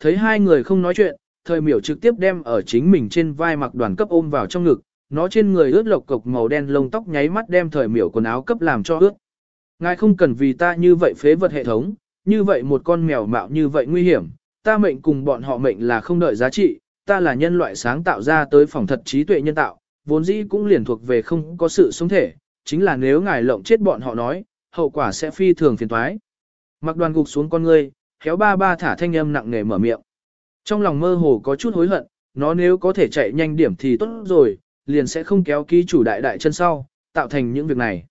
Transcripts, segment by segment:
Thấy hai người không nói chuyện, thời miểu trực tiếp đem ở chính mình trên vai mặc đoàn cấp ôm vào trong ngực, nó trên người ướt lộc cục màu đen lông tóc nháy mắt đem thời miểu quần áo cấp làm cho ướt. Ngài không cần vì ta như vậy phế vật hệ thống, như vậy một con mèo mạo như vậy nguy hiểm, ta mệnh cùng bọn họ mệnh là không đợi giá trị, ta là nhân loại sáng tạo ra tới phòng thật trí tuệ nhân tạo, vốn dĩ cũng liền thuộc về không có sự sống thể, chính là nếu ngài lộng chết bọn họ nói, hậu quả sẽ phi thường phiền toái. Mặc đoàn gục xuống con ngươi, khéo ba ba thả thanh âm nặng nề mở miệng. Trong lòng mơ hồ có chút hối hận, nó nếu có thể chạy nhanh điểm thì tốt rồi, liền sẽ không kéo ký chủ đại đại chân sau, tạo thành những việc này.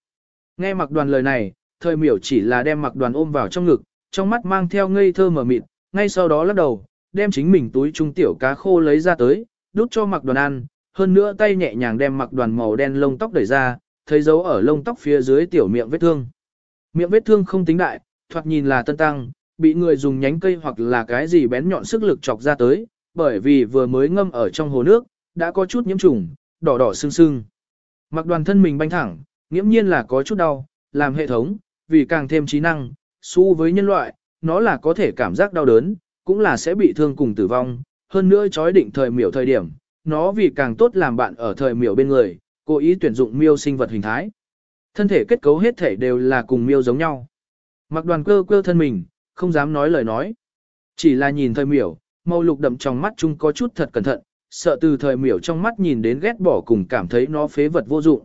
Nghe mặc đoàn lời này, thời miểu chỉ là đem mặc đoàn ôm vào trong ngực, trong mắt mang theo ngây thơ mở mịt, ngay sau đó lắc đầu, đem chính mình túi trung tiểu cá khô lấy ra tới, đút cho mặc đoàn ăn, hơn nữa tay nhẹ nhàng đem mặc đoàn màu đen lông tóc đẩy ra, thấy dấu ở lông tóc phía dưới tiểu miệng vết thương. Miệng vết thương không tính đại, thoạt nhìn là tân tăng, bị người dùng nhánh cây hoặc là cái gì bén nhọn sức lực chọc ra tới, bởi vì vừa mới ngâm ở trong hồ nước, đã có chút nhiễm trùng, đỏ đỏ sưng sưng. Mặc đoàn thân mình banh thẳng, nghiễm nhiên là có chút đau, làm hệ thống, vì càng thêm trí năng, su với nhân loại, nó là có thể cảm giác đau đớn, cũng là sẽ bị thương cùng tử vong, hơn nữa chói định thời miểu thời điểm, nó vì càng tốt làm bạn ở thời miểu bên người, cố ý tuyển dụng miêu sinh vật hình thái. Thân thể kết cấu hết thể đều là cùng miêu giống nhau. Mặc đoàn cơ cơ thân mình, không dám nói lời nói. Chỉ là nhìn thời miểu, màu lục đậm trong mắt chung có chút thật cẩn thận, sợ từ thời miểu trong mắt nhìn đến ghét bỏ cùng cảm thấy nó phế vật vô dụng.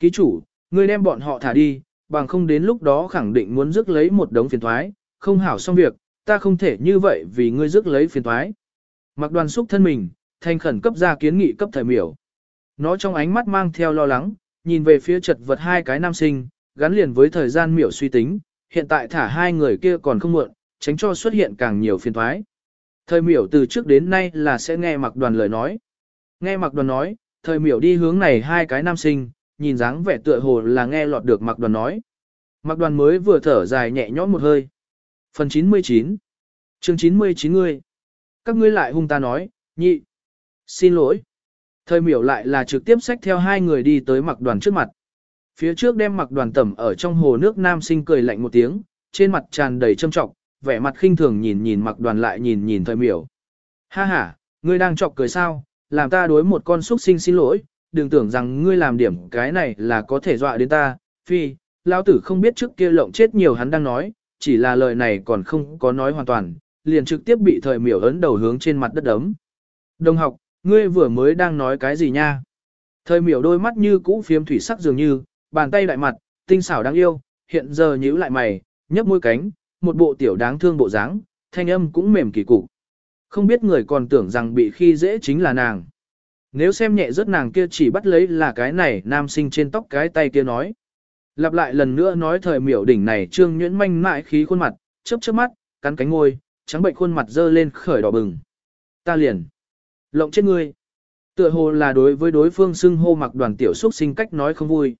Ký chủ, ngươi đem bọn họ thả đi, bằng không đến lúc đó khẳng định muốn rước lấy một đống phiền thoái, không hảo xong việc, ta không thể như vậy vì ngươi rước lấy phiền thoái. Mặc đoàn xúc thân mình, thanh khẩn cấp ra kiến nghị cấp thời miểu. Nó trong ánh mắt mang theo lo lắng, nhìn về phía chật vật hai cái nam sinh, gắn liền với thời gian miểu suy tính, hiện tại thả hai người kia còn không muộn, tránh cho xuất hiện càng nhiều phiền thoái. Thời miểu từ trước đến nay là sẽ nghe mặc đoàn lời nói. Nghe mặc đoàn nói, thời miểu đi hướng này hai cái nam sinh, nhìn dáng vẻ tựa hồ là nghe lọt được mặc đoàn nói. Mặc đoàn mới vừa thở dài nhẹ nhõm một hơi. Phần 99 chương 99 ngươi. Các ngươi lại hung ta nói, nhị. Xin lỗi. Thời miểu lại là trực tiếp xách theo hai người đi tới mặc đoàn trước mặt. Phía trước đem mặc đoàn tẩm ở trong hồ nước nam sinh cười lạnh một tiếng, trên mặt tràn đầy châm trọng, vẻ mặt khinh thường nhìn nhìn mặc đoàn lại nhìn nhìn thời miểu. Ha ha, ngươi đang chọc cười sao, làm ta đối một con xúc sinh xin lỗi, đừng tưởng rằng ngươi làm điểm cái này là có thể dọa đến ta, phi, lao tử không biết trước kia lộng chết nhiều hắn đang nói, chỉ là lời này còn không có nói hoàn toàn, liền trực tiếp bị thời miểu ấn đầu hướng trên mặt đất đấm. Đồng học, ngươi vừa mới đang nói cái gì nha? Thời miểu đôi mắt như cũ phiếm thủy sắc dường như, bàn tay đại mặt, tinh xảo đáng yêu, hiện giờ nhíu lại mày, nhấp môi cánh, một bộ tiểu đáng thương bộ dáng, thanh âm cũng mềm kỳ cục. Không biết người còn tưởng rằng bị khi dễ chính là nàng. Nếu xem nhẹ rớt nàng kia chỉ bắt lấy là cái này nam sinh trên tóc cái tay kia nói. Lặp lại lần nữa nói thời miểu đỉnh này trương nhuyễn manh mại khí khuôn mặt, chớp chớp mắt, cắn cánh ngôi, trắng bệnh khuôn mặt dơ lên khởi đỏ bừng. Ta liền. Lộng chết ngươi. Tựa hồ là đối với đối phương xưng hô mặc đoàn tiểu xúc sinh cách nói không vui.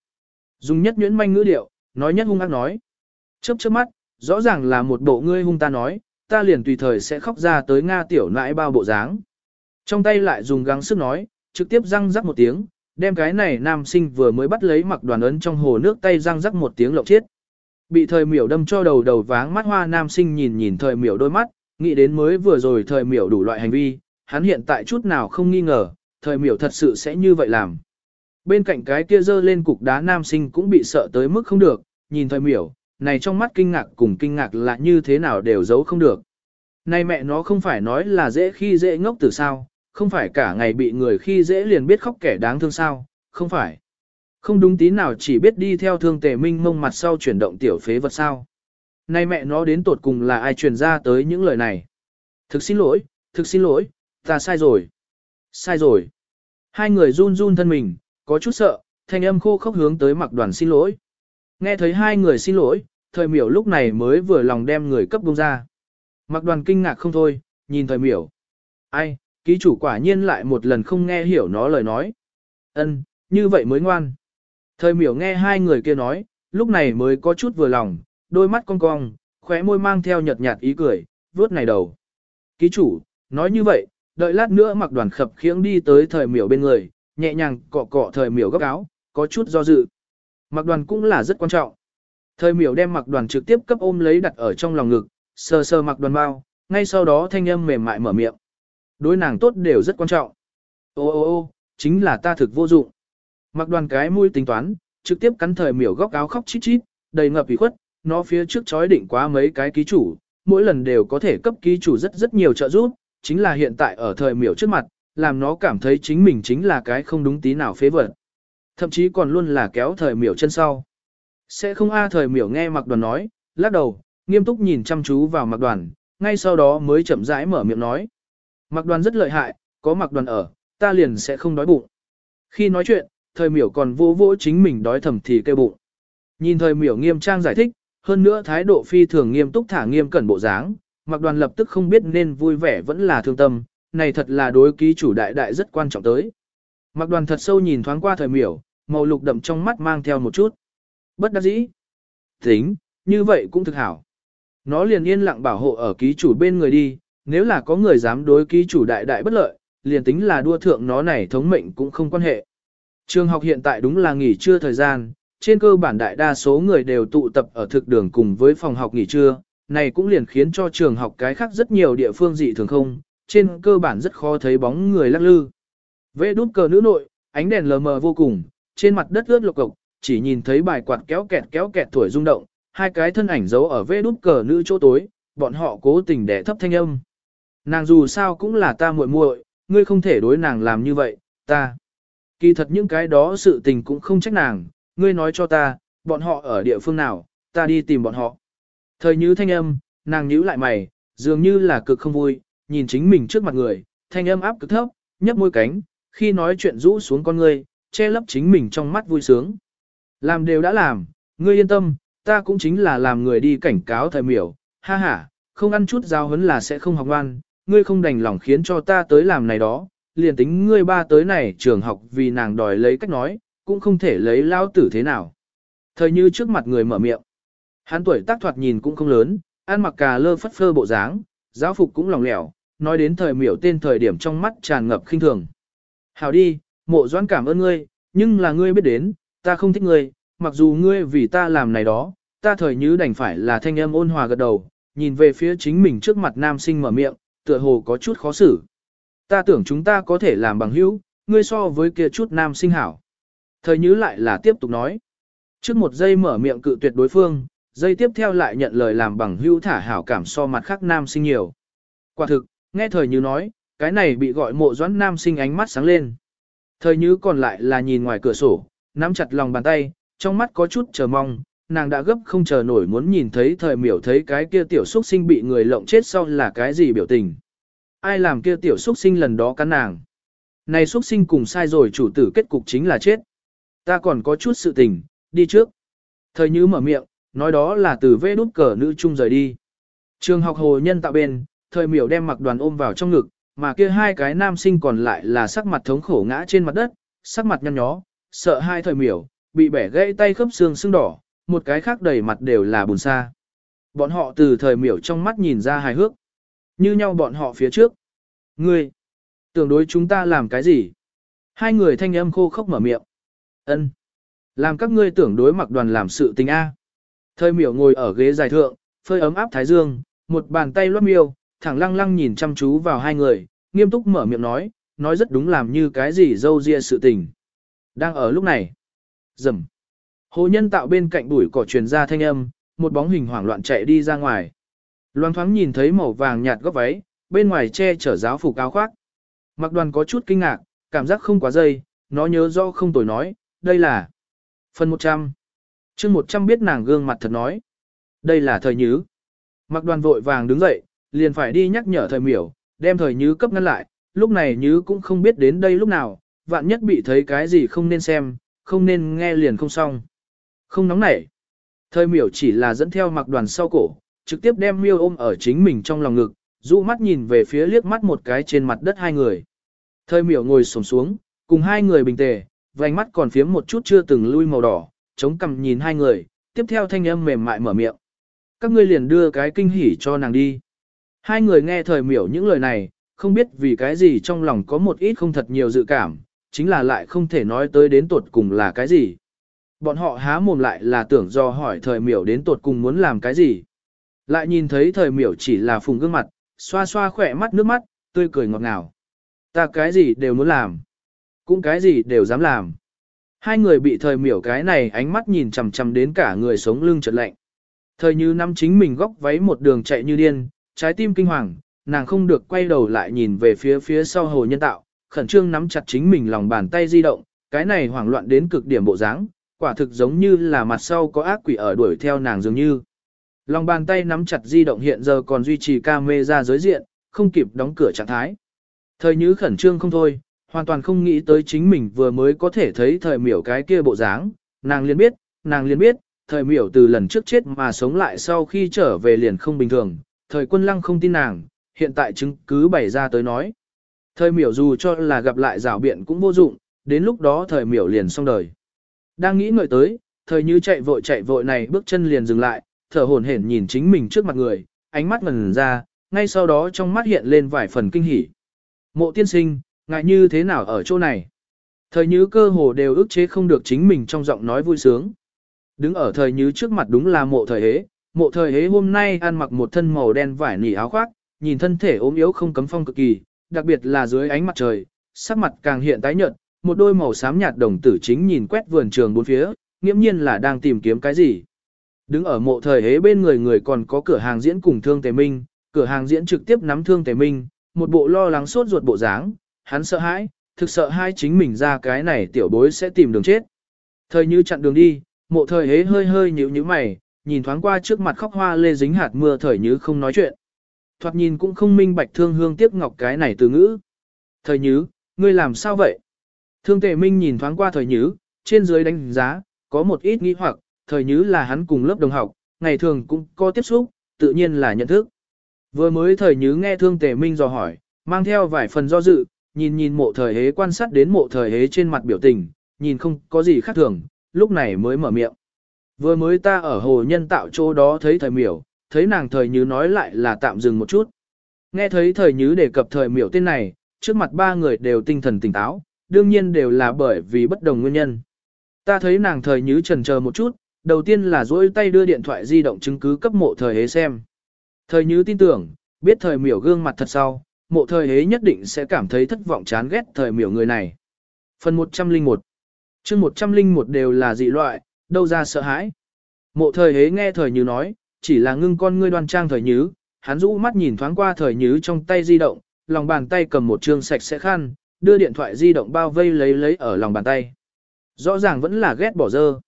Dùng nhất nhuyễn manh ngữ điệu, nói nhất hung ác nói. Chớp chớp mắt, rõ ràng là một bộ ngươi hung ta nói, ta liền tùy thời sẽ khóc ra tới Nga tiểu nãi bao bộ dáng. Trong tay lại dùng gắng sức nói, trực tiếp răng rắc một tiếng, đem cái này nam sinh vừa mới bắt lấy mặc đoàn ấn trong hồ nước tay răng rắc một tiếng lộng chết. Bị thời miểu đâm cho đầu đầu váng mắt hoa nam sinh nhìn nhìn thời miểu đôi mắt, nghĩ đến mới vừa rồi thời miểu đủ loại hành vi, hắn hiện tại chút nào không nghi ngờ, thời miểu thật sự sẽ như vậy làm. Bên cạnh cái kia dơ lên cục đá nam sinh cũng bị sợ tới mức không được, nhìn thời miểu, này trong mắt kinh ngạc cùng kinh ngạc là như thế nào đều giấu không được. Này mẹ nó không phải nói là dễ khi dễ ngốc từ sao, không phải cả ngày bị người khi dễ liền biết khóc kẻ đáng thương sao, không phải. Không đúng tí nào chỉ biết đi theo thương tề minh mông mặt sau chuyển động tiểu phế vật sao. Này mẹ nó đến tột cùng là ai truyền ra tới những lời này. Thực xin lỗi, thực xin lỗi, ta sai rồi. Sai rồi. Hai người run run thân mình, có chút sợ, thanh âm khô khốc hướng tới mặc đoàn xin lỗi. Nghe thấy hai người xin lỗi, thời miểu lúc này mới vừa lòng đem người cấp bông ra. Mặc đoàn kinh ngạc không thôi, nhìn thời miểu. Ai, ký chủ quả nhiên lại một lần không nghe hiểu nó lời nói. Ân, như vậy mới ngoan. Thời miểu nghe hai người kia nói, lúc này mới có chút vừa lòng, đôi mắt cong cong, khóe môi mang theo nhợt nhạt ý cười, vuốt này đầu. Ký chủ, nói như vậy, đợi lát nữa mặc đoàn khập khiễng đi tới thời miểu bên người, nhẹ nhàng cọ cọ thời miểu gấp áo, có chút do dự. Mặc đoàn cũng là rất quan trọng. Thời miểu đem mặc đoàn trực tiếp cấp ôm lấy đặt ở trong lòng ngực, sờ sờ mặc đoàn bao, ngay sau đó thanh âm mềm mại mở miệng. Đối nàng tốt đều rất quan trọng. Ô ô ô, chính là ta thực vô dụng. Mặc đoàn cái mũi tính toán, trực tiếp cắn thời miểu góc áo khóc chít chít, đầy ngập ủy khuất, nó phía trước chói định quá mấy cái ký chủ, mỗi lần đều có thể cấp ký chủ rất rất nhiều trợ giúp, chính là hiện tại ở thời miểu trước mặt, làm nó cảm thấy chính mình chính là cái không đúng tí nào phế vật. Thậm chí còn luôn là kéo thời miểu chân sau. Sẽ không a thời miểu nghe mặc đoàn nói, lắc đầu, nghiêm túc nhìn chăm chú vào mặc đoàn, ngay sau đó mới chậm rãi mở miệng nói. Mặc đoàn rất lợi hại, có mặc đoàn ở, ta liền sẽ không đói bụng. Khi nói chuyện, thời miểu còn vô vỗ chính mình đói thầm thì kêu bụng. Nhìn thời miểu nghiêm trang giải thích, hơn nữa thái độ phi thường nghiêm túc thả nghiêm cẩn bộ dáng, mặc đoàn lập tức không biết nên vui vẻ vẫn là thương tâm, này thật là đối ký chủ đại đại rất quan trọng tới. Mặc đoàn thật sâu nhìn thoáng qua thời miểu, màu lục đậm trong mắt mang theo một chút. Bất đắc dĩ. Tính, như vậy cũng thực hảo. Nó liền yên lặng bảo hộ ở ký chủ bên người đi, nếu là có người dám đối ký chủ đại đại bất lợi, liền tính là đua thượng nó này thống mệnh cũng không quan hệ. Trường học hiện tại đúng là nghỉ trưa thời gian, trên cơ bản đại đa số người đều tụ tập ở thực đường cùng với phòng học nghỉ trưa, này cũng liền khiến cho trường học cái khác rất nhiều địa phương dị thường không, trên cơ bản rất khó thấy bóng người lắc lư. Vệ đút cờ nữ nội, ánh đèn lờ mờ vô cùng, trên mặt đất ướt lục cục, chỉ nhìn thấy bài quạt kéo kẹt kéo kẹt tuổi rung động, hai cái thân ảnh giấu ở vệ đút cờ nữ chỗ tối, bọn họ cố tình để thấp thanh âm. Nàng dù sao cũng là ta muội muội, ngươi không thể đối nàng làm như vậy, ta. Kỳ thật những cái đó sự tình cũng không trách nàng, ngươi nói cho ta, bọn họ ở địa phương nào, ta đi tìm bọn họ. Thời như thanh âm, nàng nhíu lại mày, dường như là cực không vui, nhìn chính mình trước mặt người, thanh âm áp cực thấp, nhấp môi cánh, khi nói chuyện rũ xuống con ngươi, che lấp chính mình trong mắt vui sướng. Làm đều đã làm, ngươi yên tâm, ta cũng chính là làm người đi cảnh cáo thời miểu, ha ha, không ăn chút giao hấn là sẽ không học ngoan, ngươi không đành lòng khiến cho ta tới làm này đó, liền tính ngươi ba tới này trường học vì nàng đòi lấy cách nói, cũng không thể lấy lao tử thế nào. Thời như trước mặt người mở miệng. Hắn tuổi tác thoạt nhìn cũng không lớn, ăn mặc cà lơ phất phơ bộ dáng, giáo phục cũng lỏng lẻo, nói đến thời miểu tên thời điểm trong mắt tràn ngập khinh thường. Hảo đi, mộ doãn cảm ơn ngươi, nhưng là ngươi biết đến, ta không thích ngươi, mặc dù ngươi vì ta làm này đó, ta thời như đành phải là thanh âm ôn hòa gật đầu, nhìn về phía chính mình trước mặt nam sinh mở miệng, tựa hồ có chút khó xử. Ta tưởng chúng ta có thể làm bằng hữu, ngươi so với kia chút nam sinh hảo. Thời nhứ lại là tiếp tục nói. Trước một giây mở miệng cự tuyệt đối phương, giây tiếp theo lại nhận lời làm bằng hữu thả hảo cảm so mặt khác nam sinh nhiều. Quả thực, nghe thời như nói, cái này bị gọi mộ doãn nam sinh ánh mắt sáng lên. Thời như còn lại là nhìn ngoài cửa sổ, nắm chặt lòng bàn tay, trong mắt có chút chờ mong, nàng đã gấp không chờ nổi muốn nhìn thấy thời miểu thấy cái kia tiểu xuất sinh bị người lộng chết sau là cái gì biểu tình. Ai làm kia tiểu xuất sinh lần đó cắn nàng. Này xuất sinh cùng sai rồi chủ tử kết cục chính là chết. Ta còn có chút sự tình, đi trước. Thời như mở miệng, nói đó là từ vê đút cờ nữ trung rời đi. Trường học hồ nhân tạo bên, thời miểu đem mặc đoàn ôm vào trong ngực, mà kia hai cái nam sinh còn lại là sắc mặt thống khổ ngã trên mặt đất, sắc mặt nhăn nhó, sợ hai thời miểu, bị bẻ gãy tay khớp xương sưng đỏ, một cái khác đầy mặt đều là bùn xa. Bọn họ từ thời miểu trong mắt nhìn ra hài hước. Như nhau bọn họ phía trước. Ngươi, tưởng đối chúng ta làm cái gì? Hai người thanh âm khô khốc mở miệng. Ân, Làm các ngươi tưởng đối mặc đoàn làm sự tình A. Thời miểu ngồi ở ghế dài thượng, phơi ấm áp thái dương, một bàn tay loát miêu, thẳng lăng lăng nhìn chăm chú vào hai người, nghiêm túc mở miệng nói, nói rất đúng làm như cái gì dâu ria sự tình. Đang ở lúc này. Dầm. Hồ nhân tạo bên cạnh bụi cỏ truyền ra thanh âm, một bóng hình hoảng loạn chạy đi ra ngoài. Loan thoáng nhìn thấy màu vàng nhạt góc váy, bên ngoài che chở giáo phục áo khoác. Mặc đoàn có chút kinh ngạc, cảm giác không quá dây, nó nhớ rõ không tồi nói, đây là phần 100. chương 100 biết nàng gương mặt thật nói. Đây là thời nhứ. Mặc đoàn vội vàng đứng dậy, liền phải đi nhắc nhở thời miểu, đem thời nhứ cấp ngăn lại, lúc này nhứ cũng không biết đến đây lúc nào, vạn nhất bị thấy cái gì không nên xem, không nên nghe liền không xong. Không nóng nảy. Thời miểu chỉ là dẫn theo mặc đoàn sau cổ, trực tiếp đem miêu ôm ở chính mình trong lòng ngực, dụ mắt nhìn về phía liếc mắt một cái trên mặt đất hai người. Thời miểu ngồi sổm xuống, cùng hai người bình tề, vành mắt còn phiếm một chút chưa từng lui màu đỏ, chống cằm nhìn hai người, tiếp theo thanh âm mềm mại mở miệng. Các ngươi liền đưa cái kinh hỉ cho nàng đi. Hai người nghe thời miểu những lời này, không biết vì cái gì trong lòng có một ít không thật nhiều dự cảm, chính là lại không thể nói tới đến tột cùng là cái gì. Bọn họ há mồm lại là tưởng do hỏi thời miểu đến tột cùng muốn làm cái gì. Lại nhìn thấy thời miểu chỉ là phùng gương mặt, xoa xoa khỏe mắt nước mắt, tươi cười ngọt ngào. Ta cái gì đều muốn làm, cũng cái gì đều dám làm. Hai người bị thời miểu cái này ánh mắt nhìn chằm chằm đến cả người sống lưng chợt lạnh. Thời như năm chính mình góc váy một đường chạy như điên, trái tim kinh hoàng, nàng không được quay đầu lại nhìn về phía phía sau hồ nhân tạo, khẩn trương nắm chặt chính mình lòng bàn tay di động, cái này hoảng loạn đến cực điểm bộ dáng, quả thực giống như là mặt sau có ác quỷ ở đuổi theo nàng dường như. Lòng bàn tay nắm chặt di động hiện giờ còn duy trì camera giới diện, không kịp đóng cửa trạng thái. Thời như khẩn trương không thôi, hoàn toàn không nghĩ tới chính mình vừa mới có thể thấy thời miểu cái kia bộ dáng, nàng liền biết, nàng liền biết, thời miểu từ lần trước chết mà sống lại sau khi trở về liền không bình thường, thời quân lăng không tin nàng, hiện tại chứng cứ bày ra tới nói. Thời miểu dù cho là gặp lại rào biện cũng vô dụng, đến lúc đó thời miểu liền xong đời. Đang nghĩ ngợi tới, thời như chạy vội chạy vội này bước chân liền dừng lại, thở hổn hển nhìn chính mình trước mặt người, ánh mắt ngần ra, ngay sau đó trong mắt hiện lên vài phần kinh hỉ. Mộ tiên sinh, ngại như thế nào ở chỗ này? Thời như cơ hồ đều ức chế không được chính mình trong giọng nói vui sướng. Đứng ở thời như trước mặt đúng là mộ thời hế, mộ thời hế hôm nay ăn mặc một thân màu đen vải nỉ áo khoác, nhìn thân thể ốm yếu không cấm phong cực kỳ, đặc biệt là dưới ánh mặt trời, sắc mặt càng hiện tái nhợt, một đôi màu xám nhạt đồng tử chính nhìn quét vườn trường bốn phía, nghiễm nhiên là đang tìm kiếm cái gì. Đứng ở mộ thời hế bên người người còn có cửa hàng diễn cùng thương tề minh, cửa hàng diễn trực tiếp nắm thương tề minh, một bộ lo lắng sốt ruột bộ dáng, hắn sợ hãi, thực sợ hai chính mình ra cái này tiểu bối sẽ tìm đường chết. Thời như chặn đường đi, mộ thời hế hơi hơi nhíu nhíu mày, nhìn thoáng qua trước mặt khóc hoa lê dính hạt mưa thời như không nói chuyện. Thoạt nhìn cũng không minh bạch thương hương tiếc ngọc cái này từ ngữ. Thời nhứ, ngươi làm sao vậy? Thương tề minh nhìn thoáng qua thời nhứ, trên dưới đánh giá, có một ít nghĩ hoặc, thời nhứ là hắn cùng lớp đồng học, ngày thường cũng có tiếp xúc, tự nhiên là nhận thức. Vừa mới thời nhứ nghe thương tề minh dò hỏi, mang theo vài phần do dự, nhìn nhìn mộ thời hế quan sát đến mộ thời hế trên mặt biểu tình, nhìn không có gì khác thường, lúc này mới mở miệng. Vừa mới ta ở hồ nhân tạo chỗ đó thấy thời miểu, thấy nàng thời như nói lại là tạm dừng một chút. Nghe thấy thời như đề cập thời miểu tên này, trước mặt ba người đều tinh thần tỉnh táo, đương nhiên đều là bởi vì bất đồng nguyên nhân. Ta thấy nàng thời như trần chờ một chút, đầu tiên là dỗi tay đưa điện thoại di động chứng cứ cấp mộ thời hế xem. Thời như tin tưởng, biết thời miểu gương mặt thật sau, mộ thời hế nhất định sẽ cảm thấy thất vọng chán ghét thời miểu người này. Phần 101 chương 101 đều là dị loại, đâu ra sợ hãi. Mộ thời hế nghe thời như nói, chỉ là ngưng con ngươi đoan trang thời nhứ, hắn rũ mắt nhìn thoáng qua thời nhứ trong tay di động, lòng bàn tay cầm một trường sạch sẽ khăn, đưa điện thoại di động bao vây lấy lấy ở lòng bàn tay. Rõ ràng vẫn là ghét bỏ dơ.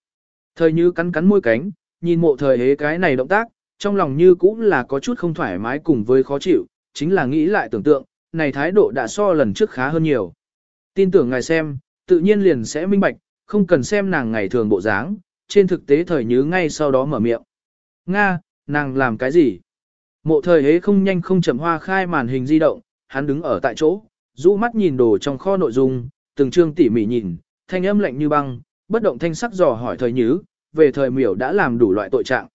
Thời như cắn cắn môi cánh, nhìn mộ thời hế cái này động tác, trong lòng như cũng là có chút không thoải mái cùng với khó chịu, chính là nghĩ lại tưởng tượng, này thái độ đã so lần trước khá hơn nhiều. Tin tưởng ngài xem, tự nhiên liền sẽ minh bạch, không cần xem nàng ngày thường bộ dáng, trên thực tế thời nhứ ngay sau đó mở miệng. Nga, nàng làm cái gì? Mộ thời hế không nhanh không chậm hoa khai màn hình di động, hắn đứng ở tại chỗ, rũ mắt nhìn đồ trong kho nội dung, từng chương tỉ mỉ nhìn, thanh âm lạnh như băng, bất động thanh sắc dò hỏi thời nhứ, về thời miểu đã làm đủ loại tội trạng.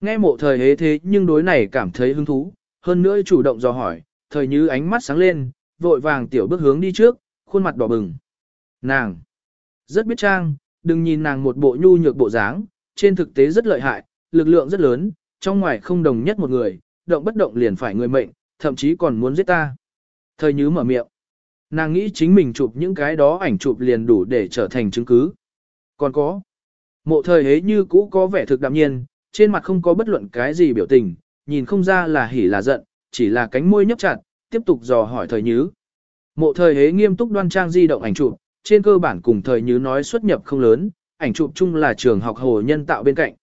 Nghe mộ thời hế thế nhưng đối này cảm thấy hứng thú, hơn nữa chủ động dò hỏi, thời nhứ ánh mắt sáng lên, vội vàng tiểu bước hướng đi trước, khuôn mặt đỏ bừng. Nàng! Rất biết trang, đừng nhìn nàng một bộ nhu nhược bộ dáng, trên thực tế rất lợi hại, lực lượng rất lớn, trong ngoài không đồng nhất một người, động bất động liền phải người mệnh, thậm chí còn muốn giết ta. Thời nhứ mở miệng. Nàng nghĩ chính mình chụp những cái đó ảnh chụp liền đủ để trở thành chứng cứ. Còn có. Mộ thời hế như cũ có vẻ thực đạm nhiên, trên mặt không có bất luận cái gì biểu tình, nhìn không ra là hỉ là giận, chỉ là cánh môi nhấp chặt, tiếp tục dò hỏi thời nhứ. Mộ thời hế nghiêm túc đoan trang di động ảnh chụp, trên cơ bản cùng thời như nói xuất nhập không lớn, ảnh chụp chung là trường học hồ nhân tạo bên cạnh.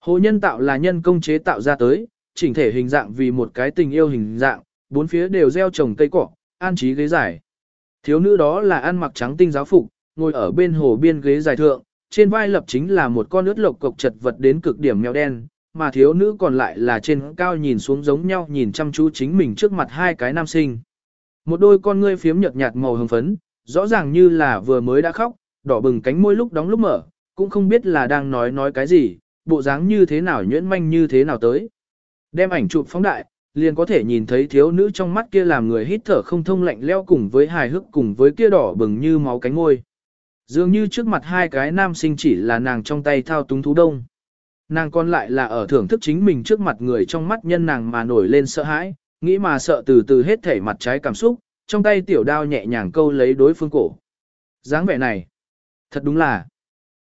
Hồ nhân tạo là nhân công chế tạo ra tới, chỉnh thể hình dạng vì một cái tình yêu hình dạng, bốn phía đều gieo trồng cây cỏ, an trí ghế dài. Thiếu nữ đó là ăn mặc trắng tinh giáo phục, ngồi ở bên hồ biên ghế dài thượng, trên vai lập chính là một con ướt lộc cộc chật vật đến cực điểm mèo đen, mà thiếu nữ còn lại là trên cao nhìn xuống giống nhau nhìn chăm chú chính mình trước mặt hai cái nam sinh. Một đôi con ngươi phiếm nhợt nhạt màu hồng phấn, rõ ràng như là vừa mới đã khóc, đỏ bừng cánh môi lúc đóng lúc mở, cũng không biết là đang nói nói cái gì, bộ dáng như thế nào nhuyễn manh như thế nào tới. Đem ảnh chụp phóng đại, liền có thể nhìn thấy thiếu nữ trong mắt kia làm người hít thở không thông lạnh leo cùng với hài hước cùng với kia đỏ bừng như máu cánh môi. Dường như trước mặt hai cái nam sinh chỉ là nàng trong tay thao túng thú đông. Nàng còn lại là ở thưởng thức chính mình trước mặt người trong mắt nhân nàng mà nổi lên sợ hãi, Nghĩ mà sợ từ từ hết thể mặt trái cảm xúc, trong tay tiểu đao nhẹ nhàng câu lấy đối phương cổ. dáng vẻ này, thật đúng là.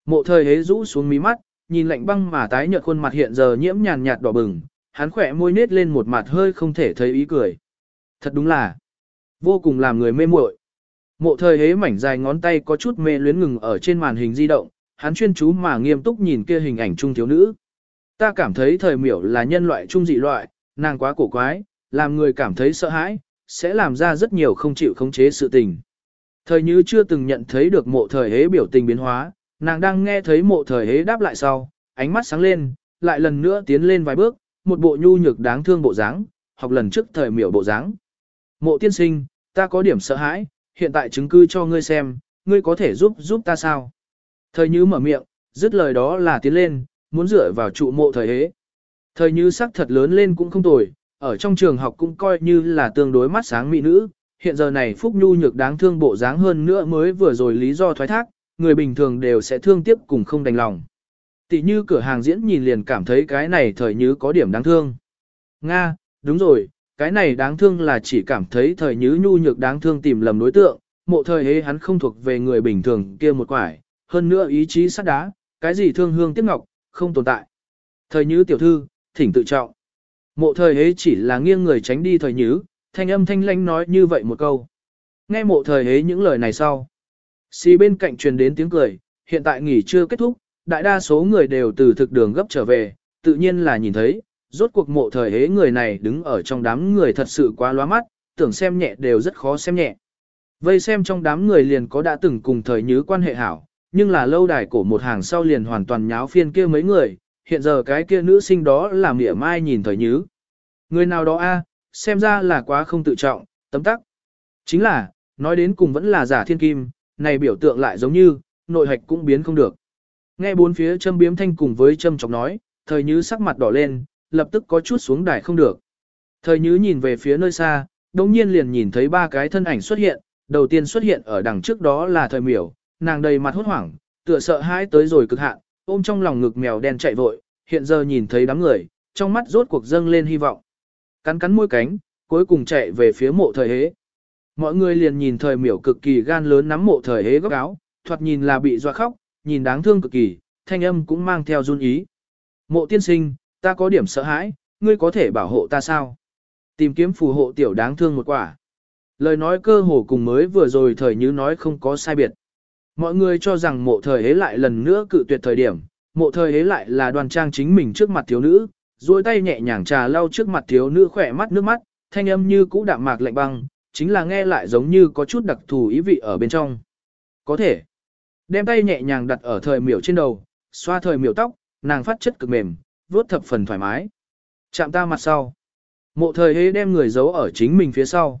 Mộ thời hế rũ xuống mí mắt, nhìn lạnh băng mà tái nhợt khuôn mặt hiện giờ nhiễm nhàn nhạt đỏ bừng, hắn khỏe môi nết lên một mặt hơi không thể thấy ý cười. Thật đúng là, vô cùng làm người mê muội. Mộ thời hế mảnh dài ngón tay có chút mê luyến ngừng ở trên màn hình di động, hắn chuyên chú mà nghiêm túc nhìn kia hình ảnh trung thiếu nữ. Ta cảm thấy thời miểu là nhân loại trung dị loại, nàng quá cổ quái, làm người cảm thấy sợ hãi, sẽ làm ra rất nhiều không chịu khống chế sự tình. Thời như chưa từng nhận thấy được mộ thời hế biểu tình biến hóa, nàng đang nghe thấy mộ thời hế đáp lại sau, ánh mắt sáng lên, lại lần nữa tiến lên vài bước, một bộ nhu nhược đáng thương bộ dáng, học lần trước thời miểu bộ dáng. Mộ tiên sinh, ta có điểm sợ hãi, hiện tại chứng cứ cho ngươi xem, ngươi có thể giúp giúp ta sao? Thời như mở miệng, dứt lời đó là tiến lên, muốn dựa vào trụ mộ thời hế. Thời như sắc thật lớn lên cũng không tồi, ở trong trường học cũng coi như là tương đối mắt sáng mỹ nữ, hiện giờ này Phúc Nhu nhược đáng thương bộ dáng hơn nữa mới vừa rồi lý do thoái thác, người bình thường đều sẽ thương tiếc cùng không đành lòng. Tỷ như cửa hàng diễn nhìn liền cảm thấy cái này thời như có điểm đáng thương. Nga, đúng rồi, cái này đáng thương là chỉ cảm thấy thời như nhu nhược đáng thương tìm lầm đối tượng, mộ thời hế hắn không thuộc về người bình thường kia một quải, hơn nữa ý chí sắt đá, cái gì thương hương tiếc ngọc, không tồn tại. Thời như tiểu thư, thỉnh tự trọng. Mộ thời hế chỉ là nghiêng người tránh đi thời nhứ, thanh âm thanh lanh nói như vậy một câu. Nghe mộ thời hế những lời này sau. Xì bên cạnh truyền đến tiếng cười, hiện tại nghỉ chưa kết thúc, đại đa số người đều từ thực đường gấp trở về, tự nhiên là nhìn thấy, rốt cuộc mộ thời hế người này đứng ở trong đám người thật sự quá loa mắt, tưởng xem nhẹ đều rất khó xem nhẹ. Vây xem trong đám người liền có đã từng cùng thời nhứ quan hệ hảo, nhưng là lâu đài cổ một hàng sau liền hoàn toàn nháo phiên kia mấy người, hiện giờ cái kia nữ sinh đó làm mỉa mai nhìn thời nhứ. Người nào đó a, xem ra là quá không tự trọng, tấm tắc. Chính là, nói đến cùng vẫn là giả thiên kim, này biểu tượng lại giống như, nội hạch cũng biến không được. Nghe bốn phía châm biếm thanh cùng với châm chọc nói, thời nhứ sắc mặt đỏ lên, lập tức có chút xuống đài không được. Thời nhứ nhìn về phía nơi xa, đồng nhiên liền nhìn thấy ba cái thân ảnh xuất hiện, đầu tiên xuất hiện ở đằng trước đó là thời miểu, nàng đầy mặt hốt hoảng, tựa sợ hãi tới rồi cực hạn, ôm trong lòng ngực mèo đen chạy vội, hiện giờ nhìn thấy đám người, trong mắt rốt cuộc dâng lên hy vọng. Cắn cắn môi cánh, cuối cùng chạy về phía mộ thời hế. Mọi người liền nhìn thời miểu cực kỳ gan lớn nắm mộ thời hế góc áo, thoạt nhìn là bị doa khóc, nhìn đáng thương cực kỳ, thanh âm cũng mang theo run ý. Mộ tiên sinh, ta có điểm sợ hãi, ngươi có thể bảo hộ ta sao? Tìm kiếm phù hộ tiểu đáng thương một quả. Lời nói cơ hồ cùng mới vừa rồi thời như nói không có sai biệt. Mọi người cho rằng mộ thời hế lại lần nữa cự tuyệt thời điểm, mộ thời hế lại là đoàn trang chính mình trước mặt thiếu nữ, duỗi tay nhẹ nhàng trà lau trước mặt thiếu nữ khỏe mắt nước mắt, thanh âm như cũ đạm mạc lạnh băng, chính là nghe lại giống như có chút đặc thù ý vị ở bên trong. Có thể, đem tay nhẹ nhàng đặt ở thời miểu trên đầu, xoa thời miểu tóc, nàng phát chất cực mềm, vuốt thập phần thoải mái. Chạm ta mặt sau. Mộ thời hế đem người giấu ở chính mình phía sau.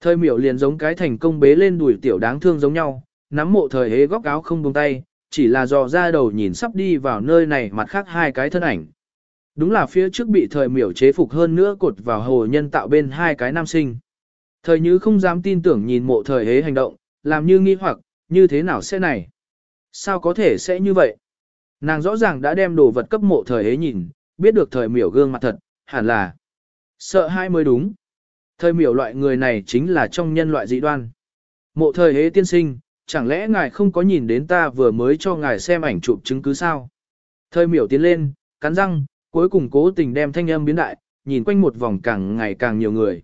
Thời miểu liền giống cái thành công bế lên đuổi tiểu đáng thương giống nhau, nắm mộ thời hế góc áo không buông tay, chỉ là dò ra đầu nhìn sắp đi vào nơi này mặt khác hai cái thân ảnh. Đúng là phía trước bị thời miểu chế phục hơn nữa cột vào hồ nhân tạo bên hai cái nam sinh. Thời như không dám tin tưởng nhìn mộ thời hế hành động, làm như nghi hoặc, như thế nào sẽ này? Sao có thể sẽ như vậy? Nàng rõ ràng đã đem đồ vật cấp mộ thời hế nhìn, biết được thời miểu gương mặt thật, hẳn là sợ hai mới đúng. Thời miểu loại người này chính là trong nhân loại dị đoan. Mộ thời hế tiên sinh, chẳng lẽ ngài không có nhìn đến ta vừa mới cho ngài xem ảnh chụp chứng cứ sao? Thời miểu tiến lên, cắn răng, cuối cùng cố tình đem thanh âm biến đại, nhìn quanh một vòng càng ngày càng nhiều người.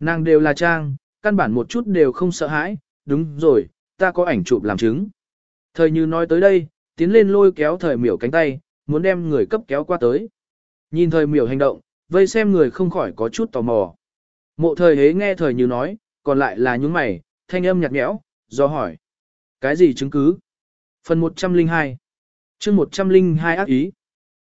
Nàng đều là trang, căn bản một chút đều không sợ hãi, đúng rồi, ta có ảnh chụp làm chứng. Thời như nói tới đây, tiến lên lôi kéo thời miểu cánh tay, muốn đem người cấp kéo qua tới. Nhìn thời miểu hành động, vây xem người không khỏi có chút tò mò. Mộ thời hế nghe thời như nói, còn lại là những mày, thanh âm nhạt nhẽo, do hỏi. Cái gì chứng cứ? Phần 102 chương 102 ác ý.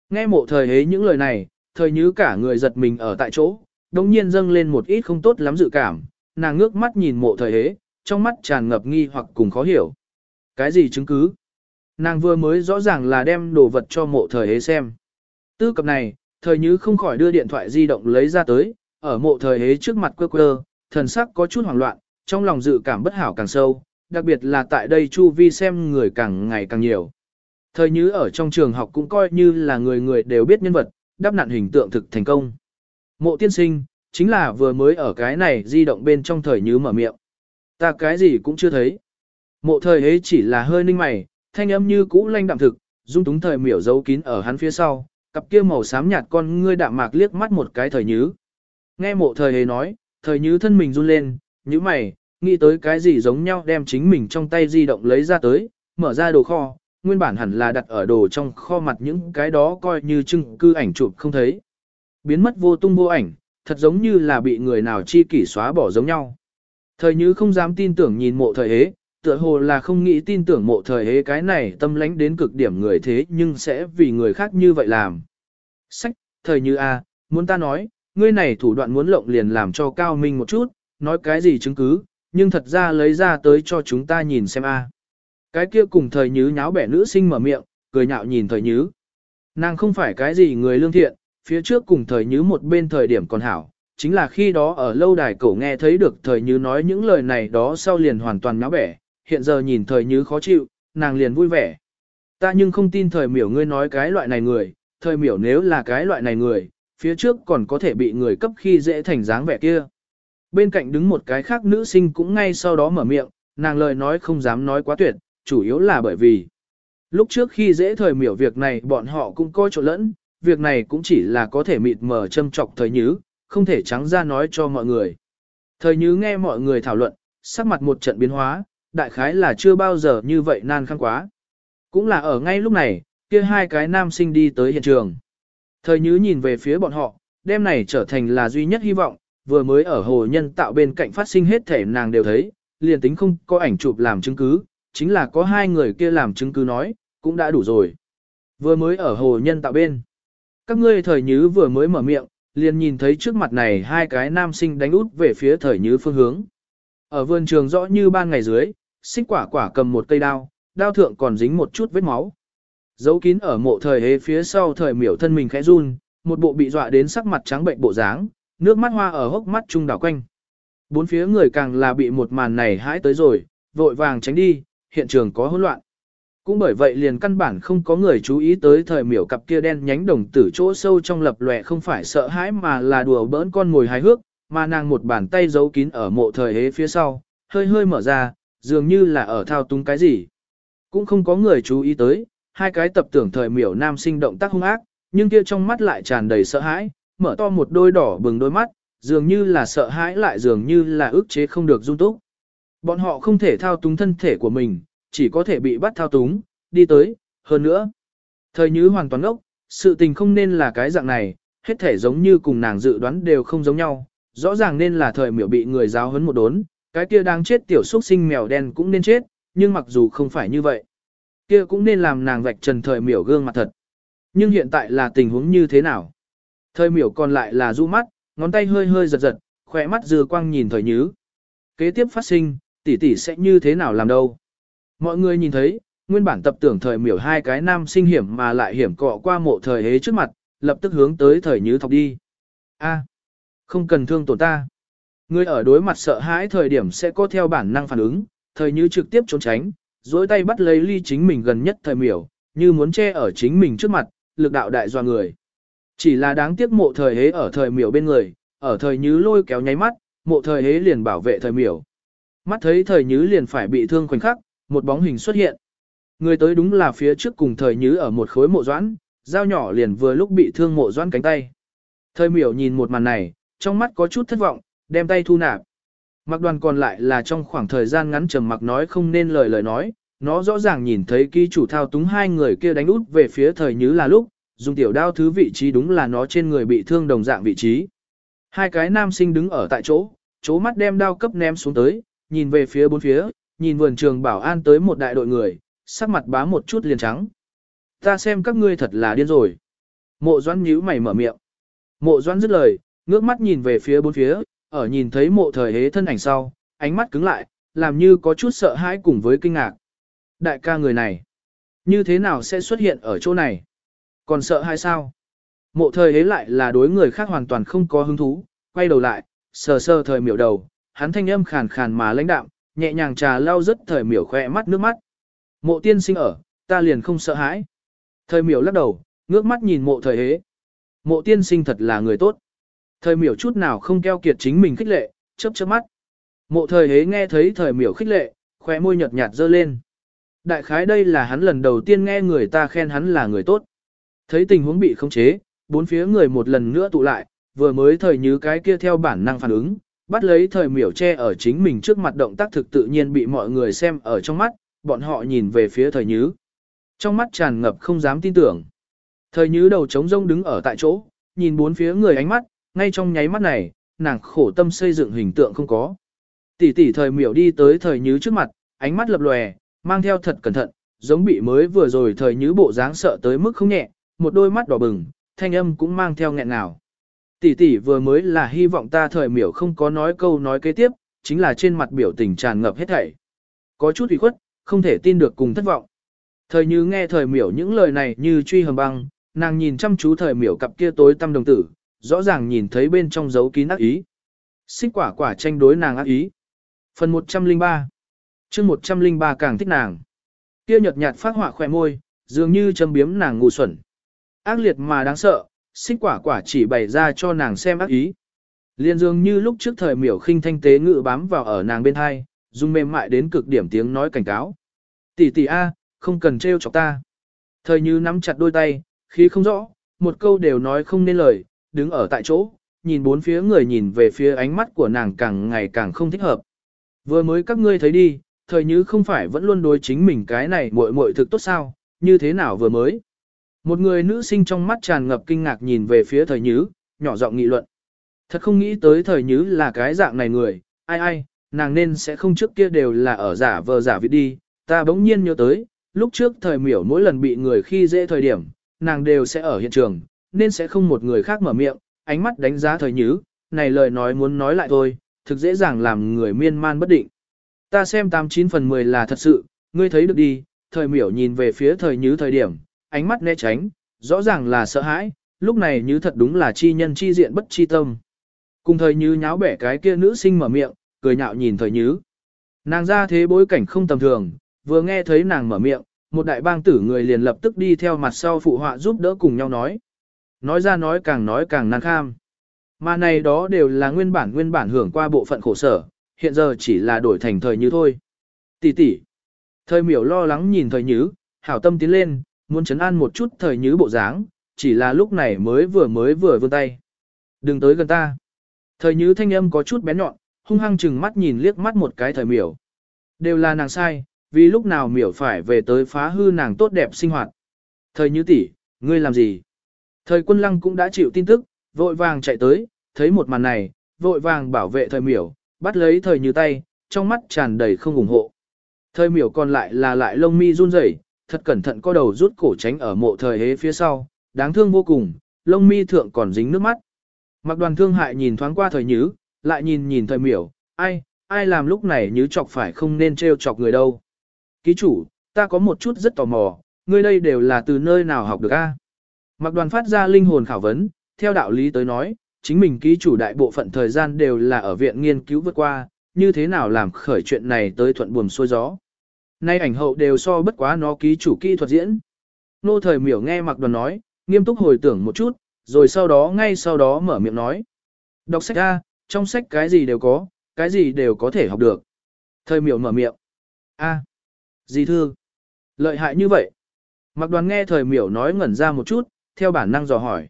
Nghe mộ thời hế những lời này, thời như cả người giật mình ở tại chỗ, đồng nhiên dâng lên một ít không tốt lắm dự cảm, nàng ngước mắt nhìn mộ thời hế, trong mắt tràn ngập nghi hoặc cùng khó hiểu. Cái gì chứng cứ? Nàng vừa mới rõ ràng là đem đồ vật cho mộ thời hế xem. Tư cập này, thời như không khỏi đưa điện thoại di động lấy ra tới, ở mộ thời hế trước mặt quơ quơ, thần sắc có chút hoảng loạn, trong lòng dự cảm bất hảo càng sâu, đặc biệt là tại đây chu vi xem người càng ngày càng nhiều. Thời như ở trong trường học cũng coi như là người người đều biết nhân vật, đáp nạn hình tượng thực thành công. Mộ tiên sinh, chính là vừa mới ở cái này di động bên trong thời như mở miệng. Ta cái gì cũng chưa thấy. Mộ thời ấy chỉ là hơi ninh mày, thanh âm như cũ lanh đạm thực, dung túng thời miểu giấu kín ở hắn phía sau, cặp kia màu xám nhạt con ngươi đạm mạc liếc mắt một cái thời nhứ. Nghe mộ thời ấy nói, thời nhứ thân mình run lên, như mày, nghĩ tới cái gì giống nhau đem chính mình trong tay di động lấy ra tới, mở ra đồ kho, nguyên bản hẳn là đặt ở đồ trong kho mặt những cái đó coi như chứng cư ảnh chụp không thấy. Biến mất vô tung vô ảnh, thật giống như là bị người nào chi kỷ xóa bỏ giống nhau. Thời như không dám tin tưởng nhìn mộ thời hế, tựa hồ là không nghĩ tin tưởng mộ thời hế cái này tâm lánh đến cực điểm người thế nhưng sẽ vì người khác như vậy làm. Sách, thời như a, muốn ta nói, ngươi này thủ đoạn muốn lộng liền làm cho cao minh một chút, nói cái gì chứng cứ, nhưng thật ra lấy ra tới cho chúng ta nhìn xem a. Cái kia cùng thời nhứ nháo bẻ nữ sinh mở miệng, cười nhạo nhìn thời nhứ. Nàng không phải cái gì người lương thiện, phía trước cùng thời nhứ một bên thời điểm còn hảo, chính là khi đó ở lâu đài cổ nghe thấy được thời nhứ nói những lời này đó sau liền hoàn toàn nháo bẻ, hiện giờ nhìn thời nhứ khó chịu, nàng liền vui vẻ. Ta nhưng không tin thời miểu ngươi nói cái loại này người, thời miểu nếu là cái loại này người, phía trước còn có thể bị người cấp khi dễ thành dáng vẻ kia. Bên cạnh đứng một cái khác nữ sinh cũng ngay sau đó mở miệng, nàng lời nói không dám nói quá tuyệt, chủ yếu là bởi vì lúc trước khi dễ thời miểu việc này bọn họ cũng coi chỗ lẫn, việc này cũng chỉ là có thể mịt mờ châm trọc thời nhứ, không thể trắng ra nói cho mọi người. Thời nhứ nghe mọi người thảo luận, sắc mặt một trận biến hóa, đại khái là chưa bao giờ như vậy nan khăn quá. Cũng là ở ngay lúc này, kia hai cái nam sinh đi tới hiện trường. Thời nhứ nhìn về phía bọn họ, đêm này trở thành là duy nhất hy vọng, vừa mới ở hồ nhân tạo bên cạnh phát sinh hết thể nàng đều thấy, liền tính không có ảnh chụp làm chứng cứ, chính là có hai người kia làm chứng cứ nói, cũng đã đủ rồi. Vừa mới ở hồ nhân tạo bên. Các ngươi thời nhứ vừa mới mở miệng, liền nhìn thấy trước mặt này hai cái nam sinh đánh út về phía thời nhứ phương hướng. Ở vườn trường rõ như ban ngày dưới, xích quả quả cầm một cây đao, đao thượng còn dính một chút vết máu. Giấu kín ở mộ thời hế phía sau thời miểu thân mình khẽ run, một bộ bị dọa đến sắc mặt trắng bệnh bộ dáng, nước mắt hoa ở hốc mắt trung đảo quanh. Bốn phía người càng là bị một màn này hãi tới rồi, vội vàng tránh đi, hiện trường có hỗn loạn. Cũng bởi vậy liền căn bản không có người chú ý tới thời miểu cặp kia đen nhánh đồng tử chỗ sâu trong lập lòe không phải sợ hãi mà là đùa bỡn con ngồi hài hước, mà nàng một bàn tay giấu kín ở mộ thời hế phía sau, hơi hơi mở ra, dường như là ở thao túng cái gì. Cũng không có người chú ý tới, hai cái tập tưởng thời miểu nam sinh động tác hung ác, nhưng kia trong mắt lại tràn đầy sợ hãi, mở to một đôi đỏ bừng đôi mắt, dường như là sợ hãi lại dường như là ức chế không được dung túc. Bọn họ không thể thao túng thân thể của mình, chỉ có thể bị bắt thao túng, đi tới, hơn nữa. Thời Nhứ hoàn toàn ốc, sự tình không nên là cái dạng này, hết thể giống như cùng nàng dự đoán đều không giống nhau, rõ ràng nên là thời miểu bị người giáo huấn một đốn, cái kia đang chết tiểu xuất sinh mèo đen cũng nên chết, nhưng mặc dù không phải như vậy, kia cũng nên làm nàng vạch trần thời miểu gương mặt thật. Nhưng hiện tại là tình huống như thế nào? Thời miểu còn lại là du mắt, ngón tay hơi hơi giật giật, khỏe mắt dư quang nhìn thời nhứ. Kế tiếp phát sinh, tỷ tỷ sẽ như thế nào làm đâu? Mọi người nhìn thấy, nguyên bản tập tưởng thời miểu hai cái nam sinh hiểm mà lại hiểm cọ qua mộ thời hế trước mặt, lập tức hướng tới thời nhứ thọc đi. A, không cần thương tổn ta. Người ở đối mặt sợ hãi thời điểm sẽ có theo bản năng phản ứng, thời như trực tiếp trốn tránh, dối tay bắt lấy ly chính mình gần nhất thời miểu, như muốn che ở chính mình trước mặt, lực đạo đại doa người. Chỉ là đáng tiếc mộ thời hế ở thời miểu bên người, ở thời nhứ lôi kéo nháy mắt, mộ thời hế liền bảo vệ thời miểu. Mắt thấy thời nhứ liền phải bị thương khoảnh khắc, một bóng hình xuất hiện. Người tới đúng là phía trước cùng thời nhứ ở một khối mộ doãn, dao nhỏ liền vừa lúc bị thương mộ doãn cánh tay. Thời miểu nhìn một màn này, trong mắt có chút thất vọng, đem tay thu nạp. Mặc đoàn còn lại là trong khoảng thời gian ngắn trầm mặc nói không nên lời lời nói, nó rõ ràng nhìn thấy ký chủ thao túng hai người kia đánh út về phía thời nhứ là lúc, dùng tiểu đao thứ vị trí đúng là nó trên người bị thương đồng dạng vị trí. Hai cái nam sinh đứng ở tại chỗ, chố mắt đem đao cấp ném xuống tới, nhìn về phía bốn phía, nhìn vườn trường bảo an tới một đại đội người, sắc mặt bá một chút liền trắng. Ta xem các ngươi thật là điên rồi. Mộ doãn nhíu mày mở miệng. Mộ doãn dứt lời, ngước mắt nhìn về phía bốn phía, ở nhìn thấy mộ thời hế thân ảnh sau, ánh mắt cứng lại, làm như có chút sợ hãi cùng với kinh ngạc. Đại ca người này, như thế nào sẽ xuất hiện ở chỗ này? Còn sợ hay sao? Mộ thời hế lại là đối người khác hoàn toàn không có hứng thú, quay đầu lại, sờ sờ thời miểu đầu, hắn thanh âm khàn khàn mà lãnh đạm, nhẹ nhàng trà lau rất thời miểu khỏe mắt nước mắt. Mộ tiên sinh ở, ta liền không sợ hãi. Thời miểu lắc đầu, ngước mắt nhìn mộ thời hế. Mộ tiên sinh thật là người tốt. Thời miểu chút nào không keo kiệt chính mình khích lệ, chớp chớp mắt. Mộ thời hế nghe thấy thời miểu khích lệ, khóe môi nhợt nhạt dơ lên. Đại khái đây là hắn lần đầu tiên nghe người ta khen hắn là người tốt. Thấy tình huống bị khống chế, bốn phía người một lần nữa tụ lại, vừa mới thời như cái kia theo bản năng phản ứng, bắt lấy thời miểu che ở chính mình trước mặt động tác thực tự nhiên bị mọi người xem ở trong mắt, bọn họ nhìn về phía thời nhứ. Trong mắt tràn ngập không dám tin tưởng. Thời nhứ đầu trống rông đứng ở tại chỗ, nhìn bốn phía người ánh mắt, ngay trong nháy mắt này, nàng khổ tâm xây dựng hình tượng không có. Tỷ tỷ thời miểu đi tới thời nhứ trước mặt, ánh mắt lập lòe, mang theo thật cẩn thận, giống bị mới vừa rồi thời nhứ bộ dáng sợ tới mức không nhẹ, một đôi mắt đỏ bừng, thanh âm cũng mang theo nghẹn ngào. Tỷ tỷ vừa mới là hy vọng ta thời miểu không có nói câu nói kế tiếp, chính là trên mặt biểu tình tràn ngập hết thảy. Có chút ủy khuất, không thể tin được cùng thất vọng. Thời như nghe thời miểu những lời này như truy hầm băng, nàng nhìn chăm chú thời miểu cặp kia tối tâm đồng tử, rõ ràng nhìn thấy bên trong dấu kín ác ý. Xích quả quả tranh đối nàng ác ý. Phần 103 chương 103 càng thích nàng. Kia nhợt nhạt phát họa khỏe môi, dường như châm biếm nàng ngu xuẩn. Ác liệt mà đáng sợ, xích quả quả chỉ bày ra cho nàng xem ác ý. Liên dương như lúc trước thời miểu khinh thanh tế ngự bám vào ở nàng bên hai, dùng mềm mại đến cực điểm tiếng nói cảnh cáo. Tỷ tỷ A, không cần trêu chọc ta. Thời như nắm chặt đôi tay, khí không rõ, một câu đều nói không nên lời, đứng ở tại chỗ, nhìn bốn phía người nhìn về phía ánh mắt của nàng càng ngày càng không thích hợp. Vừa mới các ngươi thấy đi, thời như không phải vẫn luôn đối chính mình cái này muội muội thực tốt sao, như thế nào vừa mới. Một người nữ sinh trong mắt tràn ngập kinh ngạc nhìn về phía thời nhứ, nhỏ giọng nghị luận. Thật không nghĩ tới thời nhứ là cái dạng này người, ai ai, nàng nên sẽ không trước kia đều là ở giả vờ giả vị đi, ta bỗng nhiên nhớ tới, lúc trước thời miểu mỗi lần bị người khi dễ thời điểm, nàng đều sẽ ở hiện trường, nên sẽ không một người khác mở miệng, ánh mắt đánh giá thời nhứ, này lời nói muốn nói lại thôi, thực dễ dàng làm người miên man bất định. Ta xem 89 phần 10 là thật sự, ngươi thấy được đi, thời miểu nhìn về phía thời nhứ thời điểm, ánh mắt né tránh, rõ ràng là sợ hãi, lúc này như thật đúng là chi nhân chi diện bất chi tâm. Cùng thời như nháo bẻ cái kia nữ sinh mở miệng, cười nhạo nhìn thời như. Nàng ra thế bối cảnh không tầm thường, vừa nghe thấy nàng mở miệng, một đại bang tử người liền lập tức đi theo mặt sau phụ họa giúp đỡ cùng nhau nói. Nói ra nói càng nói càng năng kham. Mà này đó đều là nguyên bản nguyên bản hưởng qua bộ phận khổ sở, hiện giờ chỉ là đổi thành thời như thôi. Tỷ tỷ. Thời miểu lo lắng nhìn thời như, hảo tâm tiến lên, muốn chấn an một chút thời như bộ dáng, chỉ là lúc này mới vừa mới vừa vươn tay. Đừng tới gần ta. Thời như thanh âm có chút bén nhọn, hung hăng chừng mắt nhìn liếc mắt một cái thời miểu. Đều là nàng sai, vì lúc nào miểu phải về tới phá hư nàng tốt đẹp sinh hoạt. Thời như tỷ, ngươi làm gì? Thời quân lăng cũng đã chịu tin tức, vội vàng chạy tới, thấy một màn này, vội vàng bảo vệ thời miểu, bắt lấy thời như tay, trong mắt tràn đầy không ủng hộ. Thời miểu còn lại là lại lông mi run rẩy, thật cẩn thận co đầu rút cổ tránh ở mộ thời hế phía sau, đáng thương vô cùng, lông mi thượng còn dính nước mắt. Mặc đoàn thương hại nhìn thoáng qua thời nhứ, lại nhìn nhìn thời miểu, ai, ai làm lúc này nhứ chọc phải không nên trêu chọc người đâu. Ký chủ, ta có một chút rất tò mò, ngươi đây đều là từ nơi nào học được a? Mặc đoàn phát ra linh hồn khảo vấn, theo đạo lý tới nói, chính mình ký chủ đại bộ phận thời gian đều là ở viện nghiên cứu vượt qua, như thế nào làm khởi chuyện này tới thuận buồm xuôi gió. Nay ảnh hậu đều so bất quá nó ký chủ kỹ thuật diễn. Nô thời miểu nghe mặc đoàn nói, nghiêm túc hồi tưởng một chút, rồi sau đó ngay sau đó mở miệng nói. Đọc sách A, trong sách cái gì đều có, cái gì đều có thể học được. Thời miểu mở miệng. A. Gì thương? Lợi hại như vậy. Mặc đoàn nghe thời miểu nói ngẩn ra một chút, theo bản năng dò hỏi.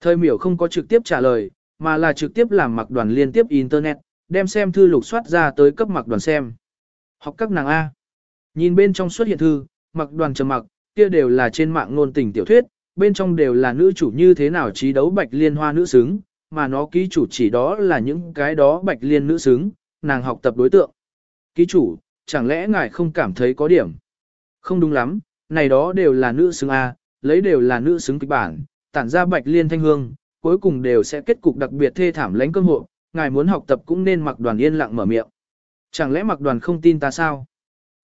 Thời miểu không có trực tiếp trả lời, mà là trực tiếp làm mặc đoàn liên tiếp internet, đem xem thư lục soát ra tới cấp mặc đoàn xem. Học các nàng A. Nhìn bên trong xuất hiện thư, mặc đoàn trầm mặc, kia đều là trên mạng ngôn tình tiểu thuyết, bên trong đều là nữ chủ như thế nào trí đấu bạch liên hoa nữ xứng, mà nó ký chủ chỉ đó là những cái đó bạch liên nữ xứng, nàng học tập đối tượng. Ký chủ, chẳng lẽ ngài không cảm thấy có điểm? Không đúng lắm, này đó đều là nữ xứng A, lấy đều là nữ xứng kịch bản, tản ra bạch liên thanh hương, cuối cùng đều sẽ kết cục đặc biệt thê thảm lãnh cơm hộ, ngài muốn học tập cũng nên mặc đoàn yên lặng mở miệng. Chẳng lẽ mặc đoàn không tin ta sao?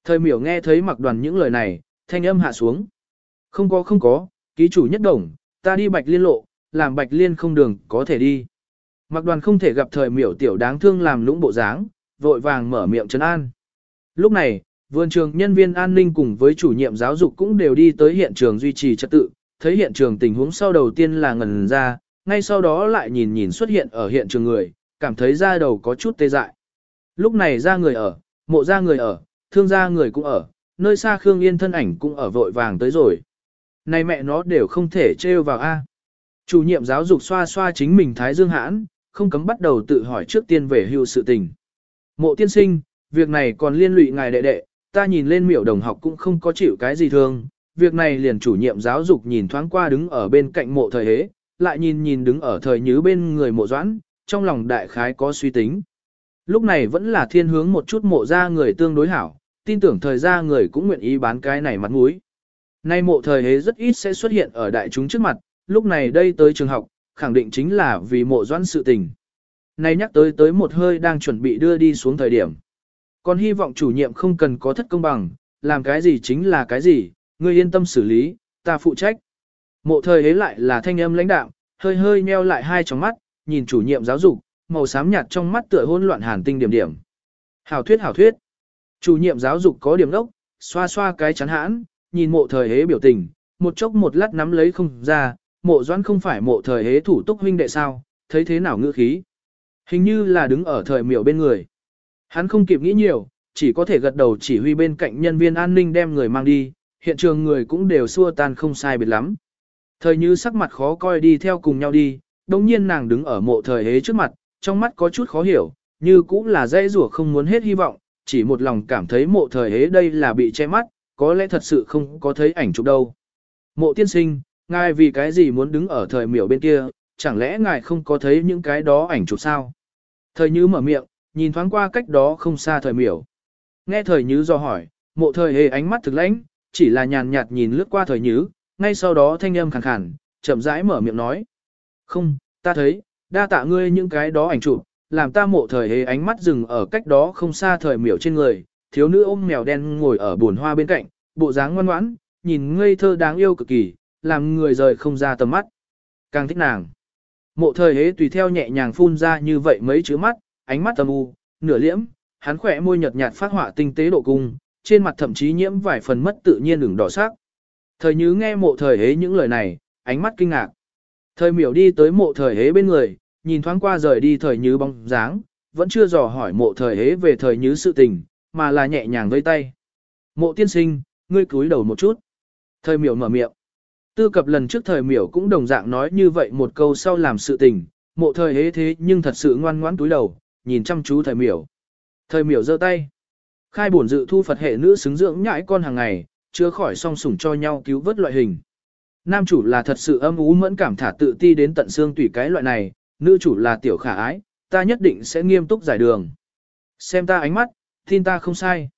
Thời miểu nghe thấy mặc đoàn những lời này, thanh âm hạ xuống. Không có không có, ký chủ nhất đồng, ta đi bạch liên lộ, làm bạch liên không đường có thể đi. Mặc đoàn không thể gặp thời miểu tiểu đáng thương làm lũng bộ dáng, vội vàng mở miệng trấn an. Lúc này, vườn trường nhân viên an ninh cùng với chủ nhiệm giáo dục cũng đều đi tới hiện trường duy trì trật tự, thấy hiện trường tình huống sau đầu tiên là ngần ra, ngay sau đó lại nhìn nhìn xuất hiện ở hiện trường người, cảm thấy da đầu có chút tê dại. Lúc này ra người ở, mộ ra người ở, thương gia người cũng ở, nơi xa Khương Yên thân ảnh cũng ở vội vàng tới rồi. Này mẹ nó đều không thể trêu vào A. Chủ nhiệm giáo dục xoa xoa chính mình Thái Dương Hãn, không cấm bắt đầu tự hỏi trước tiên về hưu sự tình. Mộ tiên sinh, việc này còn liên lụy ngài đệ đệ, ta nhìn lên miểu đồng học cũng không có chịu cái gì thương. Việc này liền chủ nhiệm giáo dục nhìn thoáng qua đứng ở bên cạnh mộ thời hế, lại nhìn nhìn đứng ở thời nhứ bên người mộ doãn, trong lòng đại khái có suy tính. Lúc này vẫn là thiên hướng một chút mộ ra người tương đối hảo, tin tưởng thời gia người cũng nguyện ý bán cái này mặt mũi. Nay mộ thời hế rất ít sẽ xuất hiện ở đại chúng trước mặt, lúc này đây tới trường học, khẳng định chính là vì mộ doãn sự tình. Nay nhắc tới tới một hơi đang chuẩn bị đưa đi xuống thời điểm. Còn hy vọng chủ nhiệm không cần có thất công bằng, làm cái gì chính là cái gì, ngươi yên tâm xử lý, ta phụ trách. Mộ thời hế lại là thanh âm lãnh đạo, hơi hơi nheo lại hai tròng mắt, nhìn chủ nhiệm giáo dục, màu xám nhạt trong mắt tựa hỗn loạn hàn tinh điểm điểm. Hảo thuyết hảo thuyết. Chủ nhiệm giáo dục có điểm đốc, xoa xoa cái chán hãn, nhìn mộ thời hế biểu tình, một chốc một lát nắm lấy không ra, mộ doãn không phải mộ thời hế thủ túc huynh đệ sao, thấy thế nào ngữ khí. Hình như là đứng ở thời miểu bên người. Hắn không kịp nghĩ nhiều, chỉ có thể gật đầu chỉ huy bên cạnh nhân viên an ninh đem người mang đi, hiện trường người cũng đều xua tan không sai biệt lắm. Thời như sắc mặt khó coi đi theo cùng nhau đi, đồng nhiên nàng đứng ở mộ thời hế trước mặt, trong mắt có chút khó hiểu, như cũng là dây rủa không muốn hết hy vọng, chỉ một lòng cảm thấy mộ thời hế đây là bị che mắt, có lẽ thật sự không có thấy ảnh chụp đâu. Mộ tiên sinh, ngài vì cái gì muốn đứng ở thời miểu bên kia, chẳng lẽ ngài không có thấy những cái đó ảnh chụp sao? Thời như mở miệng, nhìn thoáng qua cách đó không xa thời miểu. Nghe thời như do hỏi, mộ thời hề ánh mắt thực lãnh, chỉ là nhàn nhạt nhìn lướt qua thời như, ngay sau đó thanh âm khàn khàn, chậm rãi mở miệng nói. Không, ta thấy, đa tạ ngươi những cái đó ảnh chụp, làm ta mộ thời hế ánh mắt dừng ở cách đó không xa thời miểu trên người, thiếu nữ ôm mèo đen ngồi ở buồn hoa bên cạnh, bộ dáng ngoan ngoãn, nhìn ngây thơ đáng yêu cực kỳ, làm người rời không ra tầm mắt. Càng thích nàng. Mộ thời hế tùy theo nhẹ nhàng phun ra như vậy mấy chữ mắt, ánh mắt tầm u, nửa liễm, hắn khỏe môi nhợt nhạt phát họa tinh tế độ cung, trên mặt thậm chí nhiễm vài phần mất tự nhiên ửng đỏ sắc. Thời Nhứ nghe mộ thời hế những lời này, ánh mắt kinh ngạc. Thời miểu đi tới mộ thời hế bên người, nhìn thoáng qua rời đi thời Như bóng dáng, vẫn chưa dò hỏi mộ thời hế về thời Như sự tình, mà là nhẹ nhàng vây tay. Mộ tiên sinh, ngươi cúi đầu một chút. Thời miểu mở miệng. Tư cập lần trước thời miểu cũng đồng dạng nói như vậy một câu sau làm sự tình, mộ thời hế thế nhưng thật sự ngoan ngoãn túi đầu, nhìn chăm chú thời miểu. Thời miểu giơ tay. Khai bổn dự thu Phật hệ nữ xứng dưỡng nhãi con hàng ngày, chưa khỏi song sủng cho nhau cứu vớt loại hình. Nam chủ là thật sự âm ú mẫn cảm thả tự ti đến tận xương tùy cái loại này, nữ chủ là tiểu khả ái, ta nhất định sẽ nghiêm túc giải đường. Xem ta ánh mắt, tin ta không sai.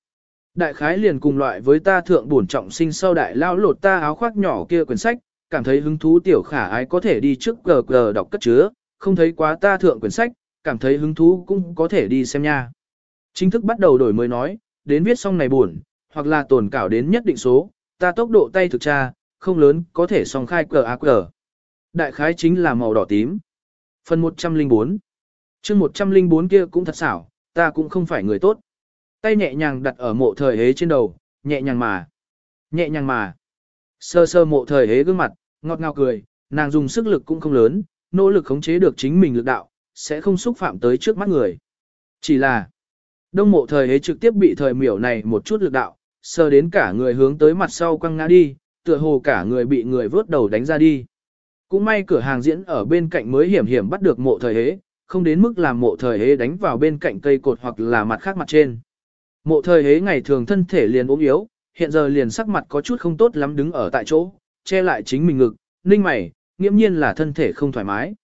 Đại khái liền cùng loại với ta thượng bổn trọng sinh sau đại lao lột ta áo khoác nhỏ kia quyển sách, cảm thấy hứng thú tiểu khả ái có thể đi trước gờ gờ đọc cất chứa, không thấy quá ta thượng quyển sách, cảm thấy hứng thú cũng có thể đi xem nha. Chính thức bắt đầu đổi mới nói, đến viết xong này buồn, hoặc là tồn cảo đến nhất định số, ta tốc độ tay thực tra, không lớn, có thể song khai cờ ác cờ. Đại khái chính là màu đỏ tím. Phần 104 chương 104 kia cũng thật xảo, ta cũng không phải người tốt. Tay nhẹ nhàng đặt ở mộ thời hế trên đầu, nhẹ nhàng mà. Nhẹ nhàng mà. Sơ sơ mộ thời hế gương mặt, ngọt ngào cười, nàng dùng sức lực cũng không lớn, nỗ lực khống chế được chính mình lực đạo, sẽ không xúc phạm tới trước mắt người. Chỉ là, đông mộ thời hế trực tiếp bị thời miểu này một chút lực đạo, sơ đến cả người hướng tới mặt sau quăng ngã đi, tựa hồ cả người bị người vớt đầu đánh ra đi. Cũng may cửa hàng diễn ở bên cạnh mới hiểm hiểm bắt được mộ thời hế, không đến mức làm mộ thời hế đánh vào bên cạnh cây cột hoặc là mặt khác mặt trên. Mộ thời hế ngày thường thân thể liền ốm yếu, hiện giờ liền sắc mặt có chút không tốt lắm đứng ở tại chỗ, che lại chính mình ngực, ninh mày, nghiễm nhiên là thân thể không thoải mái.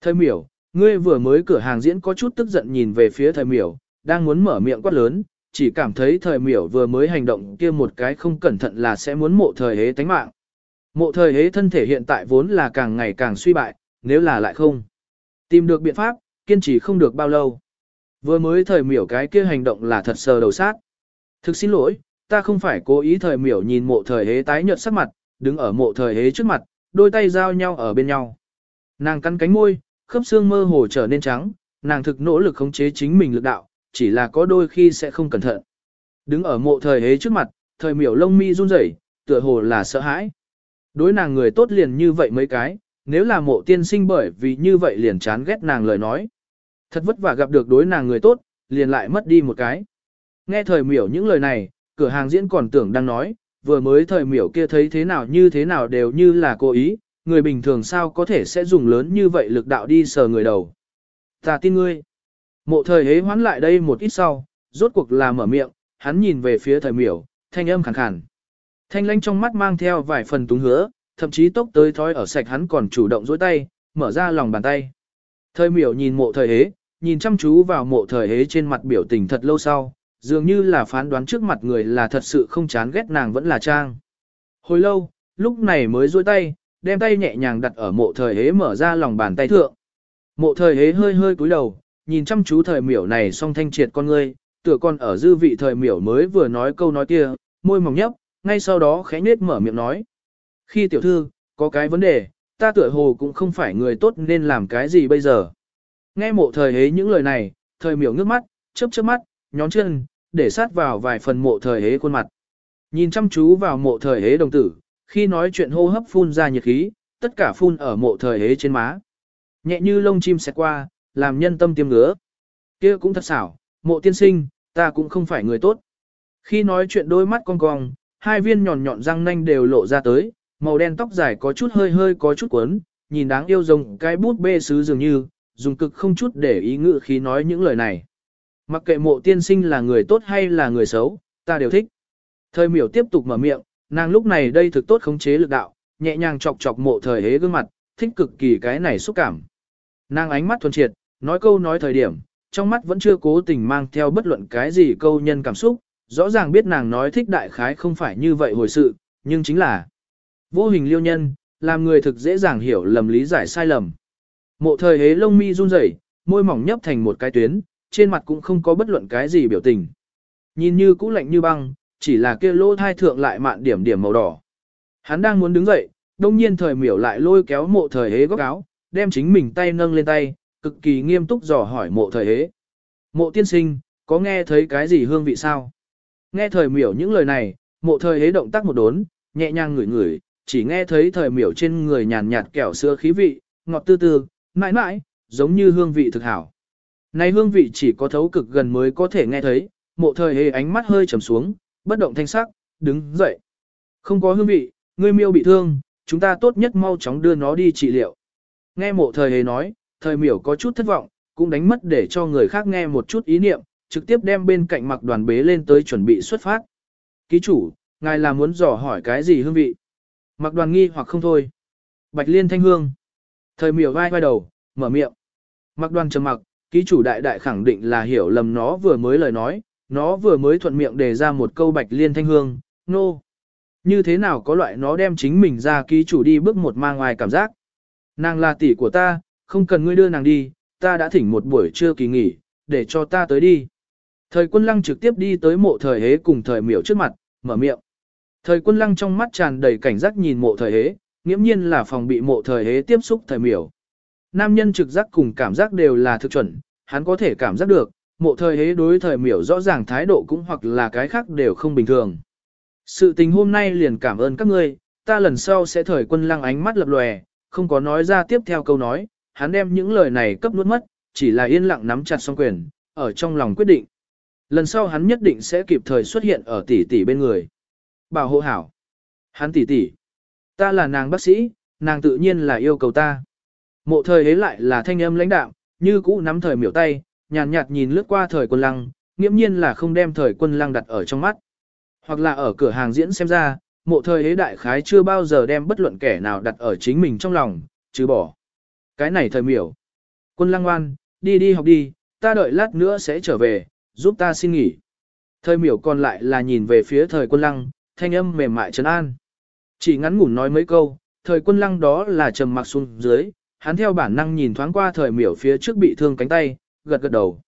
Thời miểu, ngươi vừa mới cửa hàng diễn có chút tức giận nhìn về phía thời miểu, đang muốn mở miệng quát lớn, chỉ cảm thấy thời miểu vừa mới hành động kia một cái không cẩn thận là sẽ muốn mộ thời hế tánh mạng. Mộ thời hế thân thể hiện tại vốn là càng ngày càng suy bại, nếu là lại không. Tìm được biện pháp, kiên trì không được bao lâu. Vừa mới thời miểu cái kia hành động là thật sờ đầu sát. Thực xin lỗi, ta không phải cố ý thời miểu nhìn mộ thời hế tái nhợt sắc mặt, đứng ở mộ thời hế trước mặt, đôi tay giao nhau ở bên nhau. Nàng cắn cánh môi, khớp xương mơ hồ trở nên trắng, nàng thực nỗ lực khống chế chính mình lực đạo, chỉ là có đôi khi sẽ không cẩn thận. Đứng ở mộ thời hế trước mặt, thời miểu lông mi run rẩy, tựa hồ là sợ hãi. Đối nàng người tốt liền như vậy mấy cái, nếu là mộ tiên sinh bởi vì như vậy liền chán ghét nàng lời nói. Thật vất vả gặp được đối nàng người tốt, liền lại mất đi một cái. Nghe thời miểu những lời này, cửa hàng diễn còn tưởng đang nói, vừa mới thời miểu kia thấy thế nào như thế nào đều như là cố ý, người bình thường sao có thể sẽ dùng lớn như vậy lực đạo đi sờ người đầu. Ta tin ngươi. Mộ thời hế hoán lại đây một ít sau, rốt cuộc là mở miệng, hắn nhìn về phía thời miểu, thanh âm khàn khàn. Thanh lãnh trong mắt mang theo vài phần túng hứa, thậm chí tốc tới thói ở sạch hắn còn chủ động dối tay, mở ra lòng bàn tay. Thời miểu nhìn mộ thời hế, nhìn chăm chú vào mộ thời hế trên mặt biểu tình thật lâu sau, dường như là phán đoán trước mặt người là thật sự không chán ghét nàng vẫn là trang. Hồi lâu, lúc này mới dối tay, đem tay nhẹ nhàng đặt ở mộ thời hế mở ra lòng bàn tay thượng. Mộ thời hế hơi hơi cúi đầu, nhìn chăm chú thời miểu này song thanh triệt con ngươi, tựa con ở dư vị thời miểu mới vừa nói câu nói kia, môi mỏng nhấp, ngay sau đó khẽ nết mở miệng nói. Khi tiểu thư, có cái vấn đề, ta tựa hồ cũng không phải người tốt nên làm cái gì bây giờ. Nghe mộ thời hế những lời này, thời miểu ngước mắt, chớp chớp mắt, nhón chân, để sát vào vài phần mộ thời hế khuôn mặt. Nhìn chăm chú vào mộ thời hế đồng tử, khi nói chuyện hô hấp phun ra nhiệt khí, tất cả phun ở mộ thời hế trên má. Nhẹ như lông chim xẹt qua, làm nhân tâm tiêm ngứa. kia cũng thật xảo, mộ tiên sinh, ta cũng không phải người tốt. Khi nói chuyện đôi mắt cong cong, hai viên nhọn nhọn răng nanh đều lộ ra tới, màu đen tóc dài có chút hơi hơi có chút quấn, nhìn đáng yêu rồng cái bút bê sứ dường như, dùng cực không chút để ý ngự khí nói những lời này. Mặc kệ mộ tiên sinh là người tốt hay là người xấu, ta đều thích. Thời miểu tiếp tục mở miệng, nàng lúc này đây thực tốt khống chế lực đạo, nhẹ nhàng chọc chọc mộ thời hế gương mặt, thích cực kỳ cái này xúc cảm. Nàng ánh mắt thuần triệt, nói câu nói thời điểm, trong mắt vẫn chưa cố tình mang theo bất luận cái gì câu nhân cảm xúc, rõ ràng biết nàng nói thích đại khái không phải như vậy hồi sự, nhưng chính là vô hình liêu nhân, làm người thực dễ dàng hiểu lầm lý giải sai lầm. Mộ thời hế lông mi run rẩy, môi mỏng nhấp thành một cái tuyến, trên mặt cũng không có bất luận cái gì biểu tình. Nhìn như cũ lạnh như băng, chỉ là kia lỗ thai thượng lại mạn điểm điểm màu đỏ. Hắn đang muốn đứng dậy, đông nhiên thời miểu lại lôi kéo mộ thời hế góc áo, đem chính mình tay nâng lên tay, cực kỳ nghiêm túc dò hỏi mộ thời hế. Mộ tiên sinh, có nghe thấy cái gì hương vị sao? Nghe thời miểu những lời này, mộ thời hế động tác một đốn, nhẹ nhàng ngửi ngửi, chỉ nghe thấy thời miểu trên người nhàn nhạt kẹo sữa khí vị, ngọt tư tư, mãi mãi, giống như hương vị thực hảo. Này hương vị chỉ có thấu cực gần mới có thể nghe thấy, mộ thời hề ánh mắt hơi trầm xuống, bất động thanh sắc, đứng dậy. Không có hương vị, ngươi miêu bị thương, chúng ta tốt nhất mau chóng đưa nó đi trị liệu. Nghe mộ thời hề nói, thời miểu có chút thất vọng, cũng đánh mất để cho người khác nghe một chút ý niệm, trực tiếp đem bên cạnh mặc đoàn bế lên tới chuẩn bị xuất phát. Ký chủ, ngài là muốn dò hỏi cái gì hương vị? Mặc đoàn nghi hoặc không thôi. Bạch liên thanh hương. Thời miểu vai vai đầu, mở miệng. Mặc đoàn trầm mặc, ký chủ đại đại khẳng định là hiểu lầm nó vừa mới lời nói, nó vừa mới thuận miệng đề ra một câu bạch liên thanh hương, nô. No. Như thế nào có loại nó đem chính mình ra ký chủ đi bước một mang ngoài cảm giác. Nàng là tỷ của ta, không cần ngươi đưa nàng đi, ta đã thỉnh một buổi trưa kỳ nghỉ, để cho ta tới đi. Thời quân lăng trực tiếp đi tới mộ thời hế cùng thời miểu trước mặt, mở miệng. Thời quân lăng trong mắt tràn đầy cảnh giác nhìn mộ thời hế, nghiễm nhiên là phòng bị mộ thời hế tiếp xúc thời miểu. Nam nhân trực giác cùng cảm giác đều là thực chuẩn, hắn có thể cảm giác được, mộ thời hế đối thời miểu rõ ràng thái độ cũng hoặc là cái khác đều không bình thường. Sự tình hôm nay liền cảm ơn các ngươi, ta lần sau sẽ thời quân lăng ánh mắt lập lòe, không có nói ra tiếp theo câu nói, hắn đem những lời này cấp nuốt mất, chỉ là yên lặng nắm chặt song quyền, ở trong lòng quyết định. Lần sau hắn nhất định sẽ kịp thời xuất hiện ở tỷ tỷ bên người. Bảo hộ hảo. Hắn tỷ tỷ. Ta là nàng bác sĩ, nàng tự nhiên là yêu cầu ta. Mộ thời ấy lại là thanh âm lãnh đạo, như cũ nắm thời miểu tay, nhàn nhạt, nhìn lướt qua thời quân lăng, nghiễm nhiên là không đem thời quân lăng đặt ở trong mắt. Hoặc là ở cửa hàng diễn xem ra, mộ thời ấy đại khái chưa bao giờ đem bất luận kẻ nào đặt ở chính mình trong lòng, chứ bỏ. Cái này thời miểu. Quân lăng ngoan, đi đi học đi, ta đợi lát nữa sẽ trở về, giúp ta xin nghỉ. Thời miểu còn lại là nhìn về phía thời quân lăng, thanh âm mềm mại trấn an. Chỉ ngắn ngủn nói mấy câu, thời quân lăng đó là trầm mặc xuống dưới, hắn theo bản năng nhìn thoáng qua thời miểu phía trước bị thương cánh tay, gật gật đầu.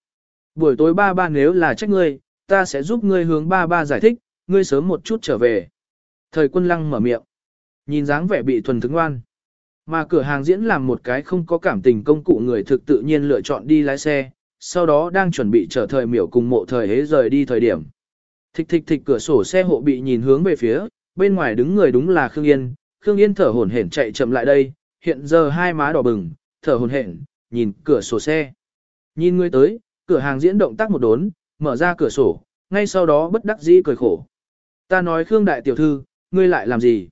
Buổi tối ba ba nếu là trách ngươi, ta sẽ giúp ngươi hướng ba ba giải thích, ngươi sớm một chút trở về. Thời quân lăng mở miệng, nhìn dáng vẻ bị thuần thức ngoan. Mà cửa hàng diễn làm một cái không có cảm tình công cụ người thực tự nhiên lựa chọn đi lái xe, sau đó đang chuẩn bị trở thời miểu cùng mộ thời hế rời đi thời điểm. Thịch thịch thịch cửa sổ xe hộ bị nhìn hướng về phía, bên ngoài đứng người đúng là Khương Yên, Khương Yên thở hổn hển chạy chậm lại đây, hiện giờ hai má đỏ bừng, thở hồn hển, nhìn cửa sổ xe. Nhìn người tới, cửa hàng diễn động tác một đốn, mở ra cửa sổ, ngay sau đó bất đắc dĩ cười khổ. Ta nói Khương đại tiểu thư, ngươi lại làm gì?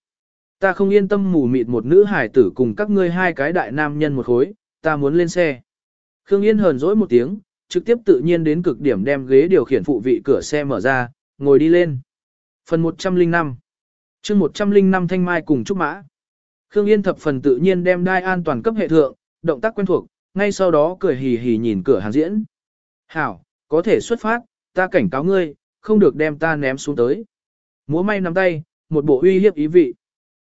Ta không yên tâm mù mịt một nữ hải tử cùng các ngươi hai cái đại nam nhân một khối, ta muốn lên xe. Khương Yên hờn dỗi một tiếng, trực tiếp tự nhiên đến cực điểm đem ghế điều khiển phụ vị cửa xe mở ra, ngồi đi lên. Phần 105 chương 105 Thanh Mai cùng Trúc Mã Khương Yên thập phần tự nhiên đem đai an toàn cấp hệ thượng, động tác quen thuộc, ngay sau đó cười hì hì nhìn cửa hàng diễn. Hảo, có thể xuất phát, ta cảnh cáo ngươi, không được đem ta ném xuống tới. Múa may nắm tay, một bộ uy hiếp ý vị.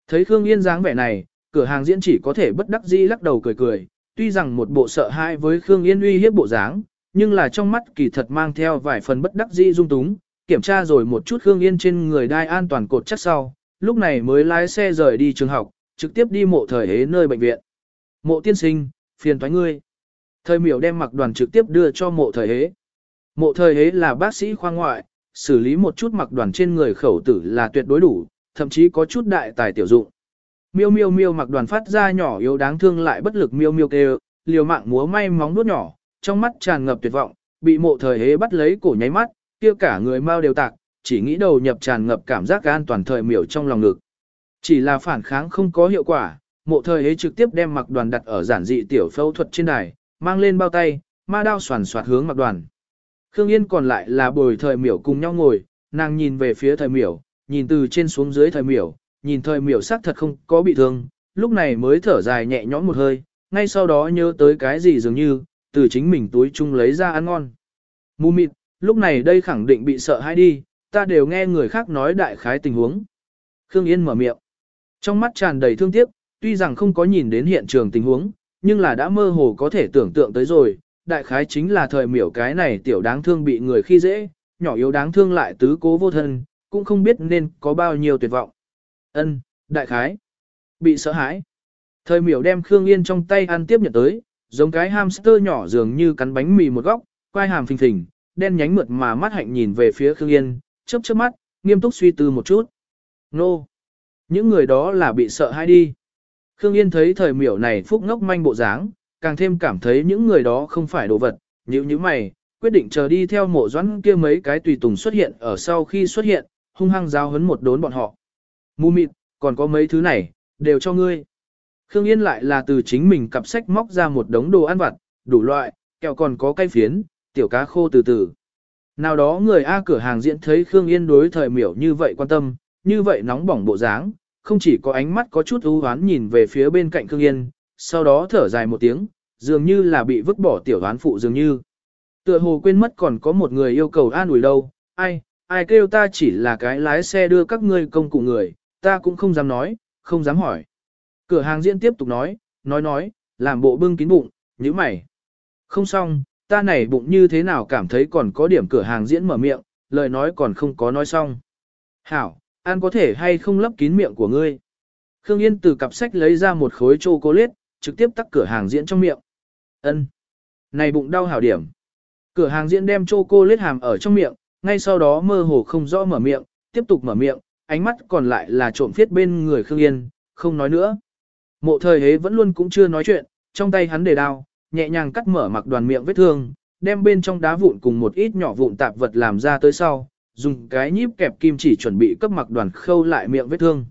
Thấy Khương Yên dáng vẻ này, cửa hàng diễn chỉ có thể bất đắc dĩ lắc đầu cười cười, tuy rằng một bộ sợ hãi với Khương Yên uy hiếp bộ dáng, nhưng là trong mắt kỳ thật mang theo vài phần bất đắc dĩ dung túng, kiểm tra rồi một chút Khương Yên trên người đai an toàn cột chắc sau, lúc này mới lái xe rời đi trường học, trực tiếp đi mộ thời hế nơi bệnh viện. Mộ tiên sinh, phiền thoái ngươi. Thời miểu đem mặc đoàn trực tiếp đưa cho mộ thời hế. Mộ thời hế là bác sĩ khoa ngoại, xử lý một chút mặc đoàn trên người khẩu tử là tuyệt đối đủ, thậm chí có chút đại tài tiểu dụng. Miêu miêu miêu mặc đoàn phát ra nhỏ yếu đáng thương lại bất lực miêu miêu kêu, liều mạng múa may móng nuốt nhỏ, trong mắt tràn ngập tuyệt vọng, bị mộ thời hế bắt lấy cổ nháy mắt, kia cả người mau đều tạc, chỉ nghĩ đầu nhập tràn ngập cảm giác an toàn thời miểu trong lòng ngực. Chỉ là phản kháng không có hiệu quả, mộ thời hế trực tiếp đem mặc đoàn đặt ở giản dị tiểu phẫu thuật trên đài, mang lên bao tay, ma đao soàn soạt hướng mặc đoàn. Khương Yên còn lại là bồi thời miểu cùng nhau ngồi, nàng nhìn về phía thời miểu, nhìn từ trên xuống dưới thời miểu, nhìn thời miểu sắc thật không có bị thương, lúc này mới thở dài nhẹ nhõm một hơi, ngay sau đó nhớ tới cái gì dường như, từ chính mình túi chung lấy ra ăn ngon. Mù mịt, lúc này đây khẳng định bị sợ hãi đi, ta đều nghe người khác nói đại khái tình huống. Khương Yên mở miệng. Trong mắt tràn đầy thương tiếc, tuy rằng không có nhìn đến hiện trường tình huống, nhưng là đã mơ hồ có thể tưởng tượng tới rồi, đại khái chính là thời miểu cái này tiểu đáng thương bị người khi dễ, nhỏ yếu đáng thương lại tứ cố vô thân, cũng không biết nên có bao nhiêu tuyệt vọng. Ân, đại khái, bị sợ hãi. Thời miểu đem Khương Yên trong tay ăn tiếp nhận tới, giống cái hamster nhỏ dường như cắn bánh mì một góc, quai hàm phình phình, đen nhánh mượt mà mắt hạnh nhìn về phía Khương Yên, chớp chớp mắt, nghiêm túc suy tư một chút. Nô! Những người đó là bị sợ hãi đi. Khương Yên thấy thời miểu này phúc ngốc manh bộ dáng, càng thêm cảm thấy những người đó không phải đồ vật, nhíu như mày, quyết định chờ đi theo mộ doãn kia mấy cái tùy tùng xuất hiện ở sau khi xuất hiện, hung hăng giáo hấn một đốn bọn họ. Mù mịt, còn có mấy thứ này, đều cho ngươi. Khương Yên lại là từ chính mình cặp sách móc ra một đống đồ ăn vặt, đủ loại, kẹo còn có cây phiến, tiểu cá khô từ từ. Nào đó người A cửa hàng diễn thấy Khương Yên đối thời miểu như vậy quan tâm, như vậy nóng bỏng bộ dáng, không chỉ có ánh mắt có chút ưu hoán nhìn về phía bên cạnh Khương Yên, sau đó thở dài một tiếng, dường như là bị vứt bỏ tiểu đoán phụ dường như. Tựa hồ quên mất còn có một người yêu cầu an ủi đâu, ai, ai kêu ta chỉ là cái lái xe đưa các ngươi công cụ người, ta cũng không dám nói, không dám hỏi. Cửa hàng diễn tiếp tục nói, nói nói, làm bộ bưng kín bụng, nhíu mày. Không xong, ta này bụng như thế nào cảm thấy còn có điểm cửa hàng diễn mở miệng, lời nói còn không có nói xong. Hảo, ăn có thể hay không lấp kín miệng của ngươi. Khương Yên từ cặp sách lấy ra một khối chocolate, trực tiếp tắt cửa hàng diễn trong miệng. Ân, Này bụng đau hảo điểm. Cửa hàng diễn đem chocolate hàm ở trong miệng, ngay sau đó mơ hồ không rõ mở miệng, tiếp tục mở miệng, ánh mắt còn lại là trộm phiết bên người Khương Yên, không nói nữa. Mộ thời hế vẫn luôn cũng chưa nói chuyện, trong tay hắn để đao, nhẹ nhàng cắt mở mặc đoàn miệng vết thương, đem bên trong đá vụn cùng một ít nhỏ vụn tạp vật làm ra tới sau, dùng cái nhíp kẹp kim chỉ chuẩn bị cấp mặc đoàn khâu lại miệng vết thương.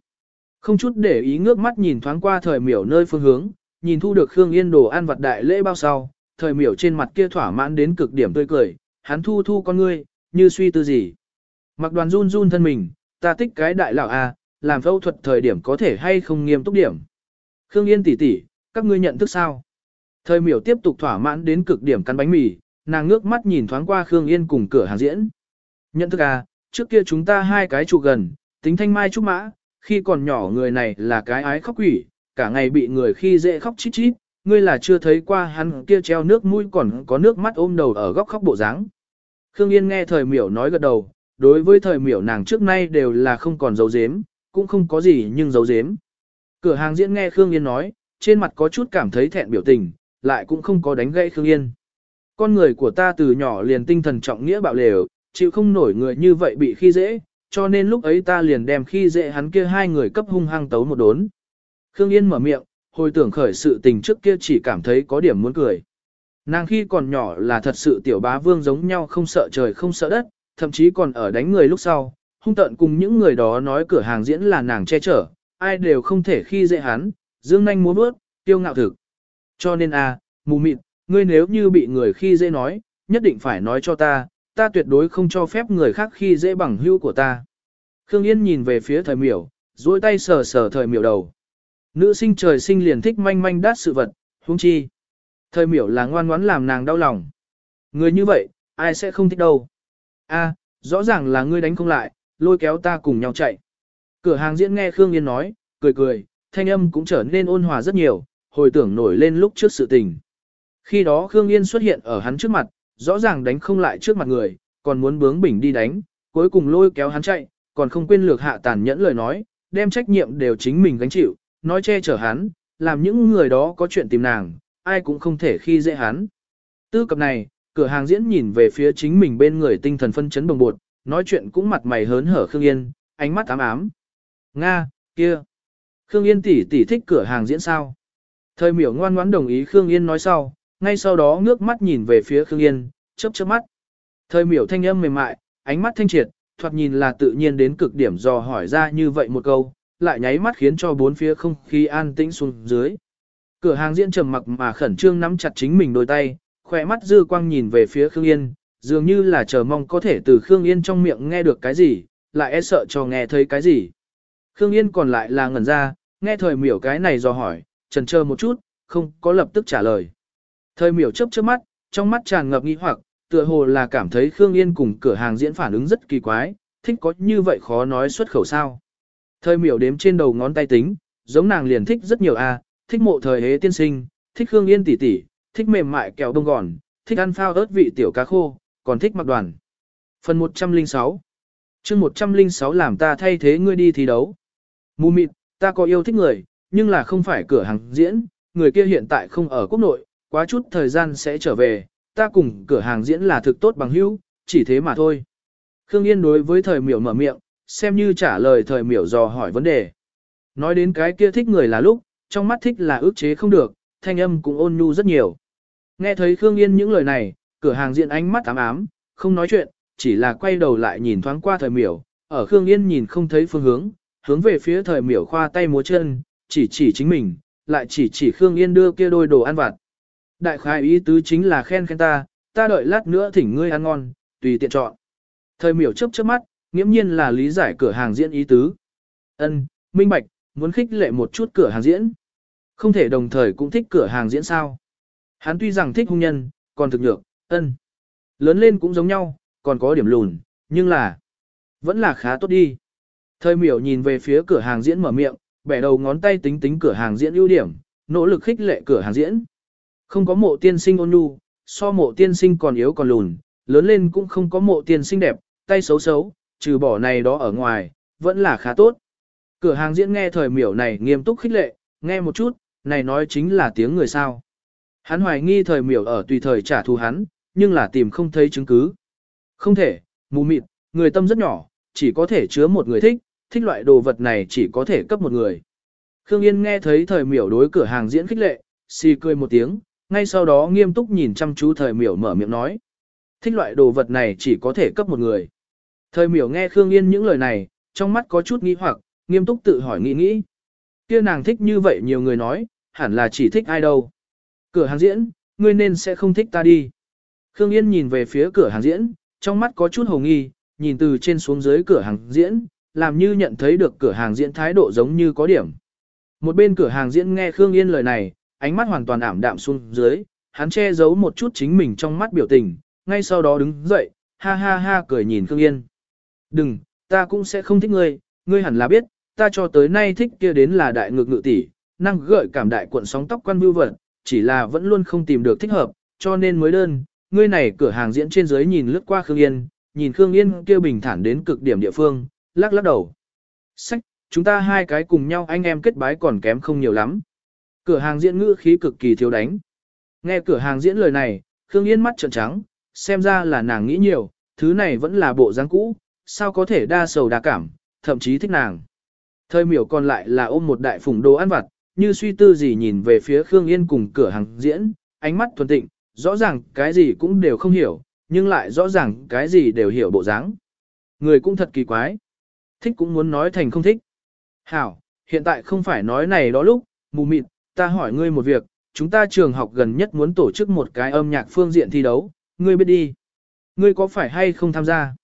Không chút để ý ngước mắt nhìn thoáng qua thời miểu nơi phương hướng, nhìn thu được Khương Yên đồ ăn vật đại lễ bao sau, thời miểu trên mặt kia thỏa mãn đến cực điểm tươi cười, hắn thu thu con ngươi, như suy tư gì. Mặc đoàn run run thân mình, ta thích cái đại lão a, làm phẫu thuật thời điểm có thể hay không nghiêm túc điểm. Khương Yên tỷ tỷ, các ngươi nhận thức sao? Thời miểu tiếp tục thỏa mãn đến cực điểm cắn bánh mì, nàng ngước mắt nhìn thoáng qua Khương Yên cùng cửa hàng diễn. Nhận thức à, trước kia chúng ta hai cái trụ gần, tính thanh mai trúc mã, khi còn nhỏ người này là cái ái khóc quỷ, cả ngày bị người khi dễ khóc chít chít, ngươi là chưa thấy qua hắn kia treo nước mũi còn có nước mắt ôm đầu ở góc khóc bộ dáng. Khương Yên nghe thời miểu nói gật đầu, đối với thời miểu nàng trước nay đều là không còn dấu dếm, cũng không có gì nhưng dấu dếm. Cửa hàng diễn nghe Khương Yên nói, trên mặt có chút cảm thấy thẹn biểu tình, lại cũng không có đánh gãy Khương Yên. Con người của ta từ nhỏ liền tinh thần trọng nghĩa bạo lều, chịu không nổi người như vậy bị khi dễ, cho nên lúc ấy ta liền đem khi dễ hắn kia hai người cấp hung hăng tấu một đốn. Khương Yên mở miệng, hồi tưởng khởi sự tình trước kia chỉ cảm thấy có điểm muốn cười. Nàng khi còn nhỏ là thật sự tiểu bá vương giống nhau không sợ trời không sợ đất, thậm chí còn ở đánh người lúc sau, hung tận cùng những người đó nói cửa hàng diễn là nàng che chở, ai đều không thể khi dễ hắn, dương nanh múa bước, tiêu ngạo thực. Cho nên a, mù mịt, ngươi nếu như bị người khi dễ nói, nhất định phải nói cho ta, ta tuyệt đối không cho phép người khác khi dễ bằng hữu của ta. Khương Yên nhìn về phía thời miểu, duỗi tay sờ sờ thời miểu đầu. Nữ sinh trời sinh liền thích manh manh đát sự vật, huống chi. Thời miểu là ngoan ngoãn làm nàng đau lòng. Người như vậy, ai sẽ không thích đâu a rõ ràng là ngươi đánh không lại, lôi kéo ta cùng nhau chạy. Cửa hàng diễn nghe Khương Yên nói, cười cười, thanh âm cũng trở nên ôn hòa rất nhiều, hồi tưởng nổi lên lúc trước sự tình. Khi đó Khương Yên xuất hiện ở hắn trước mặt, rõ ràng đánh không lại trước mặt người, còn muốn bướng bỉnh đi đánh, cuối cùng lôi kéo hắn chạy, còn không quên lược hạ tàn nhẫn lời nói, đem trách nhiệm đều chính mình gánh chịu, nói che chở hắn, làm những người đó có chuyện tìm nàng, ai cũng không thể khi dễ hắn. Tư cập này, cửa hàng diễn nhìn về phía chính mình bên người tinh thần phân chấn bồng bột, nói chuyện cũng mặt mày hớn hở Khương Yên, ánh mắt ám ám. Nga, kia. Khương Yên tỷ tỷ thích cửa hàng diễn sao? Thời miểu ngoan ngoãn đồng ý Khương Yên nói sau, ngay sau đó ngước mắt nhìn về phía Khương Yên, chớp chớp mắt. Thời miểu thanh âm mềm mại, ánh mắt thanh triệt, thoạt nhìn là tự nhiên đến cực điểm dò hỏi ra như vậy một câu, lại nháy mắt khiến cho bốn phía không khí an tĩnh xuống dưới. Cửa hàng diễn trầm mặc mà khẩn trương nắm chặt chính mình đôi tay, khỏe mắt dư quang nhìn về phía Khương Yên, dường như là chờ mong có thể từ Khương Yên trong miệng nghe được cái gì, lại e sợ cho nghe thấy cái gì. Khương Yên còn lại là ngẩn ra, nghe thời miểu cái này do hỏi, trần chờ một chút, không có lập tức trả lời. Thời miểu chớp chớp mắt, trong mắt tràn ngập nghi hoặc, tựa hồ là cảm thấy Khương Yên cùng cửa hàng diễn phản ứng rất kỳ quái, thích có như vậy khó nói xuất khẩu sao. Thời miểu đếm trên đầu ngón tay tính, giống nàng liền thích rất nhiều a, thích mộ thời hế tiên sinh, thích Khương Yên tỷ tỷ, thích mềm mại kẹo đông gòn, thích ăn phao ớt vị tiểu cá khô, còn thích mặc đoàn. Phần 106 chương 106 làm ta thay thế ngươi đi thi đấu. Mù mịt, ta có yêu thích người, nhưng là không phải cửa hàng diễn, người kia hiện tại không ở quốc nội, quá chút thời gian sẽ trở về, ta cùng cửa hàng diễn là thực tốt bằng hữu, chỉ thế mà thôi. Khương Yên đối với thời miểu mở miệng, xem như trả lời thời miểu dò hỏi vấn đề. Nói đến cái kia thích người là lúc, trong mắt thích là ước chế không được, thanh âm cũng ôn nhu rất nhiều. Nghe thấy Khương Yên những lời này, cửa hàng diện ánh mắt ám ám, không nói chuyện, chỉ là quay đầu lại nhìn thoáng qua thời miểu, ở Khương Yên nhìn không thấy phương hướng, hướng về phía thời miểu khoa tay múa chân, chỉ chỉ chính mình, lại chỉ chỉ Khương Yên đưa kia đôi đồ ăn vặt. Đại khái ý tứ chính là khen khen ta, ta đợi lát nữa thỉnh ngươi ăn ngon, tùy tiện chọn. Thời miểu chớp chớp mắt, nghiễm nhiên là lý giải cửa hàng diễn ý tứ. Ân, minh bạch, muốn khích lệ một chút cửa hàng diễn. Không thể đồng thời cũng thích cửa hàng diễn sao. Hắn tuy rằng thích hung nhân, còn thực nhược, ân. Lớn lên cũng giống nhau, còn có điểm lùn, nhưng là, vẫn là khá tốt đi. Thời miểu nhìn về phía cửa hàng diễn mở miệng, bẻ đầu ngón tay tính tính cửa hàng diễn ưu điểm, nỗ lực khích lệ cửa hàng diễn. Không có mộ tiên sinh ôn nhu, so mộ tiên sinh còn yếu còn lùn, lớn lên cũng không có mộ tiên sinh đẹp, tay xấu xấu, trừ bỏ này đó ở ngoài, vẫn là khá tốt. Cửa hàng diễn nghe thời miểu này nghiêm túc khích lệ, nghe một chút, này nói chính là tiếng người sao. Hắn hoài nghi thời miểu ở tùy thời trả thù hắn, nhưng là tìm không thấy chứng cứ. Không thể, mù mịt, người tâm rất nhỏ, chỉ có thể chứa một người thích, thích loại đồ vật này chỉ có thể cấp một người. Khương Yên nghe thấy thời miểu đối cửa hàng diễn khích lệ, si cười một tiếng, ngay sau đó nghiêm túc nhìn chăm chú thời miểu mở miệng nói. Thích loại đồ vật này chỉ có thể cấp một người. Thời miểu nghe Khương Yên những lời này, trong mắt có chút nghi hoặc, nghiêm túc tự hỏi nghĩ nghĩ. kia nàng thích như vậy nhiều người nói, hẳn là chỉ thích ai đâu. Cửa hàng diễn, ngươi nên sẽ không thích ta đi. Khương Yên nhìn về phía cửa hàng diễn, trong mắt có chút hồ nghi, nhìn từ trên xuống dưới cửa hàng diễn, làm như nhận thấy được cửa hàng diễn thái độ giống như có điểm. Một bên cửa hàng diễn nghe Khương Yên lời này, ánh mắt hoàn toàn ảm đạm xuống dưới, hắn che giấu một chút chính mình trong mắt biểu tình, ngay sau đó đứng dậy, ha ha ha cười nhìn Khương Yên. Đừng, ta cũng sẽ không thích ngươi, ngươi hẳn là biết, ta cho tới nay thích kia đến là đại ngược ngự tỷ, năng gợi cảm đại cuộn sóng tóc quan vưu vật, chỉ là vẫn luôn không tìm được thích hợp, cho nên mới đơn, ngươi này cửa hàng diễn trên dưới nhìn lướt qua Khương Yên, nhìn Khương Yên kia bình thản đến cực điểm địa phương, lắc lắc đầu. Sách, chúng ta hai cái cùng nhau anh em kết bái còn kém không nhiều lắm. Cửa hàng diễn ngữ khí cực kỳ thiếu đánh. Nghe cửa hàng diễn lời này, Khương Yên mắt trợn trắng, xem ra là nàng nghĩ nhiều, thứ này vẫn là bộ dáng cũ, sao có thể đa sầu đa cảm, thậm chí thích nàng. Thời miểu còn lại là ôm một đại phùng đồ ăn vặt, như suy tư gì nhìn về phía Khương Yên cùng cửa hàng diễn, ánh mắt thuần tịnh, rõ ràng cái gì cũng đều không hiểu, nhưng lại rõ ràng cái gì đều hiểu bộ dáng. Người cũng thật kỳ quái. Thích cũng muốn nói thành không thích. Hảo, hiện tại không phải nói này đó lúc, mù mịt, ta hỏi ngươi một việc, chúng ta trường học gần nhất muốn tổ chức một cái âm nhạc phương diện thi đấu, ngươi biết đi. Ngươi có phải hay không tham gia?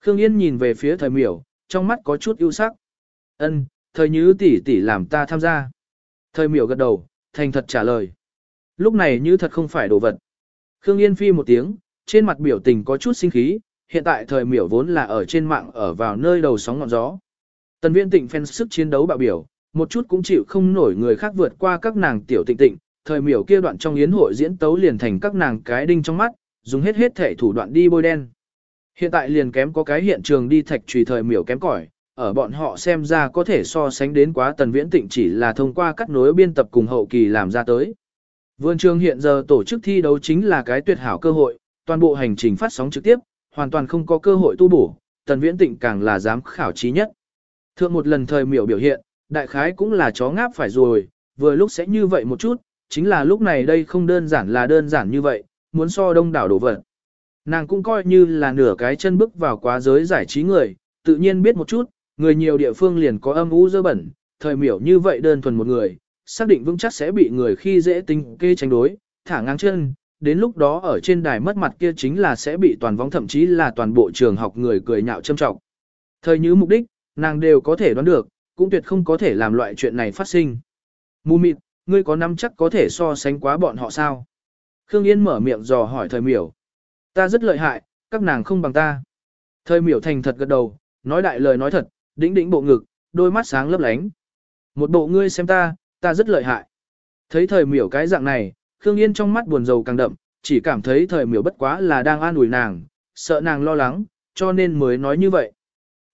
Khương Yên nhìn về phía thời miểu, trong mắt có chút ưu sắc. Ân, thời như tỷ tỷ làm ta tham gia. Thời miểu gật đầu, thành thật trả lời. Lúc này như thật không phải đồ vật. Khương Yên phi một tiếng, trên mặt biểu tình có chút sinh khí, hiện tại thời miểu vốn là ở trên mạng ở vào nơi đầu sóng ngọn gió. Tần viên tịnh phen sức chiến đấu bạo biểu, một chút cũng chịu không nổi người khác vượt qua các nàng tiểu tịnh tịnh, thời miểu kia đoạn trong yến hội diễn tấu liền thành các nàng cái đinh trong mắt, dùng hết hết thể thủ đoạn đi bôi đen. Hiện tại liền kém có cái hiện trường đi thạch trùy thời miểu kém cỏi, ở bọn họ xem ra có thể so sánh đến quá tần viễn tịnh chỉ là thông qua cắt nối biên tập cùng hậu kỳ làm ra tới. Vườn trường hiện giờ tổ chức thi đấu chính là cái tuyệt hảo cơ hội, toàn bộ hành trình phát sóng trực tiếp, hoàn toàn không có cơ hội tu bổ, tần viễn tịnh càng là dám khảo trí nhất. Thượng một lần thời miểu biểu hiện, đại khái cũng là chó ngáp phải rồi, vừa lúc sẽ như vậy một chút, chính là lúc này đây không đơn giản là đơn giản như vậy, muốn so đông đảo đổ vật. Nàng cũng coi như là nửa cái chân bước vào quá giới giải trí người, tự nhiên biết một chút, người nhiều địa phương liền có âm u dơ bẩn, thời miểu như vậy đơn thuần một người, xác định vững chắc sẽ bị người khi dễ tính kê tranh đối, thả ngang chân, đến lúc đó ở trên đài mất mặt kia chính là sẽ bị toàn vong thậm chí là toàn bộ trường học người cười nhạo châm trọng. Thời như mục đích, nàng đều có thể đoán được, cũng tuyệt không có thể làm loại chuyện này phát sinh. Mù mịt, ngươi có nắm chắc có thể so sánh quá bọn họ sao? Khương Yên mở miệng dò hỏi thời miểu. Ta rất lợi hại, các nàng không bằng ta. Thời miểu thành thật gật đầu, nói đại lời nói thật, đĩnh đĩnh bộ ngực, đôi mắt sáng lấp lánh. Một bộ ngươi xem ta, ta rất lợi hại. Thấy thời miểu cái dạng này, Khương Yên trong mắt buồn rầu càng đậm, chỉ cảm thấy thời miểu bất quá là đang an ủi nàng, sợ nàng lo lắng, cho nên mới nói như vậy.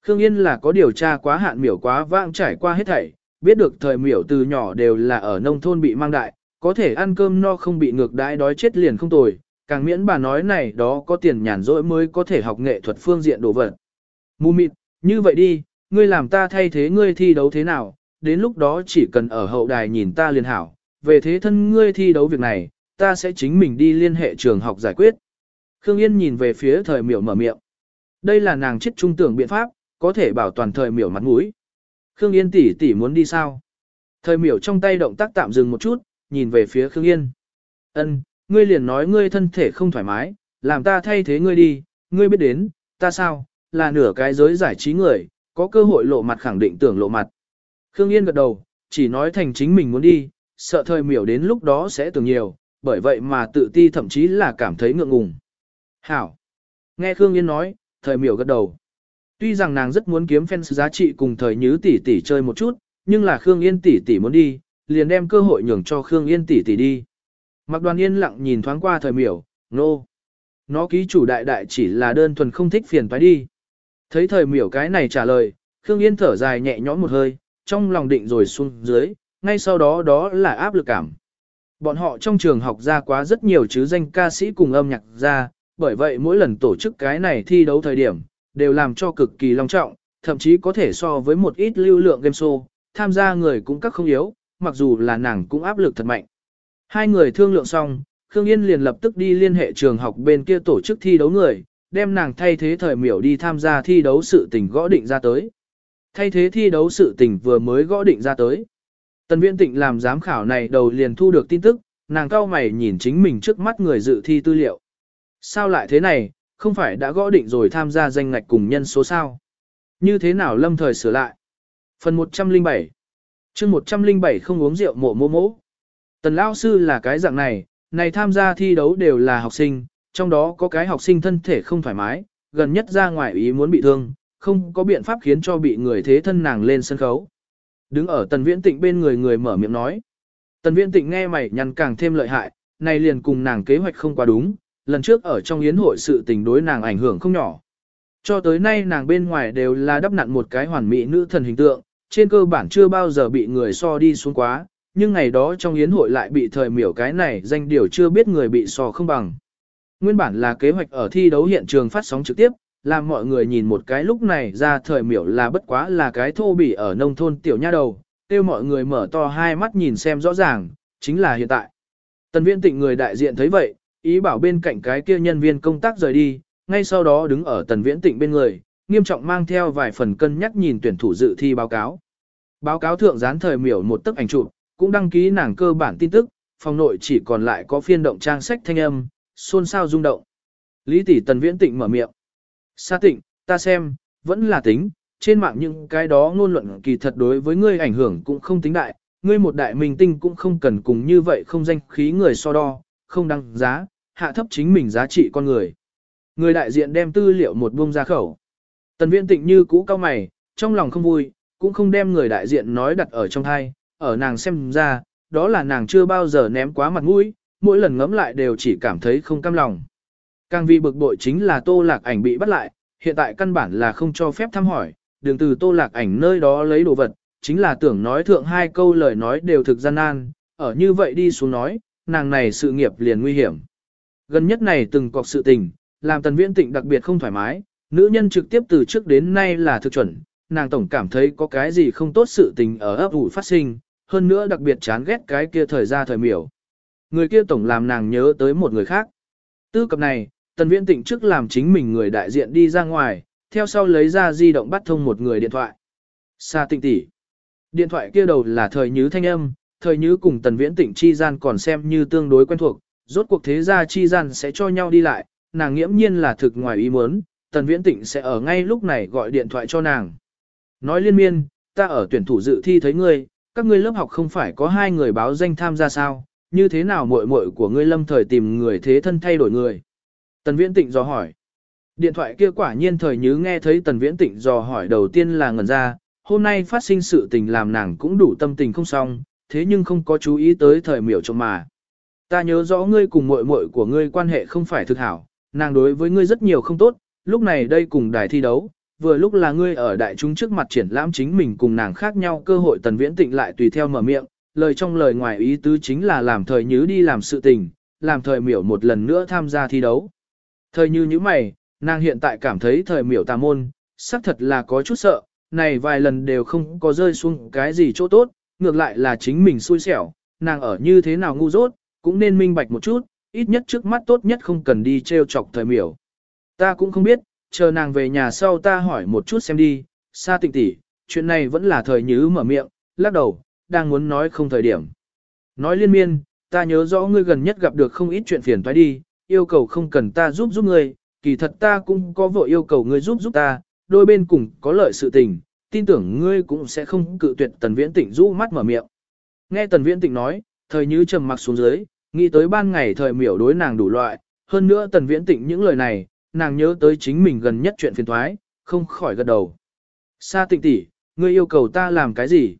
Khương Yên là có điều tra quá hạn miểu quá vãng trải qua hết thảy, biết được thời miểu từ nhỏ đều là ở nông thôn bị mang đại, có thể ăn cơm no không bị ngược đãi đói chết liền không tồi, càng miễn bà nói này đó có tiền nhàn rỗi mới có thể học nghệ thuật phương diện đồ vật. Mù mịt, như vậy đi, ngươi làm ta thay thế ngươi thi đấu thế nào, đến lúc đó chỉ cần ở hậu đài nhìn ta liền hảo, về thế thân ngươi thi đấu việc này, ta sẽ chính mình đi liên hệ trường học giải quyết. Khương Yên nhìn về phía thời miểu mở miệng. Đây là nàng chết trung tưởng biện pháp, có thể bảo toàn thời miểu mặt mũi. Khương Yên tỷ tỷ muốn đi sao? Thời miểu trong tay động tác tạm dừng một chút, nhìn về phía Khương Yên. Ân, ngươi liền nói ngươi thân thể không thoải mái, làm ta thay thế ngươi đi, ngươi biết đến, ta sao, là nửa cái giới giải trí người, có cơ hội lộ mặt khẳng định tưởng lộ mặt. Khương Yên gật đầu, chỉ nói thành chính mình muốn đi, sợ thời miểu đến lúc đó sẽ tưởng nhiều, bởi vậy mà tự ti thậm chí là cảm thấy ngượng ngùng. Hảo! Nghe Khương Yên nói, thời miểu gật đầu. Tuy rằng nàng rất muốn kiếm fans giá trị cùng thời nhứ tỷ tỷ chơi một chút, nhưng là Khương Yên tỷ tỷ muốn đi, liền đem cơ hội nhường cho Khương Yên tỷ tỷ đi. Mặc đoàn yên lặng nhìn thoáng qua thời miểu, nô. No. Nó ký chủ đại đại chỉ là đơn thuần không thích phiền phải đi. Thấy thời miểu cái này trả lời, Khương Yên thở dài nhẹ nhõm một hơi, trong lòng định rồi xuống dưới, ngay sau đó đó là áp lực cảm. Bọn họ trong trường học ra quá rất nhiều chứ danh ca sĩ cùng âm nhạc ra, bởi vậy mỗi lần tổ chức cái này thi đấu thời điểm, đều làm cho cực kỳ long trọng, thậm chí có thể so với một ít lưu lượng game show, tham gia người cũng các không yếu, mặc dù là nàng cũng áp lực thật mạnh. Hai người thương lượng xong, Khương Yên liền lập tức đi liên hệ trường học bên kia tổ chức thi đấu người, đem nàng thay thế thời miểu đi tham gia thi đấu sự tình gõ định ra tới. Thay thế thi đấu sự tình vừa mới gõ định ra tới. Tần Viễn Tịnh làm giám khảo này đầu liền thu được tin tức, nàng cao mày nhìn chính mình trước mắt người dự thi tư liệu. Sao lại thế này, không phải đã gõ định rồi tham gia danh ngạch cùng nhân số sao? Như thế nào lâm thời sửa lại? Phần 107 chương 107 không uống rượu mộ mô mỗ. Tần Lao Sư là cái dạng này, này tham gia thi đấu đều là học sinh, trong đó có cái học sinh thân thể không thoải mái, gần nhất ra ngoài ý muốn bị thương, không có biện pháp khiến cho bị người thế thân nàng lên sân khấu. Đứng ở tần viễn tịnh bên người người mở miệng nói. Tần viễn tịnh nghe mày nhăn càng thêm lợi hại, này liền cùng nàng kế hoạch không quá đúng, lần trước ở trong yến hội sự tình đối nàng ảnh hưởng không nhỏ. Cho tới nay nàng bên ngoài đều là đắp nặn một cái hoàn mỹ nữ thần hình tượng, trên cơ bản chưa bao giờ bị người so đi xuống quá, nhưng ngày đó trong yến hội lại bị thời miểu cái này danh điều chưa biết người bị so không bằng. Nguyên bản là kế hoạch ở thi đấu hiện trường phát sóng trực tiếp, làm mọi người nhìn một cái lúc này ra thời miểu là bất quá là cái thô bỉ ở nông thôn tiểu nha đầu, kêu mọi người mở to hai mắt nhìn xem rõ ràng, chính là hiện tại. Tần viễn tịnh người đại diện thấy vậy, ý bảo bên cạnh cái kia nhân viên công tác rời đi, ngay sau đó đứng ở tần viễn tịnh bên người, nghiêm trọng mang theo vài phần cân nhắc nhìn tuyển thủ dự thi báo cáo. Báo cáo thượng dán thời miểu một tấc ảnh chụp, cũng đăng ký nàng cơ bản tin tức, phòng nội chỉ còn lại có phiên động trang sách thanh âm, xôn xao rung động. Lý tỷ tần viễn tịnh mở miệng. Sa tịnh, ta xem, vẫn là tính, trên mạng những cái đó ngôn luận kỳ thật đối với ngươi ảnh hưởng cũng không tính đại, ngươi một đại minh tinh cũng không cần cùng như vậy không danh khí người so đo, không đăng giá, hạ thấp chính mình giá trị con người. Người đại diện đem tư liệu một buông ra khẩu. Tần viễn tịnh như cũ cao mày, trong lòng không vui, cũng không đem người đại diện nói đặt ở trong thai, ở nàng xem ra, đó là nàng chưa bao giờ ném quá mặt mũi, mỗi lần ngẫm lại đều chỉ cảm thấy không cam lòng. Càng vì bực bội chính là tô lạc ảnh bị bắt lại, hiện tại căn bản là không cho phép thăm hỏi, đường từ tô lạc ảnh nơi đó lấy đồ vật, chính là tưởng nói thượng hai câu lời nói đều thực gian nan, ở như vậy đi xuống nói, nàng này sự nghiệp liền nguy hiểm. Gần nhất này từng cọc sự tình, làm tần viễn tịnh đặc biệt không thoải mái, nữ nhân trực tiếp từ trước đến nay là thực chuẩn, nàng tổng cảm thấy có cái gì không tốt sự tình ở ấp ủ phát sinh, hơn nữa đặc biệt chán ghét cái kia thời gian thời miểu. Người kia tổng làm nàng nhớ tới một người khác. Tư cập này, tần viễn tịnh trước làm chính mình người đại diện đi ra ngoài, theo sau lấy ra di động bắt thông một người điện thoại. Sa tịnh tỷ. Điện thoại kia đầu là thời nhứ thanh âm, thời nhứ cùng tần viễn tịnh chi gian còn xem như tương đối quen thuộc, rốt cuộc thế gia chi gian sẽ cho nhau đi lại, nàng nghiễm nhiên là thực ngoài ý muốn, tần viễn tịnh sẽ ở ngay lúc này gọi điện thoại cho nàng. Nói liên miên, ta ở tuyển thủ dự thi thấy ngươi, các ngươi lớp học không phải có hai người báo danh tham gia sao, như thế nào muội muội của ngươi lâm thời tìm người thế thân thay đổi người. Tần viễn tịnh dò hỏi. Điện thoại kia quả nhiên thời nhứ nghe thấy tần viễn tịnh dò hỏi đầu tiên là ngẩn ra, hôm nay phát sinh sự tình làm nàng cũng đủ tâm tình không xong, thế nhưng không có chú ý tới thời miểu trong mà. Ta nhớ rõ ngươi cùng muội muội của ngươi quan hệ không phải thực hảo, nàng đối với ngươi rất nhiều không tốt, lúc này đây cùng đài thi đấu, vừa lúc là ngươi ở đại chúng trước mặt triển lãm chính mình cùng nàng khác nhau cơ hội tần viễn tịnh lại tùy theo mở miệng, lời trong lời ngoài ý tứ chính là làm thời nhứ đi làm sự tình, làm thời miểu một lần nữa tham gia thi đấu. Thời như như mày, nàng hiện tại cảm thấy thời miểu tà môn, xác thật là có chút sợ, này vài lần đều không có rơi xuống cái gì chỗ tốt, ngược lại là chính mình xui xẻo, nàng ở như thế nào ngu dốt, cũng nên minh bạch một chút, ít nhất trước mắt tốt nhất không cần đi treo chọc thời miểu. Ta cũng không biết, chờ nàng về nhà sau ta hỏi một chút xem đi, xa tịnh tỷ, chuyện này vẫn là thời nhứ mở miệng, lắc đầu, đang muốn nói không thời điểm. Nói liên miên, ta nhớ rõ ngươi gần nhất gặp được không ít chuyện phiền toái đi, yêu cầu không cần ta giúp giúp ngươi, kỳ thật ta cũng có vội yêu cầu ngươi giúp giúp ta, đôi bên cùng có lợi sự tình, tin tưởng ngươi cũng sẽ không cự tuyệt tần viễn tịnh rũ mắt mở miệng. Nghe tần viễn tịnh nói, thời như trầm mặc xuống dưới, nghĩ tới ban ngày thời miểu đối nàng đủ loại, hơn nữa tần viễn tịnh những lời này, nàng nhớ tới chính mình gần nhất chuyện phiền toái không khỏi gật đầu. Sa tịnh tỷ, ngươi yêu cầu ta làm cái gì?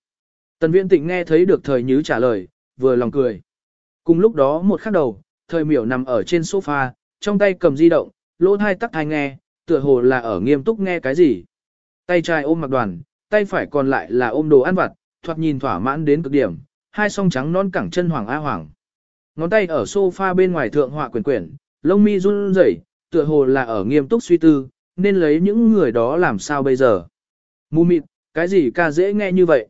Tần viễn tịnh nghe thấy được thời nhứ trả lời, vừa lòng cười. Cùng lúc đó một khắc đầu, thời miểu nằm ở trên sofa, trong tay cầm di động, lỗ thai tắc thai nghe, tựa hồ là ở nghiêm túc nghe cái gì. Tay trái ôm mặc đoàn, tay phải còn lại là ôm đồ ăn vặt, thoạt nhìn thỏa mãn đến cực điểm, hai song trắng non cẳng chân hoàng a hoàng. Ngón tay ở sofa bên ngoài thượng họa quyển quyển, lông mi run rẩy, tựa hồ là ở nghiêm túc suy tư, nên lấy những người đó làm sao bây giờ. Mù mịt, cái gì ca dễ nghe như vậy?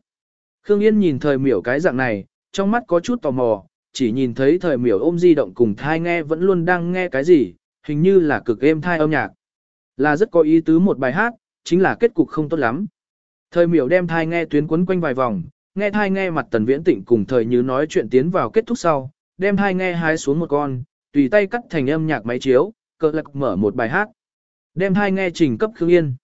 Khương Yên nhìn thời miểu cái dạng này, trong mắt có chút tò mò, chỉ nhìn thấy thời miểu ôm di động cùng thai nghe vẫn luôn đang nghe cái gì, hình như là cực êm thai âm nhạc. Là rất có ý tứ một bài hát, chính là kết cục không tốt lắm. Thời miểu đem thai nghe tuyến quấn quanh vài vòng, nghe thai nghe mặt tần viễn tịnh cùng thời như nói chuyện tiến vào kết thúc sau, đem thai nghe hái xuống một con, tùy tay cắt thành âm nhạc máy chiếu, cờ lạc mở một bài hát. Đem thai nghe trình cấp Khương Yên.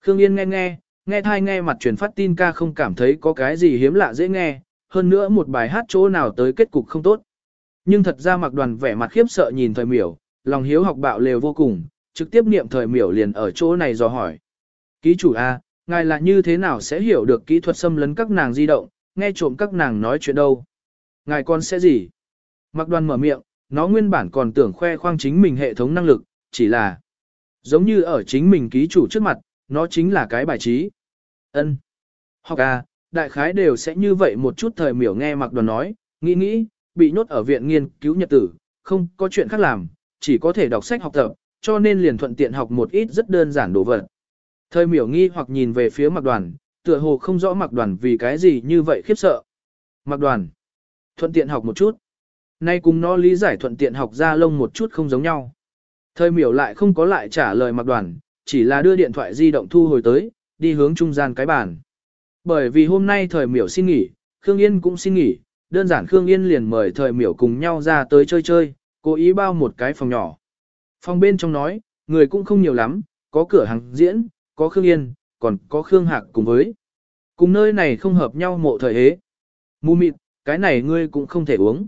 Khương Yên nghe nghe, nghe thai nghe mặt truyền phát tin ca không cảm thấy có cái gì hiếm lạ dễ nghe, hơn nữa một bài hát chỗ nào tới kết cục không tốt. Nhưng thật ra mặc đoàn vẻ mặt khiếp sợ nhìn thời miểu, lòng hiếu học bạo lều vô cùng, trực tiếp niệm thời miểu liền ở chỗ này dò hỏi. Ký chủ A, ngài là như thế nào sẽ hiểu được kỹ thuật xâm lấn các nàng di động, nghe trộm các nàng nói chuyện đâu? Ngài con sẽ gì? Mặc đoàn mở miệng, nó nguyên bản còn tưởng khoe khoang chính mình hệ thống năng lực, chỉ là giống như ở chính mình ký chủ trước mặt, nó chính là cái bài trí. Ân. Học à, đại khái đều sẽ như vậy một chút thời miểu nghe mặc đoàn nói, nghĩ nghĩ, bị nhốt ở viện nghiên cứu nhật tử, không có chuyện khác làm, chỉ có thể đọc sách học tập, cho nên liền thuận tiện học một ít rất đơn giản đồ vật. Thời miểu nghi hoặc nhìn về phía mặc đoàn, tựa hồ không rõ mặc đoàn vì cái gì như vậy khiếp sợ. Mặc đoàn, thuận tiện học một chút. Nay cùng nó lý giải thuận tiện học ra lông một chút không giống nhau. Thời miểu lại không có lại trả lời mặc đoàn, chỉ là đưa điện thoại di động thu hồi tới, đi hướng trung gian cái bàn. Bởi vì hôm nay thời miểu xin nghỉ, Khương Yên cũng xin nghỉ, đơn giản Khương Yên liền mời thời miểu cùng nhau ra tới chơi chơi, cố ý bao một cái phòng nhỏ. Phòng bên trong nói, người cũng không nhiều lắm, có cửa hàng diễn, có Khương Yên, còn có Khương Hạc cùng với. Cùng nơi này không hợp nhau mộ thời hế. Mù mịt, cái này ngươi cũng không thể uống.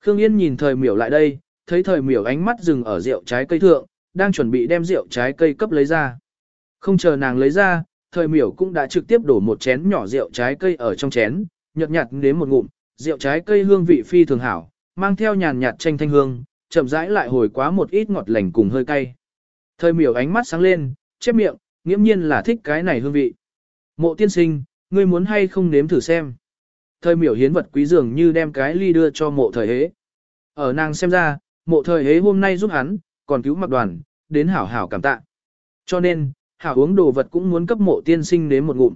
Khương Yên nhìn thời miểu lại đây, thấy thời miểu ánh mắt dừng ở rượu trái cây thượng, đang chuẩn bị đem rượu trái cây cấp lấy ra. Không chờ nàng lấy ra, thời miểu cũng đã trực tiếp đổ một chén nhỏ rượu trái cây ở trong chén, nhợt nhạt nếm một ngụm, rượu trái cây hương vị phi thường hảo, mang theo nhàn nhạt chanh thanh hương, chậm rãi lại hồi quá một ít ngọt lành cùng hơi cay. Thời miểu ánh mắt sáng lên, chép miệng, nghiễm nhiên là thích cái này hương vị. Mộ tiên sinh, ngươi muốn hay không nếm thử xem. Thời miểu hiến vật quý dường như đem cái ly đưa cho mộ thời hế. Ở nàng xem ra, mộ thời hế hôm nay giúp hắn, còn cứu mặc đoàn, đến hảo hảo cảm tạ. Cho nên, hảo uống đồ vật cũng muốn cấp mộ tiên sinh nếm một ngụm.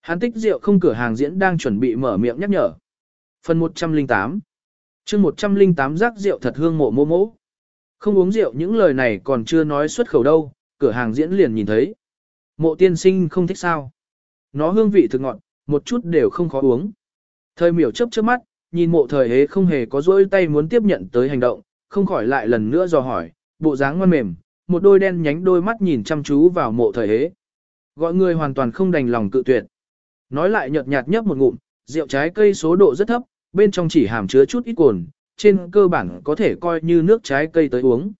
Hắn tích rượu không cửa hàng diễn đang chuẩn bị mở miệng nhắc nhở. Phần 108 chương 108 rác rượu thật hương mộ mô mỗ. Không uống rượu những lời này còn chưa nói xuất khẩu đâu, cửa hàng diễn liền nhìn thấy. Mộ tiên sinh không thích sao. Nó hương vị thực ngọt, một chút đều không khó uống. Thời miểu chấp trước mắt, nhìn mộ thời hế không hề có dỗi tay muốn tiếp nhận tới hành động, không khỏi lại lần nữa dò hỏi, bộ dáng ngoan mềm, một đôi đen nhánh đôi mắt nhìn chăm chú vào mộ thời hế. Gọi người hoàn toàn không đành lòng cự tuyệt. Nói lại nhợt nhạt nhấp một ngụm, rượu trái cây số độ rất thấp, bên trong chỉ hàm chứa chút ít cồn, trên cơ bản có thể coi như nước trái cây tới uống.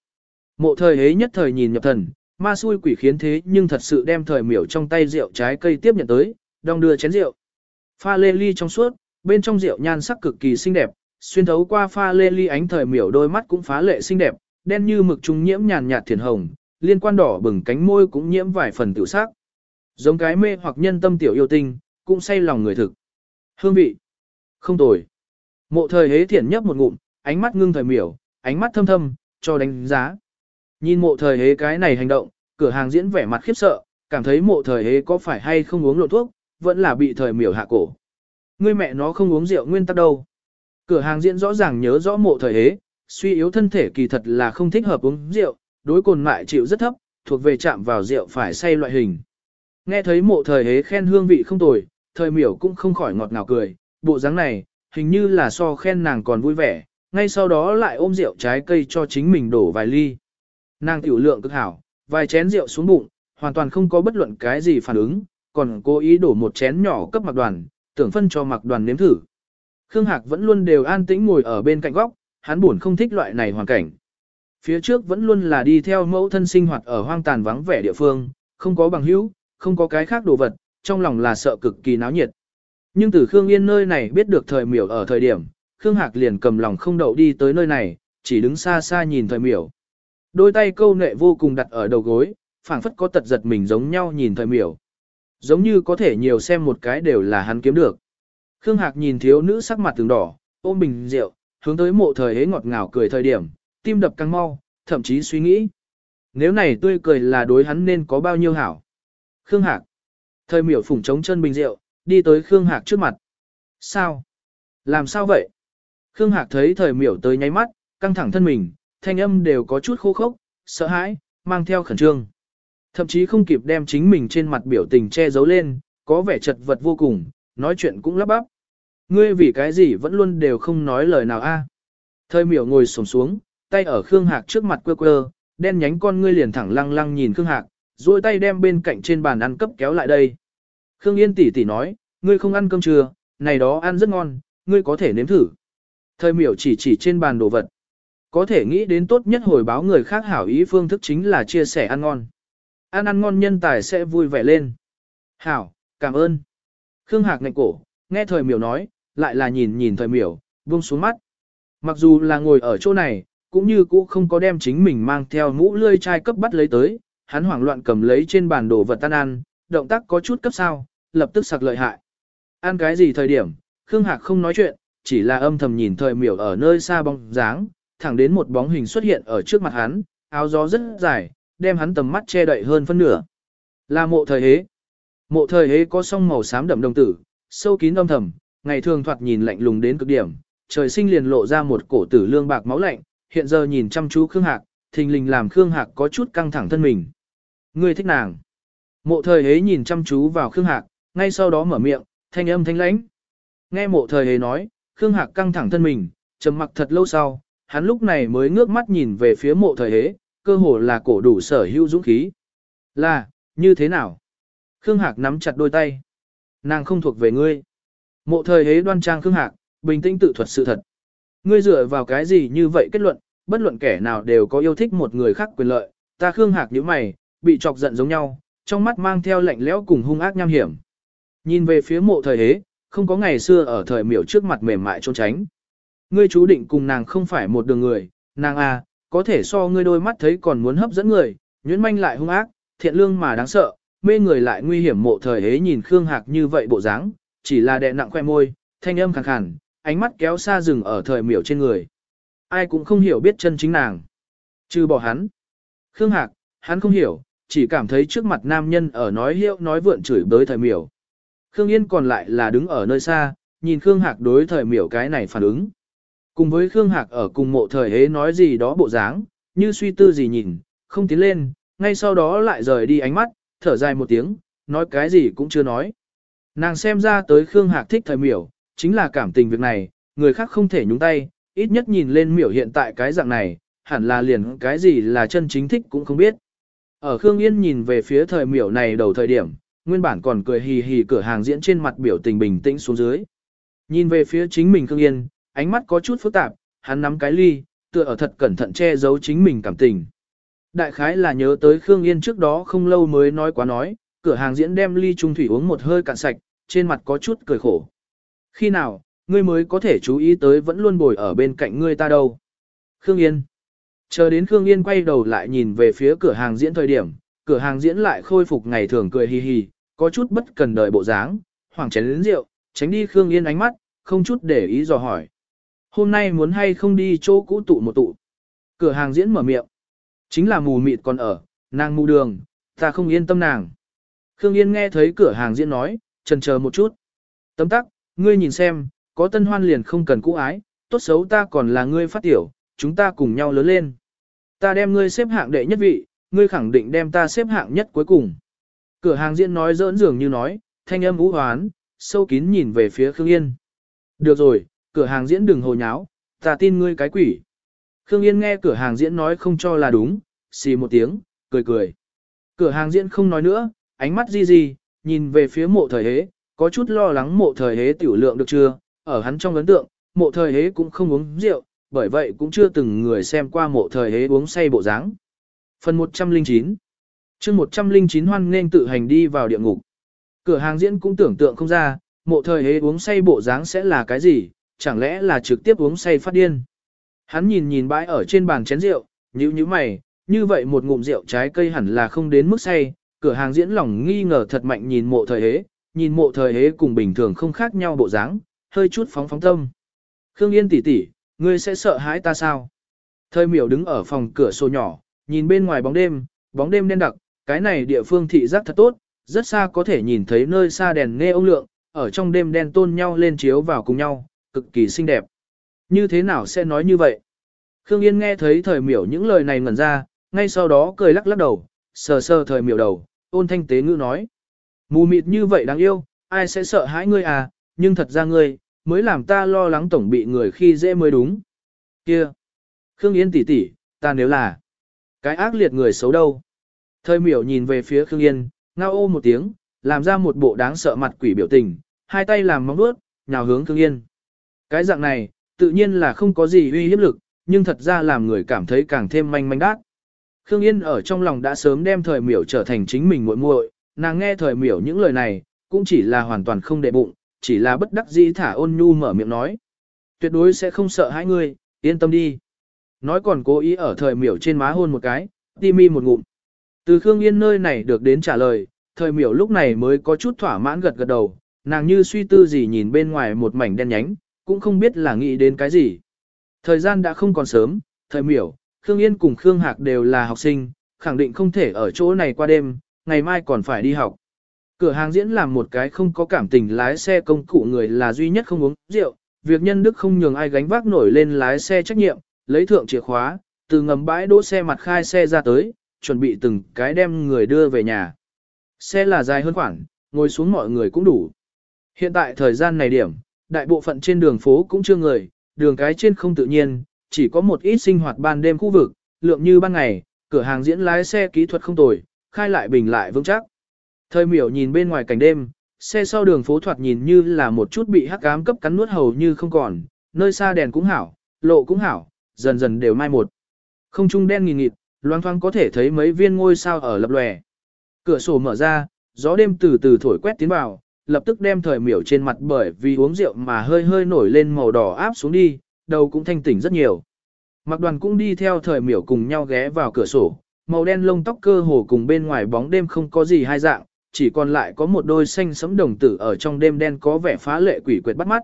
Mộ thời hế nhất thời nhìn nhập thần, ma xui quỷ khiến thế nhưng thật sự đem thời miểu trong tay rượu trái cây tiếp nhận tới, đong đưa chén rượu. Pha lê ly trong suốt, bên trong rượu nhan sắc cực kỳ xinh đẹp, xuyên thấu qua pha lê ly ánh thời miểu đôi mắt cũng phá lệ xinh đẹp, đen như mực trung nhiễm nhàn nhạt thiền hồng, liên quan đỏ bừng cánh môi cũng nhiễm vài phần tiểu sắc. Giống cái mê hoặc nhân tâm tiểu yêu tinh, cũng say lòng người thực. Hương vị. Không tồi. Mộ thời hế thiển nhấp một ngụm, ánh mắt ngưng thời miểu, ánh mắt thâm thâm, cho đánh giá. Nhìn mộ thời hế cái này hành động, cửa hàng diễn vẻ mặt khiếp sợ, cảm thấy mộ thời hế có phải hay không uống lộn thuốc, vẫn là bị thời miểu hạ cổ. người mẹ nó không uống rượu nguyên tắc đâu. Cửa hàng diễn rõ ràng nhớ rõ mộ thời hế, suy yếu thân thể kỳ thật là không thích hợp uống rượu, đối cồn mại chịu rất thấp, thuộc về chạm vào rượu phải say loại hình. Nghe thấy mộ thời hế khen hương vị không tồi, thời miểu cũng không khỏi ngọt ngào cười, bộ dáng này, hình như là so khen nàng còn vui vẻ, ngay sau đó lại ôm rượu trái cây cho chính mình đổ vài ly. Nàng tiểu lượng cực hảo, vài chén rượu xuống bụng, hoàn toàn không có bất luận cái gì phản ứng, còn cố ý đổ một chén nhỏ cấp mặc đoàn, tưởng phân cho mặc đoàn nếm thử. Khương Hạc vẫn luôn đều an tĩnh ngồi ở bên cạnh góc, hắn buồn không thích loại này hoàn cảnh. Phía trước vẫn luôn là đi theo mẫu thân sinh hoạt ở hoang tàn vắng vẻ địa phương, không có bằng hữu, không có cái khác đồ vật, trong lòng là sợ cực kỳ náo nhiệt. Nhưng từ Khương Yên nơi này biết được thời miểu ở thời điểm, Khương Hạc liền cầm lòng không đậu đi tới nơi này, chỉ đứng xa xa nhìn thời miểu. Đôi tay câu nệ vô cùng đặt ở đầu gối, phảng phất có tật giật mình giống nhau nhìn thời miểu. Giống như có thể nhiều xem một cái đều là hắn kiếm được. Khương Hạc nhìn thiếu nữ sắc mặt từng đỏ, ôm bình rượu, hướng tới mộ thời hế ngọt ngào cười thời điểm, tim đập căng mau, thậm chí suy nghĩ. Nếu này tươi cười là đối hắn nên có bao nhiêu hảo. Khương Hạc. Thời miểu phủng trống chân bình rượu, đi tới Khương Hạc trước mặt. Sao? Làm sao vậy? Khương Hạc thấy thời miểu tới nháy mắt, căng thẳng thân mình, thanh âm đều có chút khô khốc, sợ hãi, mang theo khẩn trương. Thậm chí không kịp đem chính mình trên mặt biểu tình che giấu lên, có vẻ chật vật vô cùng, nói chuyện cũng lắp bắp. Ngươi vì cái gì vẫn luôn đều không nói lời nào a? Thời miểu ngồi sổng xuống, tay ở Khương Hạc trước mặt quơ quơ, đen nhánh con ngươi liền thẳng lăng lăng nhìn Khương Hạc, duỗi tay đem bên cạnh trên bàn ăn cấp kéo lại đây. Khương Yên tỷ tỷ nói, ngươi không ăn cơm trưa, này đó ăn rất ngon, ngươi có thể nếm thử. Thời miểu chỉ chỉ trên bàn đồ vật. Có thể nghĩ đến tốt nhất hồi báo người khác hảo ý phương thức chính là chia sẻ ăn ngon. Ăn ăn ngon nhân tài sẽ vui vẻ lên. Hảo, cảm ơn. Khương Hạc ngạnh cổ, nghe thời miểu nói, lại là nhìn nhìn thời miểu, buông xuống mắt. Mặc dù là ngồi ở chỗ này, cũng như cũ không có đem chính mình mang theo mũ lươi chai cấp bắt lấy tới, hắn hoảng loạn cầm lấy trên bàn đồ vật tan ăn, động tác có chút cấp sao, lập tức sặc lợi hại. Ăn cái gì thời điểm, Khương Hạc không nói chuyện, chỉ là âm thầm nhìn thời miểu ở nơi xa bóng dáng, thẳng đến một bóng hình xuất hiện ở trước mặt hắn, áo gió rất dài, đem hắn tầm mắt che đậy hơn phân nửa. Là mộ thời hế. Mộ thời hế có song màu xám đậm đồng tử, sâu kín âm thầm, ngày thường thoạt nhìn lạnh lùng đến cực điểm, trời sinh liền lộ ra một cổ tử lương bạc máu lạnh, hiện giờ nhìn chăm chú Khương Hạc, thình lình làm Khương Hạc có chút căng thẳng thân mình. Ngươi thích nàng. Mộ thời hế nhìn chăm chú vào Khương Hạc, ngay sau đó mở miệng, thanh âm thanh lãnh. Nghe mộ thời hế nói, Khương Hạc căng thẳng thân mình, trầm mặc thật lâu sau, hắn lúc này mới ngước mắt nhìn về phía mộ thời hế, cơ hồ là cổ đủ sở hữu dũng khí. Là, như thế nào? Khương Hạc nắm chặt đôi tay. Nàng không thuộc về ngươi. Mộ thời hế đoan trang Khương Hạc, bình tĩnh tự thuật sự thật. Ngươi dựa vào cái gì như vậy kết luận, bất luận kẻ nào đều có yêu thích một người khác quyền lợi, ta Khương Hạc như mày, bị chọc giận giống nhau, trong mắt mang theo lạnh lẽo cùng hung ác nham hiểm. Nhìn về phía mộ thời hế, không có ngày xưa ở thời miểu trước mặt mềm mại trốn tránh. Ngươi chú định cùng nàng không phải một đường người, nàng à, có thể so ngươi đôi mắt thấy còn muốn hấp dẫn người, nhuyễn manh lại hung ác, thiện lương mà đáng sợ, mê người lại nguy hiểm mộ thời hế nhìn Khương Hạc như vậy bộ dáng, chỉ là đè nặng khoe môi, thanh âm khàn khàn, ánh mắt kéo xa rừng ở thời miểu trên người. Ai cũng không hiểu biết chân chính nàng. Trừ bỏ hắn. Khương Hạc, hắn không hiểu, chỉ cảm thấy trước mặt nam nhân ở nói hiệu nói vượn chửi bới thời miểu. Khương Yên còn lại là đứng ở nơi xa, nhìn Khương Hạc đối thời miểu cái này phản ứng. Cùng với Khương Hạc ở cùng mộ thời hế nói gì đó bộ dáng, như suy tư gì nhìn, không tiến lên, ngay sau đó lại rời đi ánh mắt, thở dài một tiếng, nói cái gì cũng chưa nói. Nàng xem ra tới Khương Hạc thích thời miểu, chính là cảm tình việc này, người khác không thể nhúng tay, ít nhất nhìn lên miểu hiện tại cái dạng này, hẳn là liền cái gì là chân chính thích cũng không biết. Ở Khương Yên nhìn về phía thời miểu này đầu thời điểm, nguyên bản còn cười hì hì cửa hàng diễn trên mặt biểu tình bình tĩnh xuống dưới. Nhìn về phía chính mình Khương Yên, ánh mắt có chút phức tạp, hắn nắm cái ly, tựa ở thật cẩn thận che giấu chính mình cảm tình. Đại khái là nhớ tới Khương Yên trước đó không lâu mới nói quá nói, cửa hàng diễn đem ly trung thủy uống một hơi cạn sạch, trên mặt có chút cười khổ. Khi nào, ngươi mới có thể chú ý tới vẫn luôn bồi ở bên cạnh ngươi ta đâu. Khương Yên. Chờ đến Khương Yên quay đầu lại nhìn về phía cửa hàng diễn thời điểm, cửa hàng diễn lại khôi phục ngày thường cười hì hì, có chút bất cần đời bộ dáng, hoảng chén lĩnh rượu, tránh đi Khương Yên ánh mắt, không chút để ý dò hỏi. Hôm nay muốn hay không đi chỗ cũ tụ một tụ. Cửa hàng diễn mở miệng. Chính là mù mịt còn ở, nàng mù đường, ta không yên tâm nàng. Khương Yên nghe thấy cửa hàng diễn nói, chần chờ một chút. Tấm tắc, ngươi nhìn xem, có tân hoan liền không cần cũ ái, tốt xấu ta còn là ngươi phát tiểu, chúng ta cùng nhau lớn lên. Ta đem ngươi xếp hạng đệ nhất vị, ngươi khẳng định đem ta xếp hạng nhất cuối cùng. Cửa hàng diễn nói dỡn dường như nói, thanh âm vũ hoán, sâu kín nhìn về phía Khương Yên. Được rồi, cửa hàng diễn đừng hồ nháo, ta tin ngươi cái quỷ. Khương Yên nghe cửa hàng diễn nói không cho là đúng, xì một tiếng, cười cười. Cửa hàng diễn không nói nữa, ánh mắt di di, nhìn về phía mộ thời hế, có chút lo lắng mộ thời hế tiểu lượng được chưa, ở hắn trong ấn tượng, mộ thời hế cũng không uống rượu, bởi vậy cũng chưa từng người xem qua mộ thời hế uống say bộ dáng. Phần 109 chương 109 hoan nên tự hành đi vào địa ngục. Cửa hàng diễn cũng tưởng tượng không ra, mộ thời hế uống say bộ dáng sẽ là cái gì, chẳng lẽ là trực tiếp uống say phát điên. Hắn nhìn nhìn bãi ở trên bàn chén rượu, nhíu nhíu mày, như vậy một ngụm rượu trái cây hẳn là không đến mức say, cửa hàng diễn lòng nghi ngờ thật mạnh nhìn mộ thời hế, nhìn mộ thời hế cùng bình thường không khác nhau bộ dáng, hơi chút phóng phóng tâm. Khương Yên tỷ tỷ, ngươi sẽ sợ hãi ta sao? Thời miểu đứng ở phòng cửa sổ nhỏ, nhìn bên ngoài bóng đêm, bóng đêm đen đặc, cái này địa phương thị giác thật tốt, rất xa có thể nhìn thấy nơi xa đèn nghe ông lượng, ở trong đêm đen tôn nhau lên chiếu vào cùng nhau, cực kỳ xinh đẹp. Như thế nào sẽ nói như vậy? Khương Yên nghe thấy thời miểu những lời này ngẩn ra, ngay sau đó cười lắc lắc đầu, sờ sờ thời miểu đầu, ôn thanh tế ngữ nói. Mù mịt như vậy đáng yêu, ai sẽ sợ hãi ngươi à, nhưng thật ra ngươi, mới làm ta lo lắng tổng bị người khi dễ mới đúng. Kia! Khương Yên tỷ tỷ, ta nếu là cái ác liệt người xấu đâu. Thời miểu nhìn về phía Khương Yên, ngao ô một tiếng, làm ra một bộ đáng sợ mặt quỷ biểu tình, hai tay làm móng vuốt, nhào hướng Khương Yên. Cái dạng này, tự nhiên là không có gì uy hiếp lực, nhưng thật ra làm người cảm thấy càng thêm manh manh đát. Khương Yên ở trong lòng đã sớm đem thời miểu trở thành chính mình muội muội, nàng nghe thời miểu những lời này, cũng chỉ là hoàn toàn không để bụng, chỉ là bất đắc dĩ thả ôn nhu mở miệng nói. Tuyệt đối sẽ không sợ hãi ngươi, yên tâm đi. Nói còn cố ý ở thời miểu trên má hôn một cái, ti mi một ngụm. Từ Khương Yên nơi này được đến trả lời, thời miểu lúc này mới có chút thỏa mãn gật gật đầu, nàng như suy tư gì nhìn bên ngoài một mảnh đen nhánh, cũng không biết là nghĩ đến cái gì. Thời gian đã không còn sớm, thời miểu, Khương Yên cùng Khương Hạc đều là học sinh, khẳng định không thể ở chỗ này qua đêm, ngày mai còn phải đi học. Cửa hàng diễn làm một cái không có cảm tình lái xe công cụ người là duy nhất không uống rượu, việc nhân đức không nhường ai gánh vác nổi lên lái xe trách nhiệm, lấy thượng chìa khóa, từ ngầm bãi đỗ xe mặt khai xe ra tới, chuẩn bị từng cái đem người đưa về nhà. Xe là dài hơn khoảng, ngồi xuống mọi người cũng đủ. Hiện tại thời gian này điểm, đại bộ phận trên đường phố cũng chưa người, đường cái trên không tự nhiên, chỉ có một ít sinh hoạt ban đêm khu vực, lượng như ban ngày, cửa hàng diễn lái xe kỹ thuật không tồi, khai lại bình lại vững chắc. Thời miểu nhìn bên ngoài cảnh đêm, xe sau đường phố thoạt nhìn như là một chút bị hắc ám cấp cắn nuốt hầu như không còn, nơi xa đèn cũng hảo, lộ cũng hảo, dần dần đều mai một. Không trung đen nghìn nghịt, loang thoáng có thể thấy mấy viên ngôi sao ở lập lòe. Cửa sổ mở ra, gió đêm từ từ thổi quét tiến vào, lập tức đem thời miểu trên mặt bởi vì uống rượu mà hơi hơi nổi lên màu đỏ áp xuống đi, đầu cũng thanh tỉnh rất nhiều. Mặc đoàn cũng đi theo thời miểu cùng nhau ghé vào cửa sổ, màu đen lông tóc cơ hồ cùng bên ngoài bóng đêm không có gì hai dạng, chỉ còn lại có một đôi xanh sẫm đồng tử ở trong đêm đen có vẻ phá lệ quỷ quyệt bắt mắt.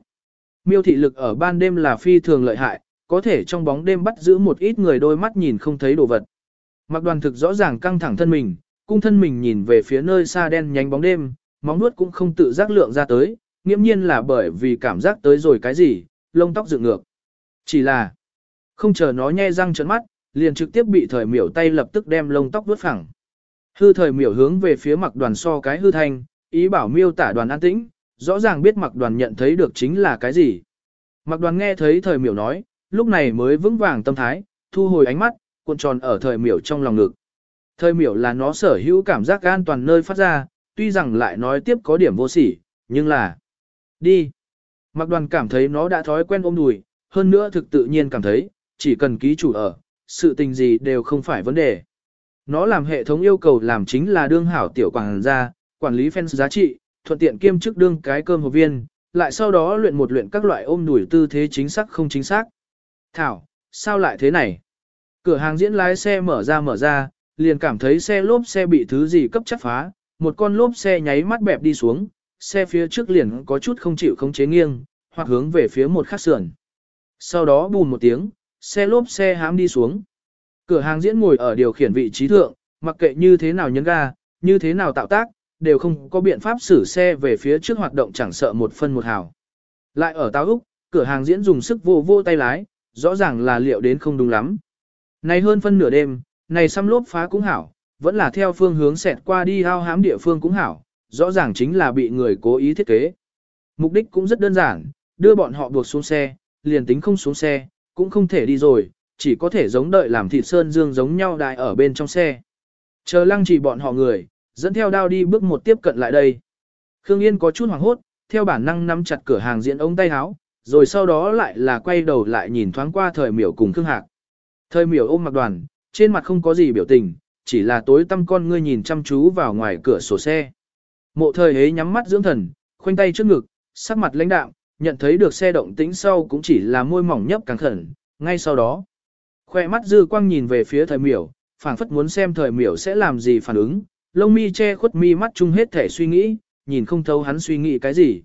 Miêu thị lực ở ban đêm là phi thường lợi hại, có thể trong bóng đêm bắt giữ một ít người đôi mắt nhìn không thấy đồ vật. Mặc đoàn thực rõ ràng căng thẳng thân mình, cung thân mình nhìn về phía nơi xa đen nhánh bóng đêm, móng nuốt cũng không tự giác lượng ra tới, nghiễm nhiên là bởi vì cảm giác tới rồi cái gì, lông tóc dựng ngược. Chỉ là, không chờ nó nhe răng trợn mắt, liền trực tiếp bị thời miểu tay lập tức đem lông tóc vuốt phẳng. Hư thời miểu hướng về phía mặc đoàn so cái hư thanh, ý bảo miêu tả đoàn an tĩnh, rõ ràng biết mặc đoàn nhận thấy được chính là cái gì. Mặc đoàn nghe thấy thời miểu nói, lúc này mới vững vàng tâm thái, thu hồi ánh mắt, cuộn tròn ở thời miểu trong lòng ngực. Thời miểu là nó sở hữu cảm giác an toàn nơi phát ra, tuy rằng lại nói tiếp có điểm vô sỉ, nhưng là... Đi! Mặc đoàn cảm thấy nó đã thói quen ôm đùi, hơn nữa thực tự nhiên cảm thấy, chỉ cần ký chủ ở, sự tình gì đều không phải vấn đề. Nó làm hệ thống yêu cầu làm chính là đương hảo tiểu quảng gia, quản lý fans giá trị, thuận tiện kiêm chức đương cái cơm hộp viên, lại sau đó luyện một luyện các loại ôm đuổi tư thế chính xác không chính xác. Thảo, sao lại thế này? Cửa hàng diễn lái xe mở ra mở ra, liền cảm thấy xe lốp xe bị thứ gì cấp chắc phá, một con lốp xe nháy mắt bẹp đi xuống, xe phía trước liền có chút không chịu không chế nghiêng, hoặc hướng về phía một khắc sườn. Sau đó bùm một tiếng, xe lốp xe hãm đi xuống. Cửa hàng diễn ngồi ở điều khiển vị trí thượng, mặc kệ như thế nào nhấn ga, như thế nào tạo tác, đều không có biện pháp xử xe về phía trước hoạt động chẳng sợ một phân một hào. Lại ở táo Úc, cửa hàng diễn dùng sức vô vô tay lái, rõ ràng là liệu đến không đúng lắm. Này hơn phân nửa đêm, này xăm lốp phá cũng hảo, vẫn là theo phương hướng xẹt qua đi hao hám địa phương cũng hảo, rõ ràng chính là bị người cố ý thiết kế. Mục đích cũng rất đơn giản, đưa bọn họ buộc xuống xe, liền tính không xuống xe, cũng không thể đi rồi, chỉ có thể giống đợi làm thịt sơn dương giống nhau đại ở bên trong xe. Chờ lăng chỉ bọn họ người, dẫn theo đao đi bước một tiếp cận lại đây. Khương Yên có chút hoảng hốt, theo bản năng nắm chặt cửa hàng diễn ống tay áo, rồi sau đó lại là quay đầu lại nhìn thoáng qua thời miểu cùng Khương Hạc. Thời miểu ôm mặc đoàn, trên mặt không có gì biểu tình, chỉ là tối tăm con ngươi nhìn chăm chú vào ngoài cửa sổ xe. Mộ thời hế nhắm mắt dưỡng thần, khoanh tay trước ngực, sắc mặt lãnh đạm, nhận thấy được xe động tĩnh sau cũng chỉ là môi mỏng nhấp càng khẩn, ngay sau đó. Khoe mắt dư quang nhìn về phía thời miểu, phảng phất muốn xem thời miểu sẽ làm gì phản ứng, lông mi che khuất mi mắt chung hết thể suy nghĩ, nhìn không thấu hắn suy nghĩ cái gì.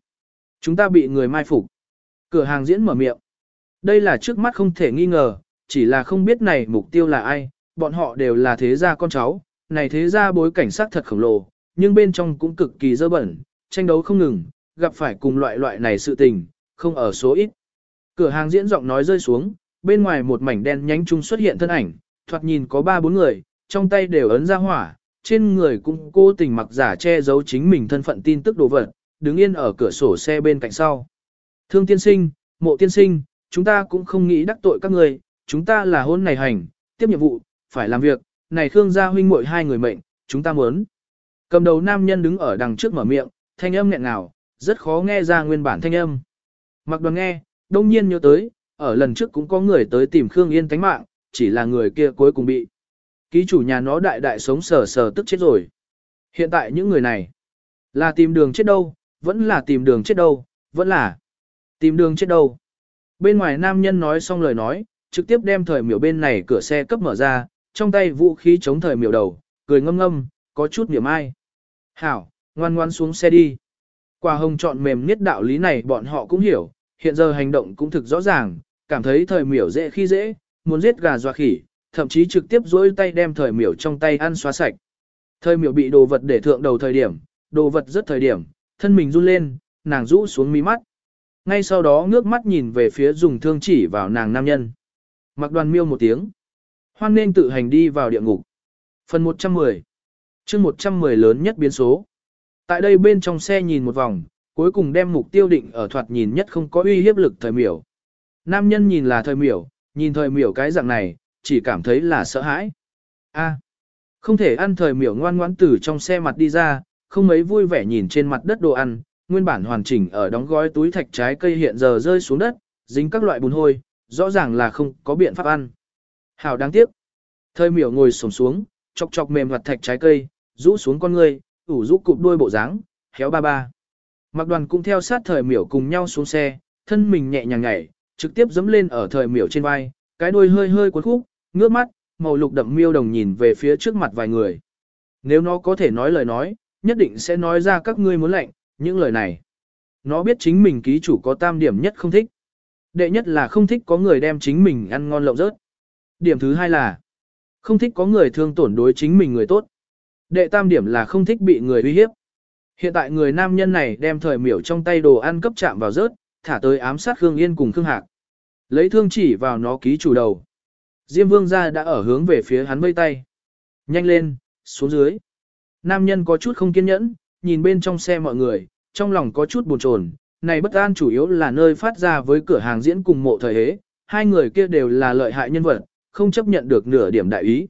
Chúng ta bị người mai phục. Cửa hàng diễn mở miệng. Đây là trước mắt không thể nghi ngờ, chỉ là không biết này mục tiêu là ai, bọn họ đều là thế gia con cháu, này thế gia bối cảnh sát thật khổng lồ, nhưng bên trong cũng cực kỳ dơ bẩn, tranh đấu không ngừng, gặp phải cùng loại loại này sự tình, không ở số ít. Cửa hàng diễn giọng nói rơi xuống, bên ngoài một mảnh đen nhánh trung xuất hiện thân ảnh, thoạt nhìn có ba bốn người, trong tay đều ấn ra hỏa, trên người cũng cố tình mặc giả che giấu chính mình thân phận tin tức đồ vật, đứng yên ở cửa sổ xe bên cạnh sau. Thương tiên sinh, mộ tiên sinh, chúng ta cũng không nghĩ đắc tội các người, chúng ta là hôn này hành, tiếp nhiệm vụ, phải làm việc, này Khương gia huynh muội hai người mệnh, chúng ta muốn. Cầm đầu nam nhân đứng ở đằng trước mở miệng, thanh âm nghẹn ngào, rất khó nghe ra nguyên bản thanh âm. Mặc đoàn nghe, đông nhiên nhớ tới, ở lần trước cũng có người tới tìm Khương Yên tánh mạng, chỉ là người kia cuối cùng bị. Ký chủ nhà nó đại đại sống sờ sờ tức chết rồi. Hiện tại những người này, là tìm đường chết đâu, vẫn là tìm đường chết đâu, vẫn là tìm đường chết đâu. Bên ngoài nam nhân nói xong lời nói, trực tiếp đem thời miểu bên này cửa xe cấp mở ra, trong tay vũ khí chống thời miểu đầu, cười ngâm ngâm, có chút niềm ai. Hảo, ngoan ngoan xuống xe đi. Quả hồng chọn mềm nhất đạo lý này bọn họ cũng hiểu, hiện giờ hành động cũng thực rõ ràng, cảm thấy thời miểu dễ khi dễ, muốn giết gà doa khỉ, thậm chí trực tiếp dối tay đem thời miểu trong tay ăn xóa sạch. Thời miểu bị đồ vật để thượng đầu thời điểm, đồ vật rất thời điểm, thân mình run lên, nàng rũ xuống mí mắt. Ngay sau đó ngước mắt nhìn về phía dùng thương chỉ vào nàng nam nhân. Mặc đoàn miêu một tiếng. Hoan nên tự hành đi vào địa ngục. Phần 110 chương 110 lớn nhất biến số. Tại đây bên trong xe nhìn một vòng, cuối cùng đem mục tiêu định ở thoạt nhìn nhất không có uy hiếp lực thời miểu. Nam nhân nhìn là thời miểu, nhìn thời miểu cái dạng này, chỉ cảm thấy là sợ hãi. A, không thể ăn thời miểu ngoan ngoãn từ trong xe mặt đi ra, không mấy vui vẻ nhìn trên mặt đất đồ ăn, nguyên bản hoàn chỉnh ở đóng gói túi thạch trái cây hiện giờ rơi xuống đất, dính các loại bùn hôi, rõ ràng là không có biện pháp ăn. Hảo đáng tiếc. Thời miểu ngồi xổm xuống, chọc chọc mềm mặt thạch trái cây, rũ xuống con ngươi, ủ rũ cụp đuôi bộ dáng, héo ba ba. Mặc đoàn cũng theo sát thời miểu cùng nhau xuống xe, thân mình nhẹ nhàng nhảy, trực tiếp dẫm lên ở thời miểu trên vai, cái đuôi hơi hơi cuốn khúc, ngước mắt, màu lục đậm miêu đồng nhìn về phía trước mặt vài người. Nếu nó có thể nói lời nói, nhất định sẽ nói ra các ngươi muốn lệnh, những lời này. Nó biết chính mình ký chủ có tam điểm nhất không thích. Đệ nhất là không thích có người đem chính mình ăn ngon lộng rớt. Điểm thứ hai là không thích có người thương tổn đối chính mình người tốt. Đệ tam điểm là không thích bị người uy hiếp. Hiện tại người nam nhân này đem thời miểu trong tay đồ ăn cấp chạm vào rớt, thả tới ám sát Khương Yên cùng Khương Hạc. Lấy thương chỉ vào nó ký chủ đầu. Diêm vương gia đã ở hướng về phía hắn vây tay. Nhanh lên, xuống dưới. Nam nhân có chút không kiên nhẫn, nhìn bên trong xe mọi người, trong lòng có chút buồn chồn. Này bất an chủ yếu là nơi phát ra với cửa hàng diễn cùng mộ thời hế, hai người kia đều là lợi hại nhân vật, không chấp nhận được nửa điểm đại ý.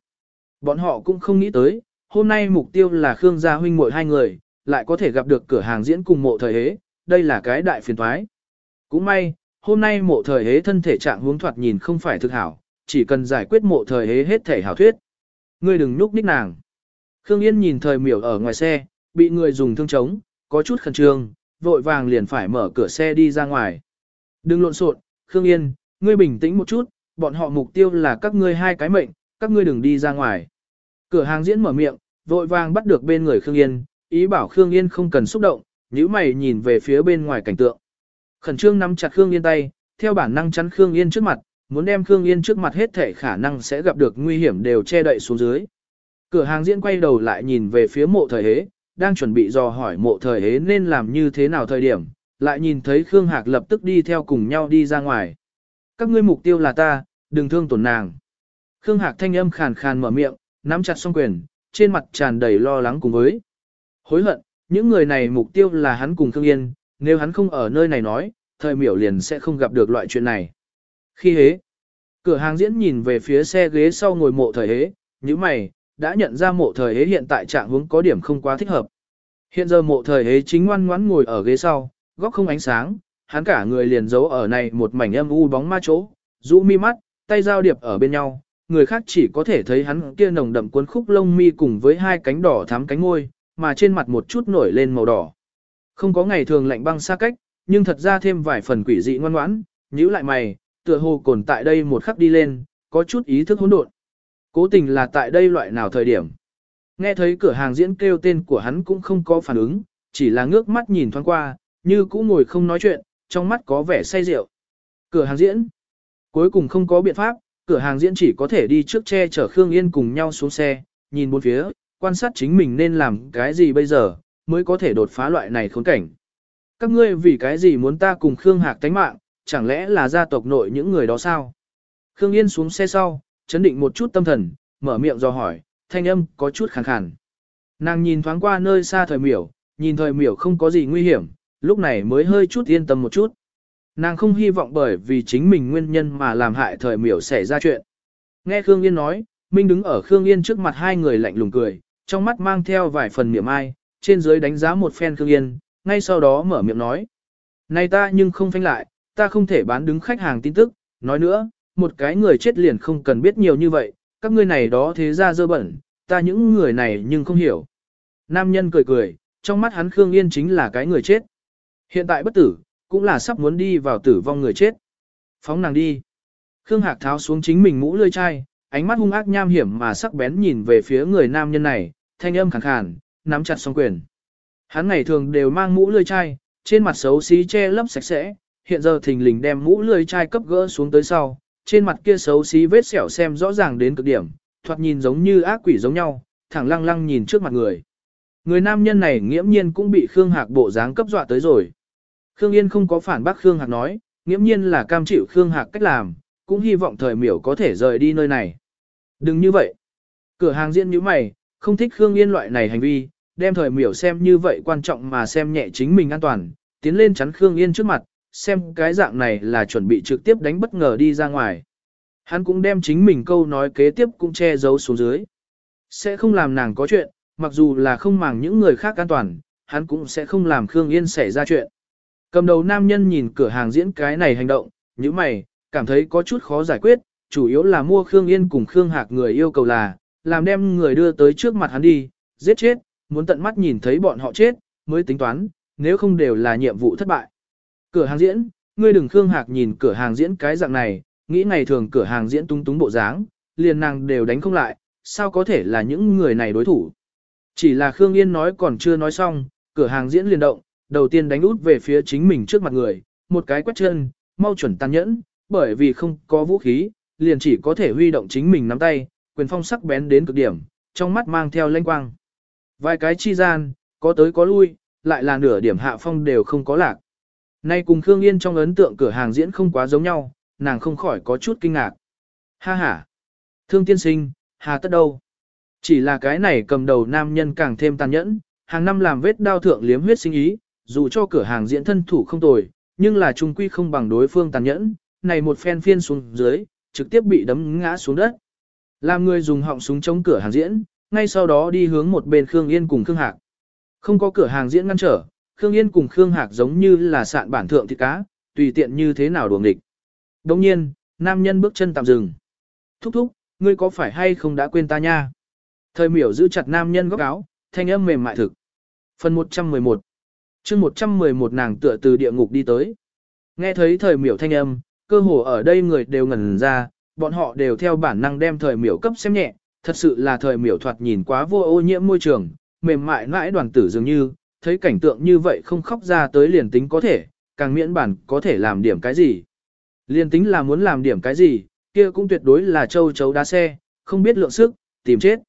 Bọn họ cũng không nghĩ tới, hôm nay mục tiêu là Khương gia huynh muội hai người, lại có thể gặp được cửa hàng diễn cùng mộ thời hế, đây là cái đại phiền thoái. Cũng may, hôm nay mộ thời hế thân thể trạng hướng thoạt nhìn không phải thực hảo, chỉ cần giải quyết mộ thời hế hết thể hảo thuyết. Ngươi đừng núp ních nàng. Khương Yên nhìn thời miểu ở ngoài xe, bị người dùng thương chống, có chút khẩn trương, vội vàng liền phải mở cửa xe đi ra ngoài. Đừng lộn xộn, Khương Yên, ngươi bình tĩnh một chút, bọn họ mục tiêu là các ngươi hai cái mệnh, các ngươi đừng đi ra ngoài. Cửa hàng diễn mở miệng, vội vàng bắt được bên người Khương Yên, ý bảo Khương Yên không cần xúc động, nhíu mày nhìn về phía bên ngoài cảnh tượng. Khẩn trương nắm chặt Khương Yên tay, theo bản năng chắn Khương Yên trước mặt, muốn đem Khương Yên trước mặt hết thể khả năng sẽ gặp được nguy hiểm đều che đậy xuống dưới. Cửa hàng diễn quay đầu lại nhìn về phía mộ thời hế, đang chuẩn bị dò hỏi mộ thời hế nên làm như thế nào thời điểm, lại nhìn thấy Khương Hạc lập tức đi theo cùng nhau đi ra ngoài. Các ngươi mục tiêu là ta, đừng thương tổn nàng. Khương Hạc thanh âm khàn khàn mở miệng, nắm chặt song quyền, trên mặt tràn đầy lo lắng cùng với hối hận, những người này mục tiêu là hắn cùng Khương Yên, nếu hắn không ở nơi này nói, thời miểu liền sẽ không gặp được loại chuyện này. Khi hế, cửa hàng diễn nhìn về phía xe ghế sau ngồi mộ thời hế, như mày, đã nhận ra mộ thời hế hiện tại trạng hướng có điểm không quá thích hợp. Hiện giờ mộ thời hế chính ngoan ngoãn ngồi ở ghế sau, góc không ánh sáng, hắn cả người liền giấu ở này một mảnh âm u bóng ma chỗ, rũ mi mắt, tay giao điệp ở bên nhau, người khác chỉ có thể thấy hắn kia nồng đậm cuốn khúc lông mi cùng với hai cánh đỏ thắm cánh môi, mà trên mặt một chút nổi lên màu đỏ. Không có ngày thường lạnh băng xa cách, nhưng thật ra thêm vài phần quỷ dị ngoan ngoãn, nhíu lại mày, tựa hồ còn tại đây một khắc đi lên, có chút ý thức hỗn độn. Cố tình là tại đây loại nào thời điểm. Nghe thấy cửa hàng diễn kêu tên của hắn cũng không có phản ứng, chỉ là ngước mắt nhìn thoáng qua, như cũ ngồi không nói chuyện, trong mắt có vẻ say rượu. Cửa hàng diễn. Cuối cùng không có biện pháp, cửa hàng diễn chỉ có thể đi trước che chở Khương Yên cùng nhau xuống xe, nhìn bốn phía, quan sát chính mình nên làm cái gì bây giờ, mới có thể đột phá loại này khốn cảnh. Các ngươi vì cái gì muốn ta cùng Khương Hạc tánh mạng, chẳng lẽ là gia tộc nội những người đó sao? Khương Yên xuống xe sau, chấn định một chút tâm thần, mở miệng do hỏi, thanh âm có chút khàn khàn. Nàng nhìn thoáng qua nơi xa thời miểu, nhìn thời miểu không có gì nguy hiểm, lúc này mới hơi chút yên tâm một chút. Nàng không hy vọng bởi vì chính mình nguyên nhân mà làm hại thời miểu xảy ra chuyện. Nghe Khương Yên nói, Minh đứng ở Khương Yên trước mặt hai người lạnh lùng cười, trong mắt mang theo vài phần miệng ai, trên dưới đánh giá một phen Khương Yên, ngay sau đó mở miệng nói. Này ta nhưng không phanh lại, ta không thể bán đứng khách hàng tin tức, nói nữa, một cái người chết liền không cần biết nhiều như vậy, các ngươi này đó thế ra dơ bẩn, ta những người này nhưng không hiểu. Nam nhân cười cười, trong mắt hắn Khương Yên chính là cái người chết. Hiện tại bất tử, cũng là sắp muốn đi vào tử vong người chết. Phóng nàng đi. Khương Hạc tháo xuống chính mình mũ lươi chai, ánh mắt hung ác nham hiểm mà sắc bén nhìn về phía người nam nhân này, thanh âm khàn khàn, nắm chặt song quyền. Hắn ngày thường đều mang mũ lươi chai, trên mặt xấu xí che lấp sạch sẽ, hiện giờ thình lình đem mũ lươi chai cấp gỡ xuống tới sau, trên mặt kia xấu xí vết sẹo xem rõ ràng đến cực điểm, thoạt nhìn giống như ác quỷ giống nhau, thẳng lăng lăng nhìn trước mặt người. Người nam nhân này nghiễm nhiên cũng bị Khương Hạc bộ dáng cấp dọa tới rồi. Khương Yên không có phản bác Khương Hạc nói, nghiễm nhiên là cam chịu Khương Hạc cách làm, cũng hy vọng thời miểu có thể rời đi nơi này. Đừng như vậy. Cửa hàng diễn như mày, không thích Khương Yên loại này hành vi, đem thời miểu xem như vậy quan trọng mà xem nhẹ chính mình an toàn, tiến lên chắn Khương Yên trước mặt, xem cái dạng này là chuẩn bị trực tiếp đánh bất ngờ đi ra ngoài. Hắn cũng đem chính mình câu nói kế tiếp cũng che giấu xuống dưới. Sẽ không làm nàng có chuyện, mặc dù là không màng những người khác an toàn, hắn cũng sẽ không làm Khương Yên xảy ra chuyện. Cầm đầu nam nhân nhìn cửa hàng diễn cái này hành động, như mày, cảm thấy có chút khó giải quyết, chủ yếu là mua Khương Yên cùng Khương Hạc người yêu cầu là, làm đem người đưa tới trước mặt hắn đi, giết chết, muốn tận mắt nhìn thấy bọn họ chết, mới tính toán, nếu không đều là nhiệm vụ thất bại. Cửa hàng diễn, ngươi đừng Khương Hạc nhìn cửa hàng diễn cái dạng này, nghĩ ngày thường cửa hàng diễn tung túng bộ dáng, liền nàng đều đánh không lại, sao có thể là những người này đối thủ. Chỉ là Khương Yên nói còn chưa nói xong, cửa hàng diễn liền động, đầu tiên đánh út về phía chính mình trước mặt người, một cái quét chân, mau chuẩn tàn nhẫn, bởi vì không có vũ khí, liền chỉ có thể huy động chính mình nắm tay, quyền phong sắc bén đến cực điểm, trong mắt mang theo lanh quang. Vài cái chi gian, có tới có lui, lại là nửa điểm hạ phong đều không có lạc. Nay cùng Khương Yên trong ấn tượng cửa hàng diễn không quá giống nhau, nàng không khỏi có chút kinh ngạc. Ha ha! Thương tiên sinh, hà tất đâu? Chỉ là cái này cầm đầu nam nhân càng thêm tàn nhẫn, hàng năm làm vết đao thượng liếm huyết sinh ý, dù cho cửa hàng diễn thân thủ không tồi, nhưng là trung quy không bằng đối phương tàn nhẫn, này một phen phiên xuống dưới, trực tiếp bị đấm ngã xuống đất. Làm người dùng họng súng chống cửa hàng diễn, ngay sau đó đi hướng một bên Khương Yên cùng Khương Hạc. Không có cửa hàng diễn ngăn trở, Khương Yên cùng Khương Hạc giống như là sạn bản thượng thịt cá, tùy tiện như thế nào đuồng địch. Đồng nhiên, nam nhân bước chân tạm dừng. Thúc thúc, ngươi có phải hay không đã quên ta nha? Thời miểu giữ chặt nam nhân góc áo, thanh âm mềm mại thực. Phần 111 chương 111 nàng tựa từ địa ngục đi tới. Nghe thấy thời miểu thanh âm, cơ hồ ở đây người đều ngẩn ra, bọn họ đều theo bản năng đem thời miểu cấp xem nhẹ, thật sự là thời miểu thoạt nhìn quá vô ô nhiễm môi trường, mềm mại mãi đoàn tử dường như, thấy cảnh tượng như vậy không khóc ra tới liền tính có thể, càng miễn bản có thể làm điểm cái gì. Liền tính là muốn làm điểm cái gì, kia cũng tuyệt đối là châu chấu đá xe, không biết lượng sức, tìm chết.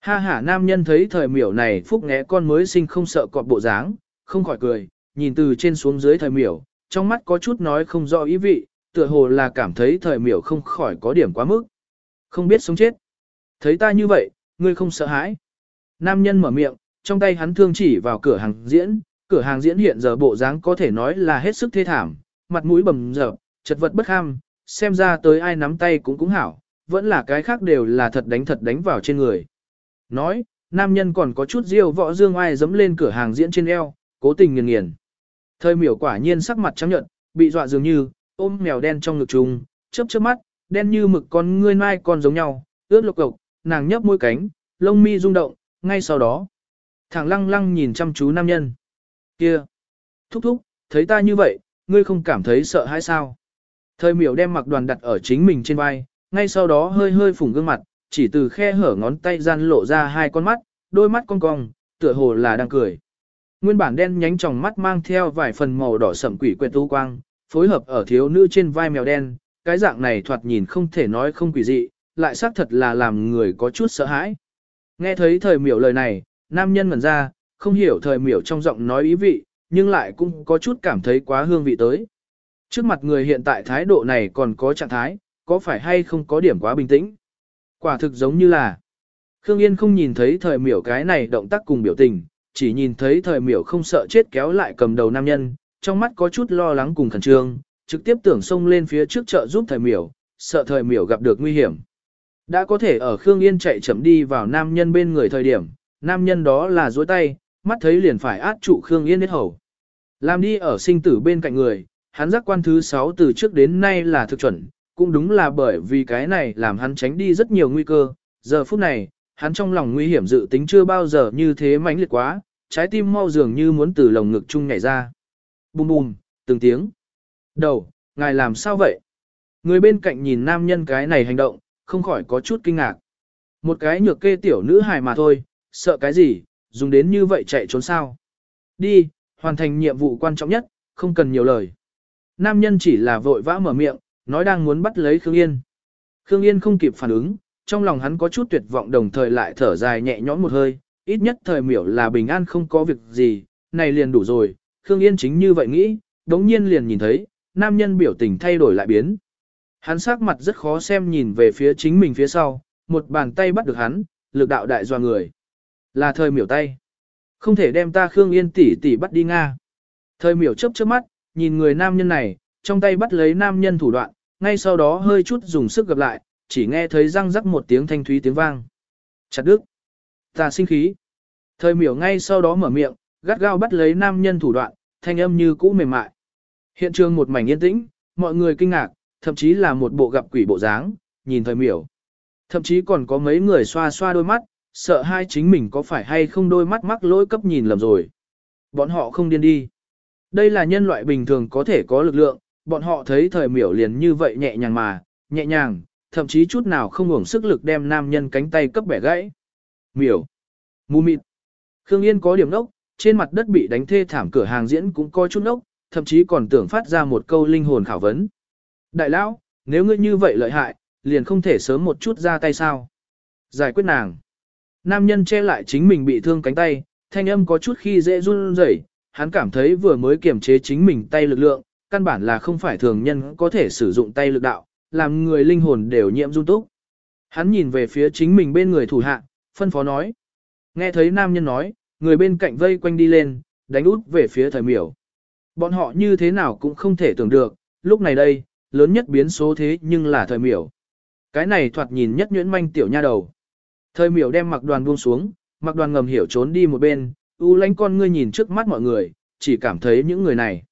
Ha ha nam nhân thấy thời miểu này phúc nghé con mới sinh không sợ cọp bộ dáng, không khỏi cười, nhìn từ trên xuống dưới thời miểu, trong mắt có chút nói không rõ ý vị, tựa hồ là cảm thấy thời miểu không khỏi có điểm quá mức. Không biết sống chết. Thấy ta như vậy, ngươi không sợ hãi. Nam nhân mở miệng, trong tay hắn thương chỉ vào cửa hàng diễn, cửa hàng diễn hiện giờ bộ dáng có thể nói là hết sức thê thảm, mặt mũi bầm dập, chật vật bất ham, xem ra tới ai nắm tay cũng cũng hảo, vẫn là cái khác đều là thật đánh thật đánh vào trên người. Nói, nam nhân còn có chút riêu võ dương ai dấm lên cửa hàng diễn trên eo, cố tình nghiền nghiền. Thời miểu quả nhiên sắc mặt trắng nhợt, bị dọa dường như, ôm mèo đen trong ngực trùng, chớp chớp mắt, đen như mực con ngươi mai con giống nhau, ướt lục cộc, nàng nhấp môi cánh, lông mi rung động, ngay sau đó. Thẳng lăng lăng nhìn chăm chú nam nhân. Kia! Thúc thúc, thấy ta như vậy, ngươi không cảm thấy sợ hãi sao? Thời miểu đem mặc đoàn đặt ở chính mình trên vai, ngay sau đó hơi hơi phủng gương mặt, chỉ từ khe hở ngón tay gian lộ ra hai con mắt, đôi mắt cong cong, tựa hồ là đang cười. Nguyên bản đen nhánh tròng mắt mang theo vài phần màu đỏ sậm quỷ quyệt tu quang, phối hợp ở thiếu nữ trên vai mèo đen, cái dạng này thoạt nhìn không thể nói không quỷ dị, lại xác thật là làm người có chút sợ hãi. Nghe thấy thời miểu lời này, nam nhân ngẩn ra, không hiểu thời miểu trong giọng nói ý vị, nhưng lại cũng có chút cảm thấy quá hương vị tới. Trước mặt người hiện tại thái độ này còn có trạng thái, có phải hay không có điểm quá bình tĩnh? Quả thực giống như là Khương Yên không nhìn thấy thời miểu cái này động tác cùng biểu tình, chỉ nhìn thấy thời miểu không sợ chết kéo lại cầm đầu nam nhân, trong mắt có chút lo lắng cùng khẩn trương, trực tiếp tưởng xông lên phía trước chợ giúp thời miểu, sợ thời miểu gặp được nguy hiểm. Đã có thể ở Khương Yên chạy chậm đi vào nam nhân bên người thời điểm, nam nhân đó là dối tay, mắt thấy liền phải át trụ Khương Yên hết hầu. Làm đi ở sinh tử bên cạnh người, hắn giác quan thứ 6 từ trước đến nay là thực chuẩn, cũng đúng là bởi vì cái này làm hắn tránh đi rất nhiều nguy cơ. Giờ phút này, hắn trong lòng nguy hiểm dự tính chưa bao giờ như thế mãnh liệt quá, trái tim mau dường như muốn từ lồng ngực chung nhảy ra. Bùm bùm, từng tiếng. Đầu, ngài làm sao vậy? Người bên cạnh nhìn nam nhân cái này hành động, không khỏi có chút kinh ngạc. Một cái nhược kê tiểu nữ hài mà thôi, sợ cái gì, dùng đến như vậy chạy trốn sao. Đi, hoàn thành nhiệm vụ quan trọng nhất, không cần nhiều lời. Nam nhân chỉ là vội vã mở miệng, nói đang muốn bắt lấy Khương Yên. Khương Yên không kịp phản ứng, trong lòng hắn có chút tuyệt vọng đồng thời lại thở dài nhẹ nhõm một hơi, ít nhất thời miểu là bình an không có việc gì, này liền đủ rồi, Khương Yên chính như vậy nghĩ, đống nhiên liền nhìn thấy, nam nhân biểu tình thay đổi lại biến. Hắn sắc mặt rất khó xem nhìn về phía chính mình phía sau, một bàn tay bắt được hắn, lực đạo đại doa người. Là thời miểu tay. Không thể đem ta Khương Yên tỷ tỷ bắt đi Nga. Thời miểu chớp chớp mắt, nhìn người nam nhân này, trong tay bắt lấy nam nhân thủ đoạn, ngay sau đó hơi chút dùng sức gặp lại, chỉ nghe thấy răng rắc một tiếng thanh thúy tiếng vang. Chặt đứt. Ta sinh khí. Thời miểu ngay sau đó mở miệng, gắt gao bắt lấy nam nhân thủ đoạn, thanh âm như cũ mềm mại. Hiện trường một mảnh yên tĩnh, mọi người kinh ngạc, thậm chí là một bộ gặp quỷ bộ dáng, nhìn thời miểu. Thậm chí còn có mấy người xoa xoa đôi mắt, sợ hai chính mình có phải hay không đôi mắt mắc lỗi cấp nhìn lầm rồi. Bọn họ không điên đi. Đây là nhân loại bình thường có thể có lực lượng, bọn họ thấy thời miểu liền như vậy nhẹ nhàng mà, nhẹ nhàng, thậm chí chút nào không hưởng sức lực đem nam nhân cánh tay cấp bẻ gãy. Miểu. Mù mịt. Khương Yên có điểm nốc, trên mặt đất bị đánh thê thảm cửa hàng diễn cũng có chút nốc, thậm chí còn tưởng phát ra một câu linh hồn khảo vấn. Đại lão, nếu ngươi như vậy lợi hại, liền không thể sớm một chút ra tay sao? Giải quyết nàng. Nam nhân che lại chính mình bị thương cánh tay, thanh âm có chút khi dễ run rẩy, hắn cảm thấy vừa mới kiềm chế chính mình tay lực lượng, căn bản là không phải thường nhân có thể sử dụng tay lực đạo, làm người linh hồn đều nhiễm run túc. Hắn nhìn về phía chính mình bên người thủ hạ, phân phó nói. Nghe thấy nam nhân nói, người bên cạnh vây quanh đi lên, đánh út về phía thời miểu. Bọn họ như thế nào cũng không thể tưởng được, lúc này đây, lớn nhất biến số thế nhưng là thời miểu. Cái này thoạt nhìn nhất nhuyễn manh tiểu nha đầu. Thời miểu đem mặc đoàn buông xuống, mặc đoàn ngầm hiểu trốn đi một bên, u lánh con ngươi nhìn trước mắt mọi người, chỉ cảm thấy những người này.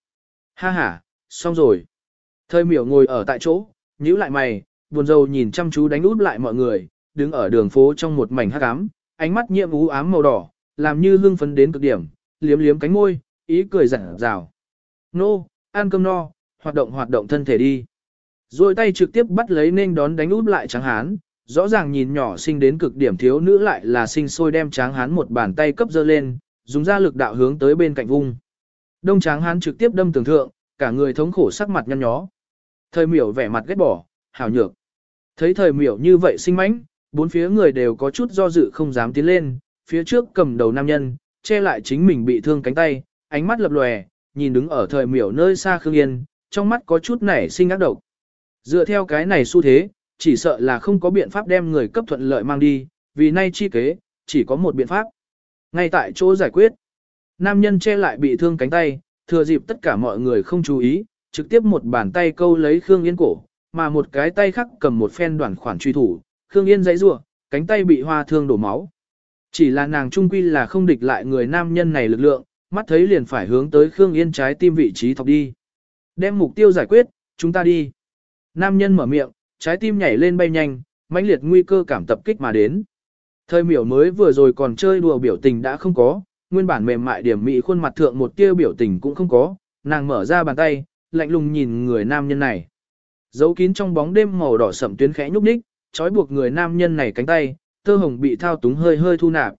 Ha ha, xong rồi. Thời miểu ngồi ở tại chỗ, nhíu lại mày, buồn rầu nhìn chăm chú đánh út lại mọi người, đứng ở đường phố trong một mảnh hắc ám, ánh mắt nhiệm u ám màu đỏ, làm như hương phấn đến cực điểm, liếm liếm cánh môi, ý cười rạng rào. Nô, ăn cơm no, hoạt động hoạt động thân thể đi. Rồi tay trực tiếp bắt lấy nên đón đánh út lại tráng hán, rõ ràng nhìn nhỏ sinh đến cực điểm thiếu nữ lại là sinh sôi đem tráng hán một bàn tay cấp dơ lên, dùng ra lực đạo hướng tới bên cạnh vung. Đông tráng hán trực tiếp đâm tường thượng, cả người thống khổ sắc mặt nhăn nhó. Thời miểu vẻ mặt ghét bỏ, hảo nhược. Thấy thời miểu như vậy sinh mãnh, bốn phía người đều có chút do dự không dám tiến lên, phía trước cầm đầu nam nhân, che lại chính mình bị thương cánh tay, ánh mắt lập lòe, nhìn đứng ở thời miểu nơi xa Khương Yên, trong mắt có chút nảy sinh ác độc. Dựa theo cái này xu thế, chỉ sợ là không có biện pháp đem người cấp thuận lợi mang đi, vì nay chi kế, chỉ có một biện pháp. Ngay tại chỗ giải quyết, nam nhân che lại bị thương cánh tay, thừa dịp tất cả mọi người không chú ý, trực tiếp một bàn tay câu lấy Khương Yên cổ, mà một cái tay khác cầm một phen đoạn khoản truy thủ, Khương Yên dãy rủa, cánh tay bị hoa thương đổ máu. Chỉ là nàng trung quy là không địch lại người nam nhân này lực lượng, mắt thấy liền phải hướng tới Khương Yên trái tim vị trí thọc đi. Đem mục tiêu giải quyết, chúng ta đi. Nam nhân mở miệng, trái tim nhảy lên bay nhanh, mãnh liệt nguy cơ cảm tập kích mà đến. Thời miểu mới vừa rồi còn chơi đùa biểu tình đã không có, nguyên bản mềm mại điểm mị khuôn mặt thượng một tia biểu tình cũng không có, nàng mở ra bàn tay, lạnh lùng nhìn người nam nhân này. Giấu kín trong bóng đêm màu đỏ sậm tuyến khẽ nhúc nhích, trói buộc người nam nhân này cánh tay, tơ hồng bị thao túng hơi hơi thu nạp.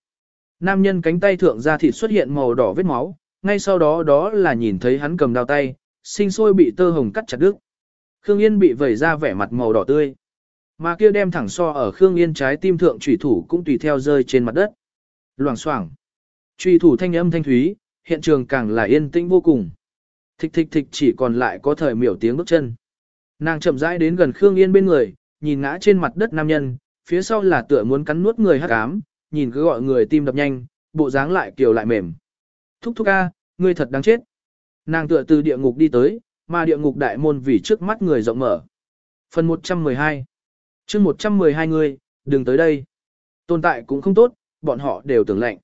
Nam nhân cánh tay thượng da thịt xuất hiện màu đỏ vết máu, ngay sau đó đó là nhìn thấy hắn cầm đao tay, sinh sôi bị tơ hồng cắt chặt đứt. Khương Yên bị vẩy ra vẻ mặt màu đỏ tươi. Mà kia đem thẳng so ở Khương Yên trái tim thượng chủy thủ cũng tùy theo rơi trên mặt đất. Loảng xoảng. Chủy thủ thanh âm thanh thúy, hiện trường càng là yên tĩnh vô cùng. Thịch thịch thịch chỉ còn lại có thời miểu tiếng bước chân. Nàng chậm rãi đến gần Khương Yên bên người, nhìn ngã trên mặt đất nam nhân, phía sau là tựa muốn cắn nuốt người hắc ám, nhìn cứ gọi người tim đập nhanh, bộ dáng lại kiều lại mềm. Thúc thúc a, ngươi thật đáng chết. Nàng tựa từ địa ngục đi tới, mà địa ngục đại môn vì trước mắt người rộng mở. Phần 112 chương 112 người, đừng tới đây. Tồn tại cũng không tốt, bọn họ đều tưởng lạnh.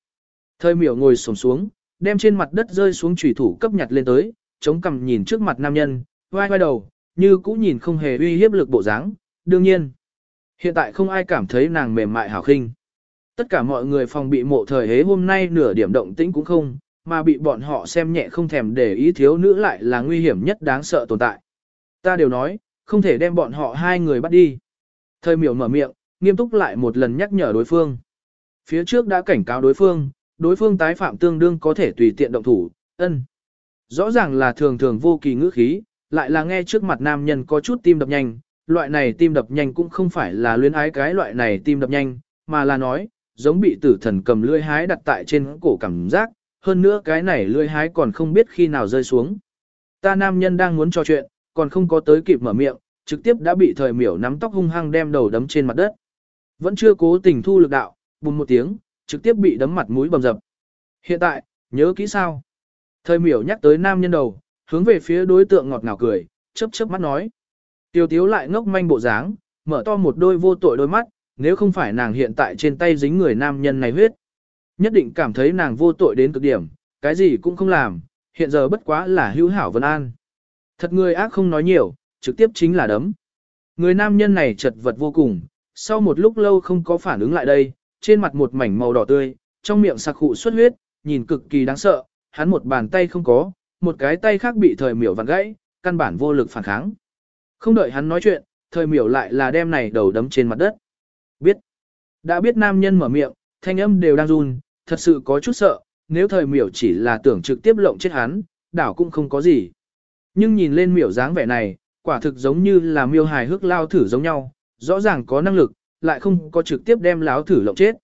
Thời miểu ngồi sổng xuống, đem trên mặt đất rơi xuống chủy thủ cấp nhặt lên tới, chống cằm nhìn trước mặt nam nhân, vai vai đầu, như cũ nhìn không hề uy hiếp lực bộ dáng. đương nhiên. Hiện tại không ai cảm thấy nàng mềm mại hảo khinh. Tất cả mọi người phòng bị mộ thời hế hôm nay nửa điểm động tĩnh cũng không, mà bị bọn họ xem nhẹ không thèm để ý thiếu nữ lại là nguy hiểm nhất đáng sợ tồn tại. Ta đều nói, không thể đem bọn họ hai người bắt đi. Thời miểu mở miệng, nghiêm túc lại một lần nhắc nhở đối phương. Phía trước đã cảnh cáo đối phương, đối phương tái phạm tương đương có thể tùy tiện động thủ, ân. Rõ ràng là thường thường vô kỳ ngữ khí, lại là nghe trước mặt nam nhân có chút tim đập nhanh, loại này tim đập nhanh cũng không phải là luyến ái cái loại này tim đập nhanh, mà là nói, giống bị tử thần cầm lưỡi hái đặt tại trên cổ cảm giác, hơn nữa cái này lưỡi hái còn không biết khi nào rơi xuống. Ta nam nhân đang muốn trò chuyện, còn không có tới kịp mở miệng, trực tiếp đã bị thời miểu nắm tóc hung hăng đem đầu đấm trên mặt đất. Vẫn chưa cố tình thu lực đạo, bùm một tiếng, trực tiếp bị đấm mặt mũi bầm dập. Hiện tại, nhớ kỹ sao? Thời miểu nhắc tới nam nhân đầu, hướng về phía đối tượng ngọt ngào cười, chớp chớp mắt nói. Tiêu tiếu lại ngốc manh bộ dáng, mở to một đôi vô tội đôi mắt, nếu không phải nàng hiện tại trên tay dính người nam nhân này huyết. Nhất định cảm thấy nàng vô tội đến cực điểm, cái gì cũng không làm, hiện giờ bất quá là hữu hảo vân an. Thật người ác không nói nhiều, trực tiếp chính là đấm. Người nam nhân này chật vật vô cùng, sau một lúc lâu không có phản ứng lại đây, trên mặt một mảnh màu đỏ tươi, trong miệng sặc khụ xuất huyết, nhìn cực kỳ đáng sợ, hắn một bàn tay không có, một cái tay khác bị thời miểu vặn gãy, căn bản vô lực phản kháng. Không đợi hắn nói chuyện, thời miểu lại là đem này đầu đấm trên mặt đất. Biết. Đã biết nam nhân mở miệng, thanh âm đều đang run, thật sự có chút sợ, nếu thời miểu chỉ là tưởng trực tiếp lộng chết hắn, đảo cũng không có gì. Nhưng nhìn lên miểu dáng vẻ này, quả thực giống như là miêu hài hước lao thử giống nhau, rõ ràng có năng lực, lại không có trực tiếp đem láo thử lộng chết.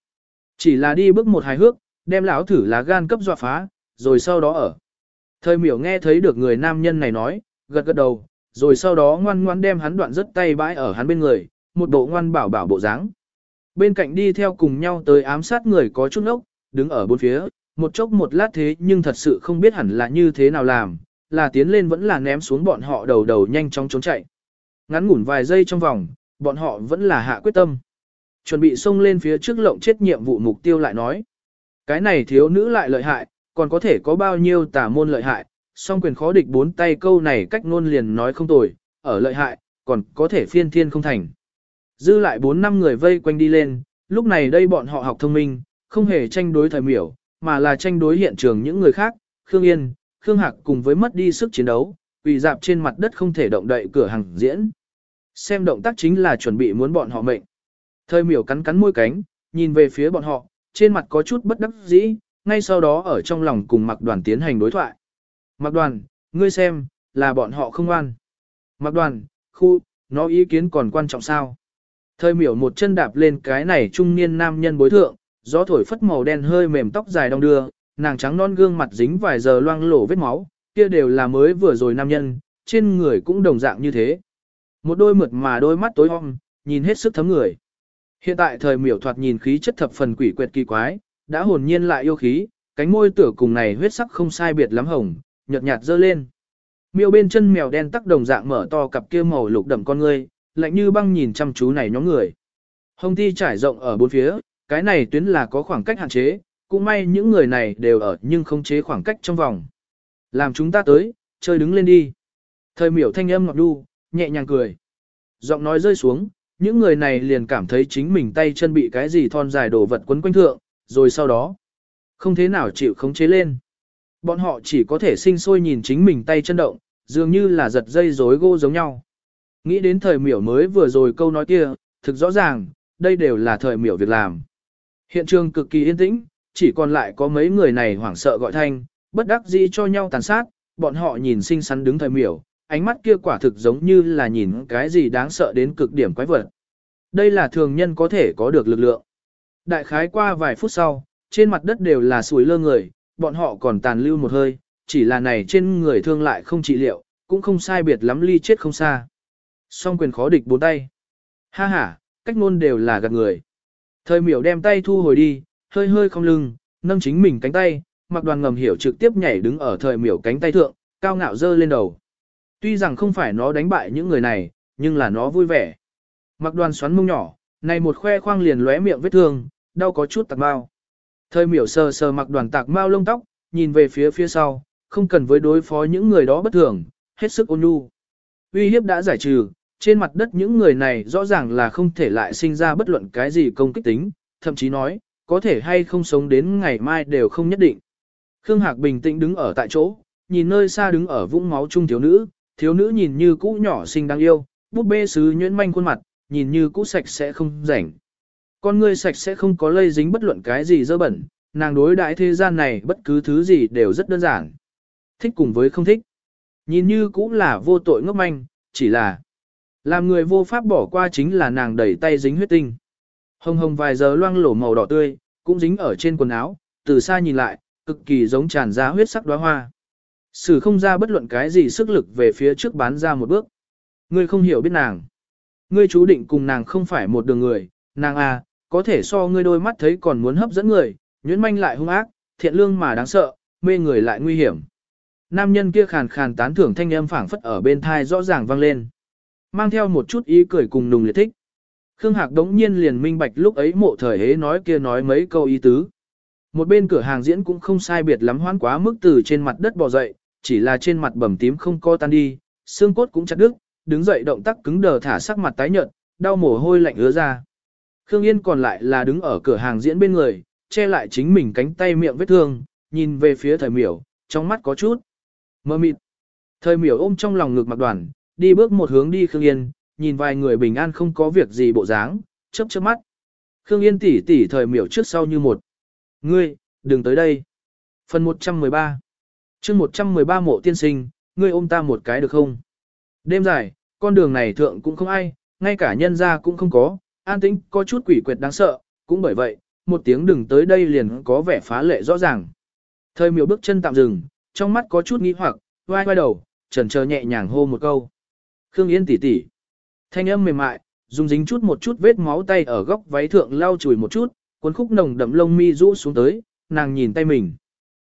Chỉ là đi bước một hài hước, đem láo thử lá gan cấp dọa phá, rồi sau đó ở. Thời miểu nghe thấy được người nam nhân này nói, gật gật đầu, rồi sau đó ngoan ngoan đem hắn đoạn rất tay bãi ở hắn bên người, một bộ ngoan bảo bảo bộ dáng. Bên cạnh đi theo cùng nhau tới ám sát người có chút ốc, đứng ở bốn phía, một chốc một lát thế nhưng thật sự không biết hẳn là như thế nào làm, là tiến lên vẫn là ném xuống bọn họ đầu đầu nhanh chóng trốn chạy. Ngắn ngủn vài giây trong vòng, bọn họ vẫn là hạ quyết tâm. Chuẩn bị xông lên phía trước lộng chết nhiệm vụ mục tiêu lại nói. Cái này thiếu nữ lại lợi hại, còn có thể có bao nhiêu tà môn lợi hại, song quyền khó địch bốn tay câu này cách ngôn liền nói không tồi, ở lợi hại, còn có thể phiên thiên không thành. Dư lại bốn năm người vây quanh đi lên, lúc này đây bọn họ học thông minh, không hề tranh đối thời miểu, mà là tranh đối hiện trường những người khác, Khương Yên, Khương Hạc cùng với mất đi sức chiến đấu, vì dạp trên mặt đất không thể động đậy cửa hàng diễn. Xem động tác chính là chuẩn bị muốn bọn họ mệnh. Thời miểu cắn cắn môi cánh, nhìn về phía bọn họ, trên mặt có chút bất đắc dĩ, ngay sau đó ở trong lòng cùng mặc đoàn tiến hành đối thoại. Mặc đoàn, ngươi xem, là bọn họ không ngoan. Mặc đoàn, khu, nó ý kiến còn quan trọng sao? Thời miểu một chân đạp lên cái này trung niên nam nhân bối thượng, gió thổi phất màu đen hơi mềm tóc dài đong đưa, nàng trắng non gương mặt dính vài giờ loang lổ vết máu, kia đều là mới vừa rồi nam nhân, trên người cũng đồng dạng như thế. Một đôi mượt mà đôi mắt tối om, nhìn hết sức thấm người. Hiện tại thời miểu thoạt nhìn khí chất thập phần quỷ quyệt kỳ quái, đã hồn nhiên lại yêu khí, cánh môi tửa cùng này huyết sắc không sai biệt lắm hồng, nhợt nhạt dơ lên. Miêu bên chân mèo đen tắc đồng dạng mở to cặp kia màu lục đậm con ngươi, lạnh như băng nhìn chăm chú này nhóm người. Hồng ti trải rộng ở bốn phía, cái này tuyến là có khoảng cách hạn chế, cũng may những người này đều ở nhưng không chế khoảng cách trong vòng. Làm chúng ta tới, chơi đứng lên đi. Thời miểu thanh âm ngọt đu, nhẹ nhàng cười. Giọng nói rơi xuống, những người này liền cảm thấy chính mình tay chân bị cái gì thon dài đổ vật quấn quanh thượng, rồi sau đó, không thế nào chịu khống chế lên. Bọn họ chỉ có thể sinh sôi nhìn chính mình tay chân động, dường như là giật dây rối gô giống nhau. Nghĩ đến thời miểu mới vừa rồi câu nói kia, thực rõ ràng, đây đều là thời miểu việc làm. Hiện trường cực kỳ yên tĩnh, chỉ còn lại có mấy người này hoảng sợ gọi thanh, bất đắc dĩ cho nhau tàn sát, bọn họ nhìn xinh xắn đứng thời miểu, ánh mắt kia quả thực giống như là nhìn cái gì đáng sợ đến cực điểm quái vật. Đây là thường nhân có thể có được lực lượng. Đại khái qua vài phút sau, trên mặt đất đều là sủi lơ người, bọn họ còn tàn lưu một hơi, chỉ là này trên người thương lại không trị liệu, cũng không sai biệt lắm ly chết không xa. Song quyền khó địch bốn tay. Ha ha, cách ngôn đều là gạt người. Thời miểu đem tay thu hồi đi, hơi hơi không lưng, nâng chính mình cánh tay, mặc đoàn ngầm hiểu trực tiếp nhảy đứng ở thời miểu cánh tay thượng, cao ngạo dơ lên đầu. Tuy rằng không phải nó đánh bại những người này, nhưng là nó vui vẻ. Mặc đoàn xoắn mông nhỏ, này một khoe khoang liền lóe miệng vết thương, đau có chút tạc mau, Thời miểu sờ sờ mặc đoàn tạc mau lông tóc, nhìn về phía phía sau, không cần với đối phó những người đó bất thường, hết sức ôn nhu. Uy hiếp đã giải trừ, trên mặt đất những người này rõ ràng là không thể lại sinh ra bất luận cái gì công kích tính, thậm chí nói, có thể hay không sống đến ngày mai đều không nhất định. Khương Hạc bình tĩnh đứng ở tại chỗ, nhìn nơi xa đứng ở vũng máu trung thiếu nữ, thiếu nữ nhìn như cũ nhỏ xinh đáng yêu, búp bê sứ nhuyễn manh khuôn mặt, nhìn như cũ sạch sẽ không rảnh. Con ngươi sạch sẽ không có lây dính bất luận cái gì dơ bẩn, nàng đối đãi thế gian này bất cứ thứ gì đều rất đơn giản. Thích cùng với không thích. Nhìn như cũng là vô tội ngốc manh, chỉ là làm người vô pháp bỏ qua chính là nàng đẩy tay dính huyết tinh. Hồng hồng vài giờ loang lổ màu đỏ tươi, cũng dính ở trên quần áo, từ xa nhìn lại, cực kỳ giống tràn ra huyết sắc đóa hoa. Sử không ra bất luận cái gì sức lực về phía trước bán ra một bước. Ngươi không hiểu biết nàng. Ngươi chú định cùng nàng không phải một đường người, nàng à, có thể so ngươi đôi mắt thấy còn muốn hấp dẫn người, nhuyễn manh lại hung ác, thiện lương mà đáng sợ, mê người lại nguy hiểm. Nam nhân kia khàn khàn tán thưởng thanh âm phảng phất ở bên thai rõ ràng vang lên. Mang theo một chút ý cười cùng nùng liệt thích. Khương Hạc đống nhiên liền minh bạch lúc ấy mộ thời hế nói kia nói mấy câu ý tứ. Một bên cửa hàng diễn cũng không sai biệt lắm hoán quá mức từ trên mặt đất bò dậy, chỉ là trên mặt bầm tím không co tan đi, xương cốt cũng chặt đứt, đứng dậy động tác cứng đờ thả sắc mặt tái nhợt, đau mồ hôi lạnh ứa ra. Khương Yên còn lại là đứng ở cửa hàng diễn bên người, che lại chính mình cánh tay miệng vết thương, nhìn về phía thời miểu, trong mắt có chút mơ mịt. Thời miểu ôm trong lòng ngực mặc đoàn, đi bước một hướng đi Khương Yên, nhìn vài người bình an không có việc gì bộ dáng, chớp chớp mắt. Khương Yên tỉ tỉ thời miểu trước sau như một. Ngươi, đừng tới đây. Phần 113 chương 113 mộ tiên sinh, ngươi ôm ta một cái được không? Đêm dài, con đường này thượng cũng không ai, ngay cả nhân gia cũng không có, an tĩnh có chút quỷ quyệt đáng sợ, cũng bởi vậy, một tiếng đừng tới đây liền có vẻ phá lệ rõ ràng. Thời miểu bước chân tạm dừng, trong mắt có chút nghi hoặc, vai vai đầu, trần chờ nhẹ nhàng hô một câu. Khương Yên tỉ tỉ. Thanh âm mềm mại, dùng dính chút một chút vết máu tay ở góc váy thượng lau chùi một chút, cuốn khúc nồng đậm lông mi rũ xuống tới, nàng nhìn tay mình.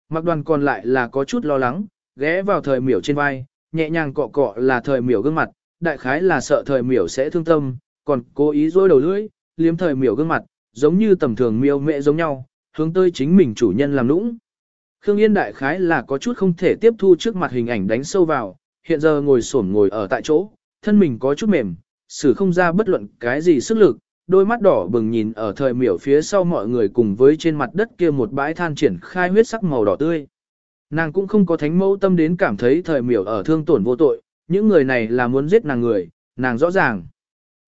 Mặc đoàn còn lại là có chút lo lắng, ghé vào thời miểu trên vai, nhẹ nhàng cọ cọ là thời miểu gương mặt, đại khái là sợ thời miểu sẽ thương tâm, còn cố ý dối đầu lưỡi, liếm thời miểu gương mặt, giống như tầm thường miêu mẹ giống nhau, hướng tới chính mình chủ nhân làm nũng. Khương Yên đại khái là có chút không thể tiếp thu trước mặt hình ảnh đánh sâu vào, hiện giờ ngồi xổm ngồi ở tại chỗ, thân mình có chút mềm, xử không ra bất luận cái gì sức lực, đôi mắt đỏ bừng nhìn ở thời miểu phía sau mọi người cùng với trên mặt đất kia một bãi than triển khai huyết sắc màu đỏ tươi. Nàng cũng không có thánh mẫu tâm đến cảm thấy thời miểu ở thương tổn vô tội, những người này là muốn giết nàng người, nàng rõ ràng.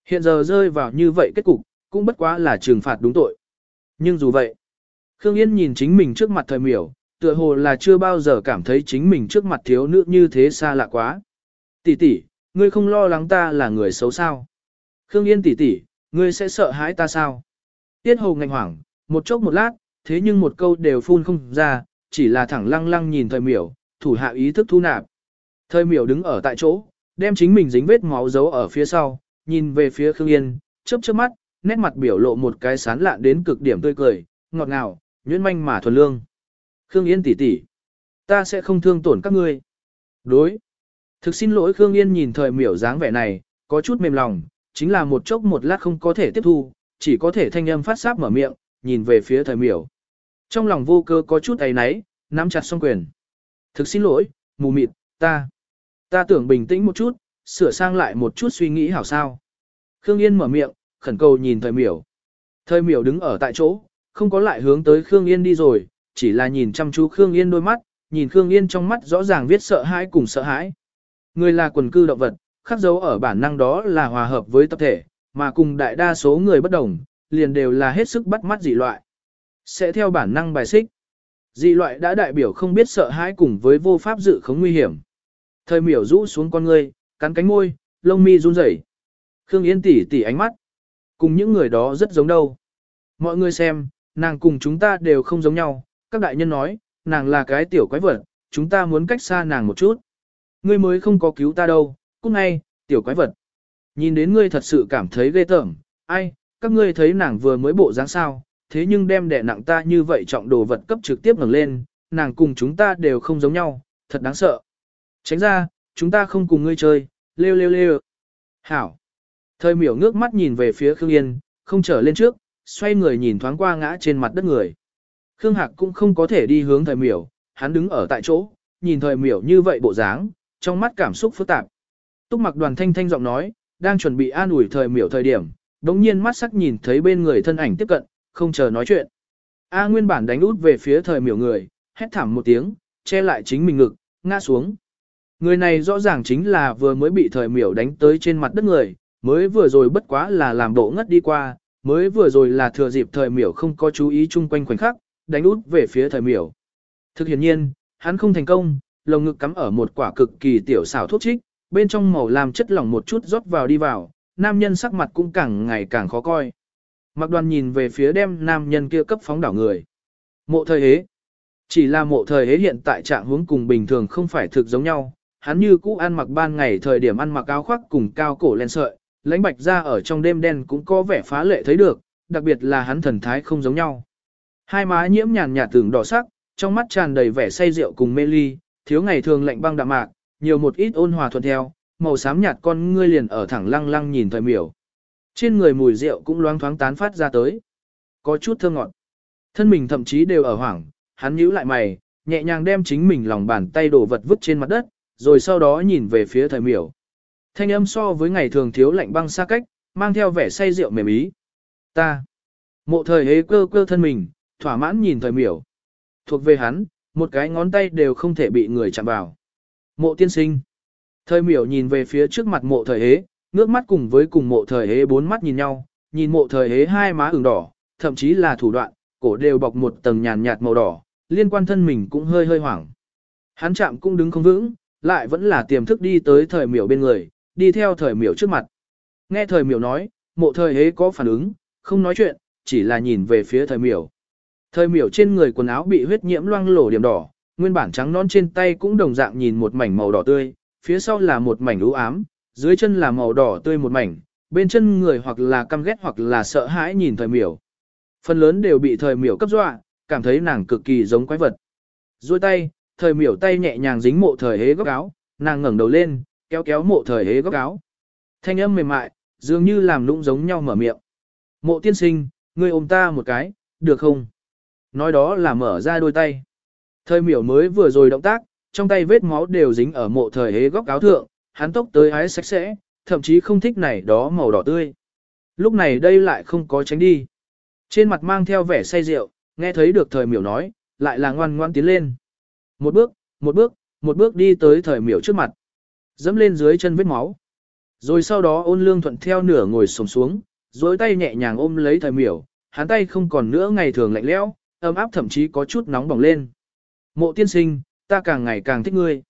Hiện giờ rơi vào như vậy kết cục, cũng bất quá là trừng phạt đúng tội. Nhưng dù vậy, Khương Yên nhìn chính mình trước mặt thời miểu, tựa hồ là chưa bao giờ cảm thấy chính mình trước mặt thiếu nữ như thế xa lạ quá. Tỷ tỷ, ngươi không lo lắng ta là người xấu sao? Khương Yên tỷ tỷ, ngươi sẽ sợ hãi ta sao? Tiết hầu ngạnh hoảng, một chốc một lát, thế nhưng một câu đều phun không ra, chỉ là thẳng lăng lăng nhìn thời miểu, thủ hạ ý thức thu nạp. Thời miểu đứng ở tại chỗ, đem chính mình dính vết máu giấu ở phía sau, nhìn về phía Khương Yên, chớp chớp mắt, nét mặt biểu lộ một cái sán lạn đến cực điểm tươi cười, ngọt ngào, nhuyễn manh mà thuần lương. Khương Yên tỷ tỷ, ta sẽ không thương tổn các ngươi. Đối. Thực xin lỗi Khương Yên nhìn thời miểu dáng vẻ này, có chút mềm lòng, chính là một chốc một lát không có thể tiếp thu, chỉ có thể thanh âm phát sáp mở miệng, nhìn về phía thời miểu. Trong lòng vô cơ có chút ấy náy, nắm chặt song quyền. Thực xin lỗi, mù mịt, ta. Ta tưởng bình tĩnh một chút, sửa sang lại một chút suy nghĩ hảo sao. Khương Yên mở miệng, khẩn cầu nhìn thời miểu. Thời miểu đứng ở tại chỗ, không có lại hướng tới Khương Yên đi rồi, chỉ là nhìn chăm chú Khương Yên đôi mắt, nhìn Khương Yên trong mắt rõ ràng viết sợ hãi cùng sợ hãi. Người là quần cư động vật, khắc dấu ở bản năng đó là hòa hợp với tập thể, mà cùng đại đa số người bất đồng, liền đều là hết sức bắt mắt dị loại. Sẽ theo bản năng bài xích. Dị loại đã đại biểu không biết sợ hãi cùng với vô pháp dự khống nguy hiểm. Thời miểu rũ xuống con ngươi, cắn cánh môi, lông mi run rẩy. Khương Yên tỉ tỉ ánh mắt. Cùng những người đó rất giống đâu. Mọi người xem, nàng cùng chúng ta đều không giống nhau. Các đại nhân nói, nàng là cái tiểu quái vật, chúng ta muốn cách xa nàng một chút. Ngươi mới không có cứu ta đâu, cút ngay, tiểu quái vật. Nhìn đến ngươi thật sự cảm thấy ghê tởm, ai, các ngươi thấy nàng vừa mới bộ dáng sao, thế nhưng đem đẻ nặng ta như vậy trọng đồ vật cấp trực tiếp ngẩng lên, nàng cùng chúng ta đều không giống nhau, thật đáng sợ. Tránh ra, chúng ta không cùng ngươi chơi, lêu lêu lêu. Hảo. Thời miểu ngước mắt nhìn về phía Khương Yên, không trở lên trước, xoay người nhìn thoáng qua ngã trên mặt đất người. Khương Hạc cũng không có thể đi hướng thời miểu, hắn đứng ở tại chỗ, nhìn thời miểu như vậy bộ dáng, trong mắt cảm xúc phức tạp. Túc mặc đoàn thanh thanh giọng nói, đang chuẩn bị an ủi thời miểu thời điểm, đống nhiên mắt sắc nhìn thấy bên người thân ảnh tiếp cận, không chờ nói chuyện. A nguyên bản đánh út về phía thời miểu người, hét thảm một tiếng, che lại chính mình ngực, ngã xuống. Người này rõ ràng chính là vừa mới bị thời miểu đánh tới trên mặt đất người, mới vừa rồi bất quá là làm bộ ngất đi qua, mới vừa rồi là thừa dịp thời miểu không có chú ý chung quanh khoảnh khắc, đánh út về phía thời miểu. Thực hiện nhiên, hắn không thành công, lồng ngực cắm ở một quả cực kỳ tiểu xảo thuốc trích, bên trong màu làm chất lỏng một chút rót vào đi vào, nam nhân sắc mặt cũng càng ngày càng khó coi. Mặc đoàn nhìn về phía đem nam nhân kia cấp phóng đảo người. Mộ thời hế. Chỉ là mộ thời hế hiện tại trạng hướng cùng bình thường không phải thực giống nhau. Hắn như cũ ăn mặc ban ngày thời điểm ăn mặc áo khoác cùng cao cổ len sợi, lãnh bạch ra ở trong đêm đen cũng có vẻ phá lệ thấy được, đặc biệt là hắn thần thái không giống nhau. Hai má nhiễm nhàn nhạt tưởng đỏ sắc, trong mắt tràn đầy vẻ say rượu cùng mê ly, thiếu ngày thường lạnh băng đạm mạc, nhiều một ít ôn hòa thuận theo, màu xám nhạt con ngươi liền ở thẳng lăng lăng nhìn thời miểu. Trên người mùi rượu cũng loáng thoáng tán phát ra tới. Có chút thơ ngọt. Thân mình thậm chí đều ở hoảng, hắn nhíu lại mày, nhẹ nhàng đem chính mình lòng bàn tay đổ vật vứt trên mặt đất, rồi sau đó nhìn về phía thời miểu. Thanh âm so với ngày thường thiếu lạnh băng xa cách, mang theo vẻ say rượu mềm ý. Ta. Mộ thời hế cơ cơ thân mình, thỏa mãn nhìn thời miểu. Thuộc về hắn, một cái ngón tay đều không thể bị người chạm vào. Mộ tiên sinh. Thời miểu nhìn về phía trước mặt mộ thời hế, ngước mắt cùng với cùng mộ thời hế bốn mắt nhìn nhau, nhìn mộ thời hế hai má ửng đỏ, thậm chí là thủ đoạn, cổ đều bọc một tầng nhàn nhạt màu đỏ, liên quan thân mình cũng hơi hơi hoảng. Hắn chạm cũng đứng không vững, lại vẫn là tiềm thức đi tới thời miểu bên người, đi theo thời miểu trước mặt. Nghe thời miểu nói, mộ thời hế có phản ứng, không nói chuyện, chỉ là nhìn về phía thời miểu. Thời miểu trên người quần áo bị huyết nhiễm loang lổ điểm đỏ, nguyên bản trắng non trên tay cũng đồng dạng nhìn một mảnh màu đỏ tươi, phía sau là một mảnh u ám, dưới chân là màu đỏ tươi một mảnh, bên chân người hoặc là căm ghét hoặc là sợ hãi nhìn thời miểu. Phần lớn đều bị thời miểu cấp dọa, cảm thấy nàng cực kỳ giống quái vật. Rồi tay, thời miểu tay nhẹ nhàng dính mộ thời hế góc áo, nàng ngẩng đầu lên, kéo kéo mộ thời hế góc áo. Thanh âm mềm mại, dường như làm lũng giống nhau mở miệng. Mộ tiên sinh, ngươi ôm ta một cái, được không? Nói đó là mở ra đôi tay. Thời miểu mới vừa rồi động tác, trong tay vết máu đều dính ở mộ thời hế góc áo thượng, hắn tốc tới hái sạch sẽ, thậm chí không thích này đó màu đỏ tươi. Lúc này đây lại không có tránh đi. Trên mặt mang theo vẻ say rượu, nghe thấy được thời miểu nói, lại là ngoan ngoan tiến lên. Một bước, một bước, một bước đi tới thời miểu trước mặt. Dẫm lên dưới chân vết máu. Rồi sau đó ôn lương thuận theo nửa ngồi sồm xuống, dối tay nhẹ nhàng ôm lấy thời miểu, hắn tay không còn nữa ngày thường lạnh lẽo, ấm áp thậm chí có chút nóng bỏng lên. Mộ tiên sinh, ta càng ngày càng thích ngươi.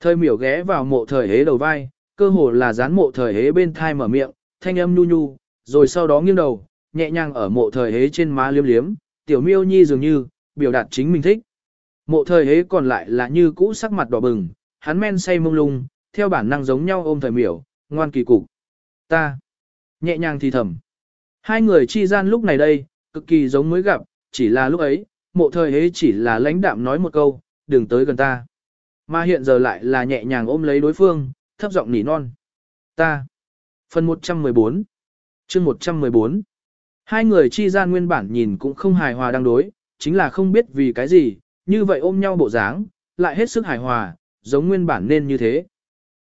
Thời miểu ghé vào mộ thời hế đầu vai, cơ hồ là dán mộ thời hế bên thai mở miệng, thanh âm nhu nhu, rồi sau đó nghiêng đầu, nhẹ nhàng ở mộ thời hế trên má liếm liếm, tiểu miêu nhi dường như, biểu đạt chính mình thích. Mộ thời hế còn lại là như cũ sắc mặt đỏ bừng, hắn men say mông lung, theo bản năng giống nhau ôm thời miểu, ngoan kỳ cục. Ta, nhẹ nhàng thì thầm. Hai người chi gian lúc này đây, cực kỳ giống mới gặp, chỉ là lúc ấy, mộ thời hế chỉ là lãnh đạm nói một câu, đừng tới gần ta. Mà hiện giờ lại là nhẹ nhàng ôm lấy đối phương, thấp giọng nỉ non. Ta. Phần 114 chương 114 Hai người chi gian nguyên bản nhìn cũng không hài hòa đang đối, chính là không biết vì cái gì, như vậy ôm nhau bộ dáng, lại hết sức hài hòa, giống nguyên bản nên như thế.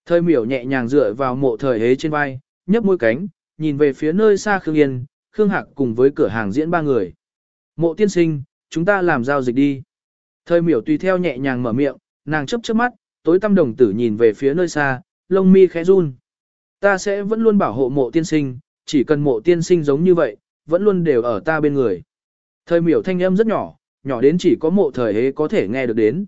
Thời miểu nhẹ nhàng dựa vào mộ thời hế trên vai, nhấp môi cánh, nhìn về phía nơi xa Khương Yên, Khương Hạc cùng với cửa hàng diễn ba người. Mộ tiên sinh, chúng ta làm giao dịch đi. Thời miểu tùy theo nhẹ nhàng mở miệng, nàng chấp chớp mắt, tối tâm đồng tử nhìn về phía nơi xa, lông mi khẽ run. Ta sẽ vẫn luôn bảo hộ mộ tiên sinh, chỉ cần mộ tiên sinh giống như vậy, vẫn luôn đều ở ta bên người. Thời miểu thanh âm rất nhỏ, nhỏ đến chỉ có mộ thời hế có thể nghe được đến.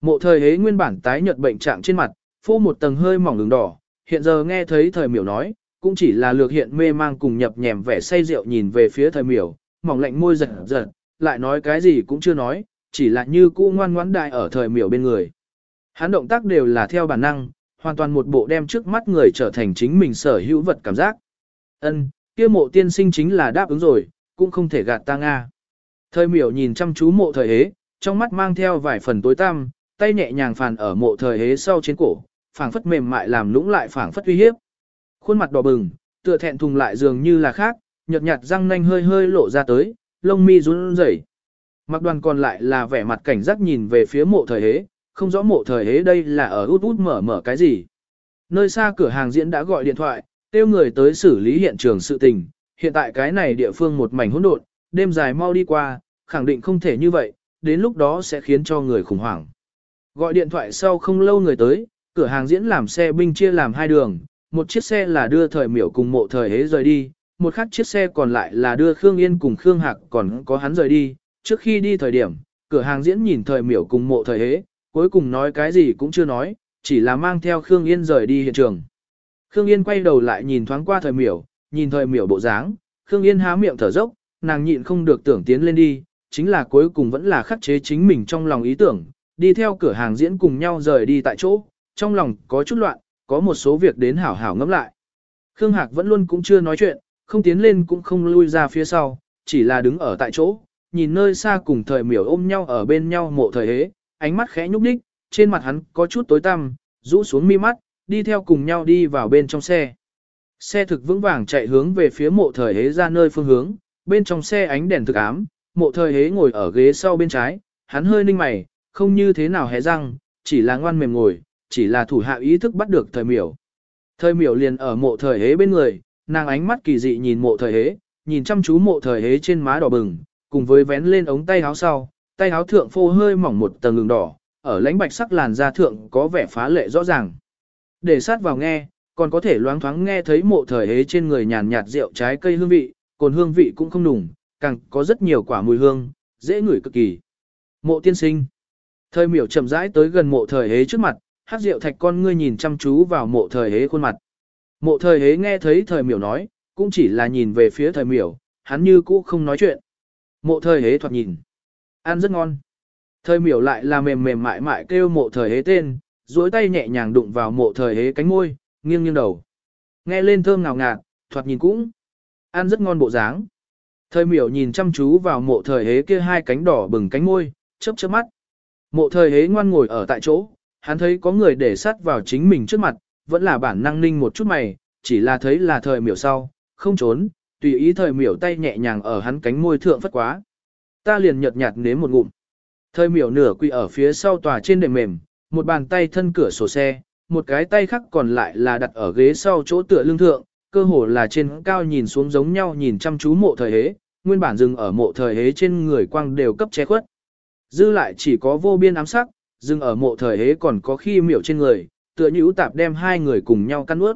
Mộ thời hế nguyên bản tái nhợt bệnh trạng trên mặt, phô một tầng hơi mỏng đường đỏ, hiện giờ nghe thấy thời miểu nói, cũng chỉ là lược hiện mê mang cùng nhập nhèm vẻ say rượu nhìn về phía thời miểu, mỏng lạnh môi giật giật, lại nói cái gì cũng chưa nói, chỉ là như cũ ngoan ngoãn đại ở thời miểu bên người. Hắn động tác đều là theo bản năng, hoàn toàn một bộ đem trước mắt người trở thành chính mình sở hữu vật cảm giác. Ân, kia mộ tiên sinh chính là đáp ứng rồi, cũng không thể gạt ta Nga. Thời miểu nhìn chăm chú mộ thời hế, trong mắt mang theo vài phần tối tăm, tay nhẹ nhàng phàn ở mộ thời hế sau trên cổ, phảng phất mềm mại làm lũng lại phảng phất uy hiếp. Khuôn mặt đỏ bừng, tựa thẹn thùng lại dường như là khác, nhợt nhạt răng nanh hơi hơi lộ ra tới, lông mi run rẩy. Mặc đoàn còn lại là vẻ mặt cảnh giác nhìn về phía mộ thời hế, không rõ mộ thời hế đây là ở út út mở mở cái gì. Nơi xa cửa hàng diễn đã gọi điện thoại, tiêu người tới xử lý hiện trường sự tình, hiện tại cái này địa phương một mảnh hỗn độn, đêm dài mau đi qua, khẳng định không thể như vậy, đến lúc đó sẽ khiến cho người khủng hoảng. Gọi điện thoại sau không lâu người tới, cửa hàng diễn làm xe binh chia làm hai đường, một chiếc xe là đưa thời miểu cùng mộ thời hế rời đi, một khác chiếc xe còn lại là đưa Khương Yên cùng Khương Hạc còn có hắn rời đi, trước khi đi thời điểm, cửa hàng diễn nhìn thời miểu cùng mộ thời hế, cuối cùng nói cái gì cũng chưa nói, chỉ là mang theo Khương Yên rời đi hiện trường. Khương Yên quay đầu lại nhìn thoáng qua thời miểu, nhìn thời miểu bộ dáng, Khương Yên há miệng thở dốc, nàng nhịn không được tưởng tiến lên đi, chính là cuối cùng vẫn là khắc chế chính mình trong lòng ý tưởng, đi theo cửa hàng diễn cùng nhau rời đi tại chỗ, trong lòng có chút loạn, có một số việc đến hảo hảo ngẫm lại. Khương Hạc vẫn luôn cũng chưa nói chuyện, không tiến lên cũng không lui ra phía sau, chỉ là đứng ở tại chỗ, nhìn nơi xa cùng thời miểu ôm nhau ở bên nhau mộ thời hế, ánh mắt khẽ nhúc nhích, trên mặt hắn có chút tối tăm, rũ xuống mi mắt, đi theo cùng nhau đi vào bên trong xe. Xe thực vững vàng chạy hướng về phía mộ thời hế ra nơi phương hướng, bên trong xe ánh đèn thực ám, mộ thời hế ngồi ở ghế sau bên trái, hắn hơi ninh mày, không như thế nào hé răng, chỉ là ngoan mềm ngồi, chỉ là thủ hạ ý thức bắt được thời miểu. Thời miểu liền ở mộ thời hế bên người, nàng ánh mắt kỳ dị nhìn mộ thời hế, nhìn chăm chú mộ thời hế trên má đỏ bừng, cùng với vén lên ống tay áo sau, tay áo thượng phô hơi mỏng một tầng ngừng đỏ, ở lãnh bạch sắc làn da thượng có vẻ phá lệ rõ ràng. Để sát vào nghe, còn có thể loáng thoáng nghe thấy mộ thời hế trên người nhàn nhạt rượu trái cây hương vị, còn hương vị cũng không nùng, càng có rất nhiều quả mùi hương, dễ ngửi cực kỳ. Mộ tiên sinh. Thời miểu chậm rãi tới gần mộ thời hế trước mặt, hát rượu thạch con ngươi nhìn chăm chú vào mộ thời hế khuôn mặt. Mộ thời hế nghe thấy thời miểu nói, cũng chỉ là nhìn về phía thời miểu, hắn như cũ không nói chuyện. Mộ thời hế thoạt nhìn. Ăn rất ngon. Thời miểu lại là mềm mềm mại mại kêu mộ thời hế tên, duỗi tay nhẹ nhàng đụng vào mộ thời hế cánh môi, nghiêng nghiêng đầu. Nghe lên thơm ngào ngạt, thoạt nhìn cũng. Ăn rất ngon bộ dáng. Thời miểu nhìn chăm chú vào mộ thời hế kia hai cánh đỏ bừng cánh môi, chớp chớp mắt. Mộ thời hế ngoan ngồi ở tại chỗ, hắn thấy có người để sát vào chính mình trước mặt, vẫn là bản năng ninh một chút mày, chỉ là thấy là thời miểu sau, không trốn, tùy ý thời miểu tay nhẹ nhàng ở hắn cánh môi thượng phất quá. Ta liền nhợt nhạt nếm một ngụm. Thời miểu nửa quỳ ở phía sau tòa trên đệm mềm, một bàn tay thân cửa sổ xe, một cái tay khác còn lại là đặt ở ghế sau chỗ tựa lưng thượng, cơ hồ là trên cao nhìn xuống giống nhau nhìn chăm chú mộ thời hế, nguyên bản dừng ở mộ thời hế trên người quang đều cấp che khuất. Dư lại chỉ có vô biên ám sắc, dừng ở mộ thời hế còn có khi miểu trên người, tựa như tạp đem hai người cùng nhau căn ướt.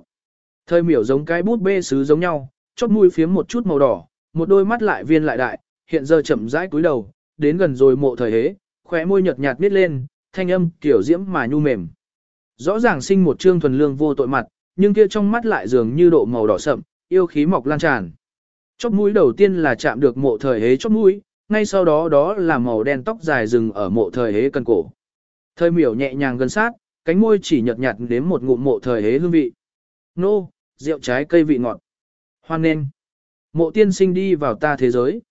Thời miểu giống cái bút bê sứ giống nhau, chót mũi phiếm một chút màu đỏ, một đôi mắt lại viên lại đại, hiện giờ chậm rãi cúi đầu, đến gần rồi mộ thời hế, khóe môi nhợt nhạt miết lên, thanh âm kiểu diễm mà nhu mềm. Rõ ràng sinh một trương thuần lương vô tội mặt, nhưng kia trong mắt lại dường như độ màu đỏ sậm, yêu khí mọc lan tràn. Chóp mũi đầu tiên là chạm được mộ thời hế chóp mũi, ngay sau đó đó là màu đen tóc dài rừng ở mộ thời hế cần cổ. Thời miểu nhẹ nhàng gần sát, cánh môi chỉ nhợt nhạt đến một ngụm mộ thời hế hương vị. Nô, rượu trái cây vị ngọt. Hoan nên. Mộ tiên sinh đi vào ta thế giới.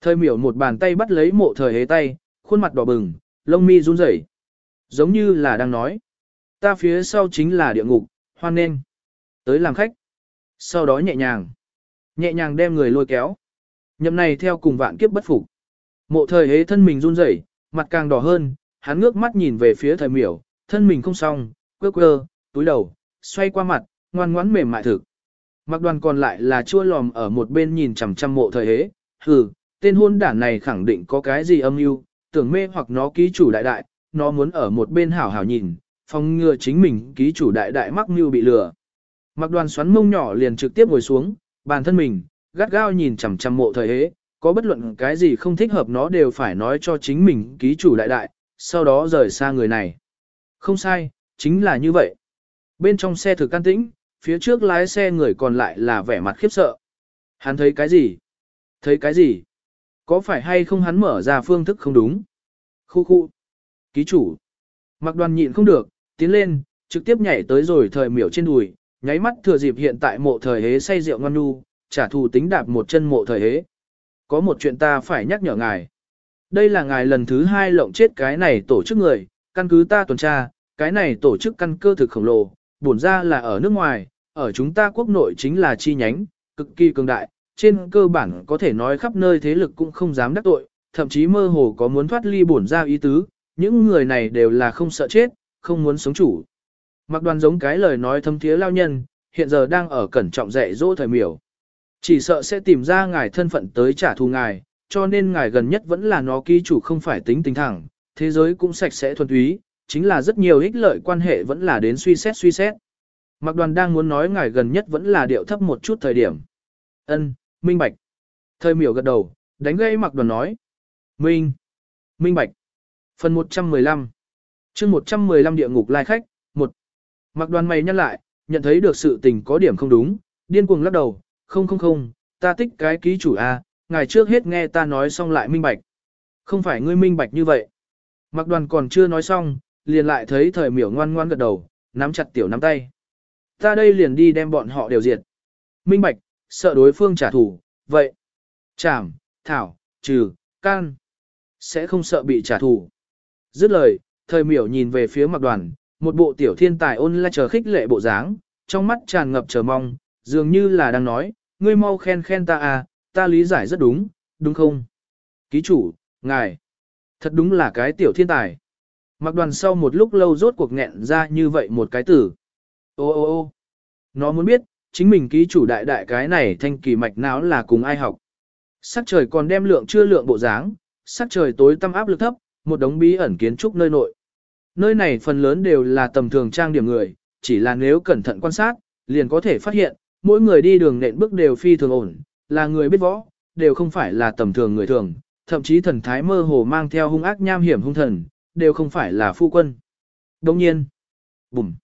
Thời miểu một bàn tay bắt lấy mộ thời hế tay, khuôn mặt đỏ bừng, lông mi run rẩy, Giống như là đang nói. Ta phía sau chính là địa ngục, hoan nên. Tới làm khách. Sau đó nhẹ nhàng. Nhẹ nhàng đem người lôi kéo. Nhậm này theo cùng vạn kiếp bất phục. Mộ thời hế thân mình run rẩy, mặt càng đỏ hơn, hắn ngước mắt nhìn về phía thời miểu, thân mình không xong, quơ quơ, túi đầu, xoay qua mặt, ngoan ngoãn mềm mại thực. Mặc đoàn còn lại là chua lòm ở một bên nhìn chằm chằm mộ thời hế, hừ, tên hôn đản này khẳng định có cái gì âm mưu, tưởng mê hoặc nó ký chủ đại đại, nó muốn ở một bên hảo hảo nhìn, phòng ngừa chính mình ký chủ đại đại mắc mưu bị lừa. Mặc đoàn xoắn mông nhỏ liền trực tiếp ngồi xuống, bàn thân mình, gắt gao nhìn chằm chằm mộ thời hế, có bất luận cái gì không thích hợp nó đều phải nói cho chính mình ký chủ đại đại, sau đó rời xa người này. Không sai, chính là như vậy. Bên trong xe thực can tĩnh, phía trước lái xe người còn lại là vẻ mặt khiếp sợ. Hắn thấy cái gì? Thấy cái gì? Có phải hay không hắn mở ra phương thức không đúng? Khu khu. Ký chủ. Mặc đoàn nhịn không được, tiến lên, trực tiếp nhảy tới rồi thời miểu trên đùi, nháy mắt thừa dịp hiện tại mộ thời hế say rượu ngon nu, trả thù tính đạp một chân mộ thời hế. Có một chuyện ta phải nhắc nhở ngài. Đây là ngài lần thứ hai lộng chết cái này tổ chức người, căn cứ ta tuần tra, cái này tổ chức căn cơ thực khổng lồ, bổn ra là ở nước ngoài, ở chúng ta quốc nội chính là chi nhánh, cực kỳ cường đại, trên cơ bản có thể nói khắp nơi thế lực cũng không dám đắc tội, thậm chí mơ hồ có muốn thoát ly bổn ra ý tứ, những người này đều là không sợ chết, không muốn sống chủ. Mặc đoàn giống cái lời nói thâm thiế lao nhân, hiện giờ đang ở cẩn trọng dạy dỗ thời miểu. Chỉ sợ sẽ tìm ra ngài thân phận tới trả thù ngài, cho nên ngài gần nhất vẫn là nó ký chủ không phải tính tình thẳng, thế giới cũng sạch sẽ thuần túy, chính là rất nhiều ích lợi quan hệ vẫn là đến suy xét suy xét. Mặc đoàn đang muốn nói ngài gần nhất vẫn là điệu thấp một chút thời điểm. ân minh bạch. Thời miểu gật đầu, đánh gây mặc đoàn nói. Minh. Minh bạch. Phần 115 chương 115 địa ngục lai khách, 1. Mặc đoàn mày nhăn lại, nhận thấy được sự tình có điểm không đúng, điên cuồng lắc đầu, không không không, ta tích cái ký chủ A, ngài trước hết nghe ta nói xong lại minh bạch. Không phải ngươi minh bạch như vậy. Mặc đoàn còn chưa nói xong, liền lại thấy thời miểu ngoan ngoan gật đầu, nắm chặt tiểu nắm tay. Ta đây liền đi đem bọn họ đều diệt. Minh bạch, sợ đối phương trả thù, vậy. Chảm, thảo, trừ, can. Sẽ không sợ bị trả thù. Dứt lời, thời miểu nhìn về phía mặc đoàn, một bộ tiểu thiên tài ôn lại chờ khích lệ bộ dáng, trong mắt tràn ngập chờ mong, dường như là đang nói, ngươi mau khen khen ta à, ta lý giải rất đúng, đúng không? Ký chủ, ngài, thật đúng là cái tiểu thiên tài. Mặc đoàn sau một lúc lâu rốt cuộc nghẹn ra như vậy một cái tử. Ô ô ô nó muốn biết, chính mình ký chủ đại đại cái này thanh kỳ mạch não là cùng ai học. Sắc trời còn đem lượng chưa lượng bộ dáng, sắc trời tối tăm áp lực thấp, một đống bí ẩn kiến trúc nơi nội. Nơi này phần lớn đều là tầm thường trang điểm người, chỉ là nếu cẩn thận quan sát, liền có thể phát hiện, mỗi người đi đường nện bước đều phi thường ổn, là người biết võ, đều không phải là tầm thường người thường, thậm chí thần thái mơ hồ mang theo hung ác nham hiểm hung thần, đều không phải là phu quân. Đồng nhiên, bùm,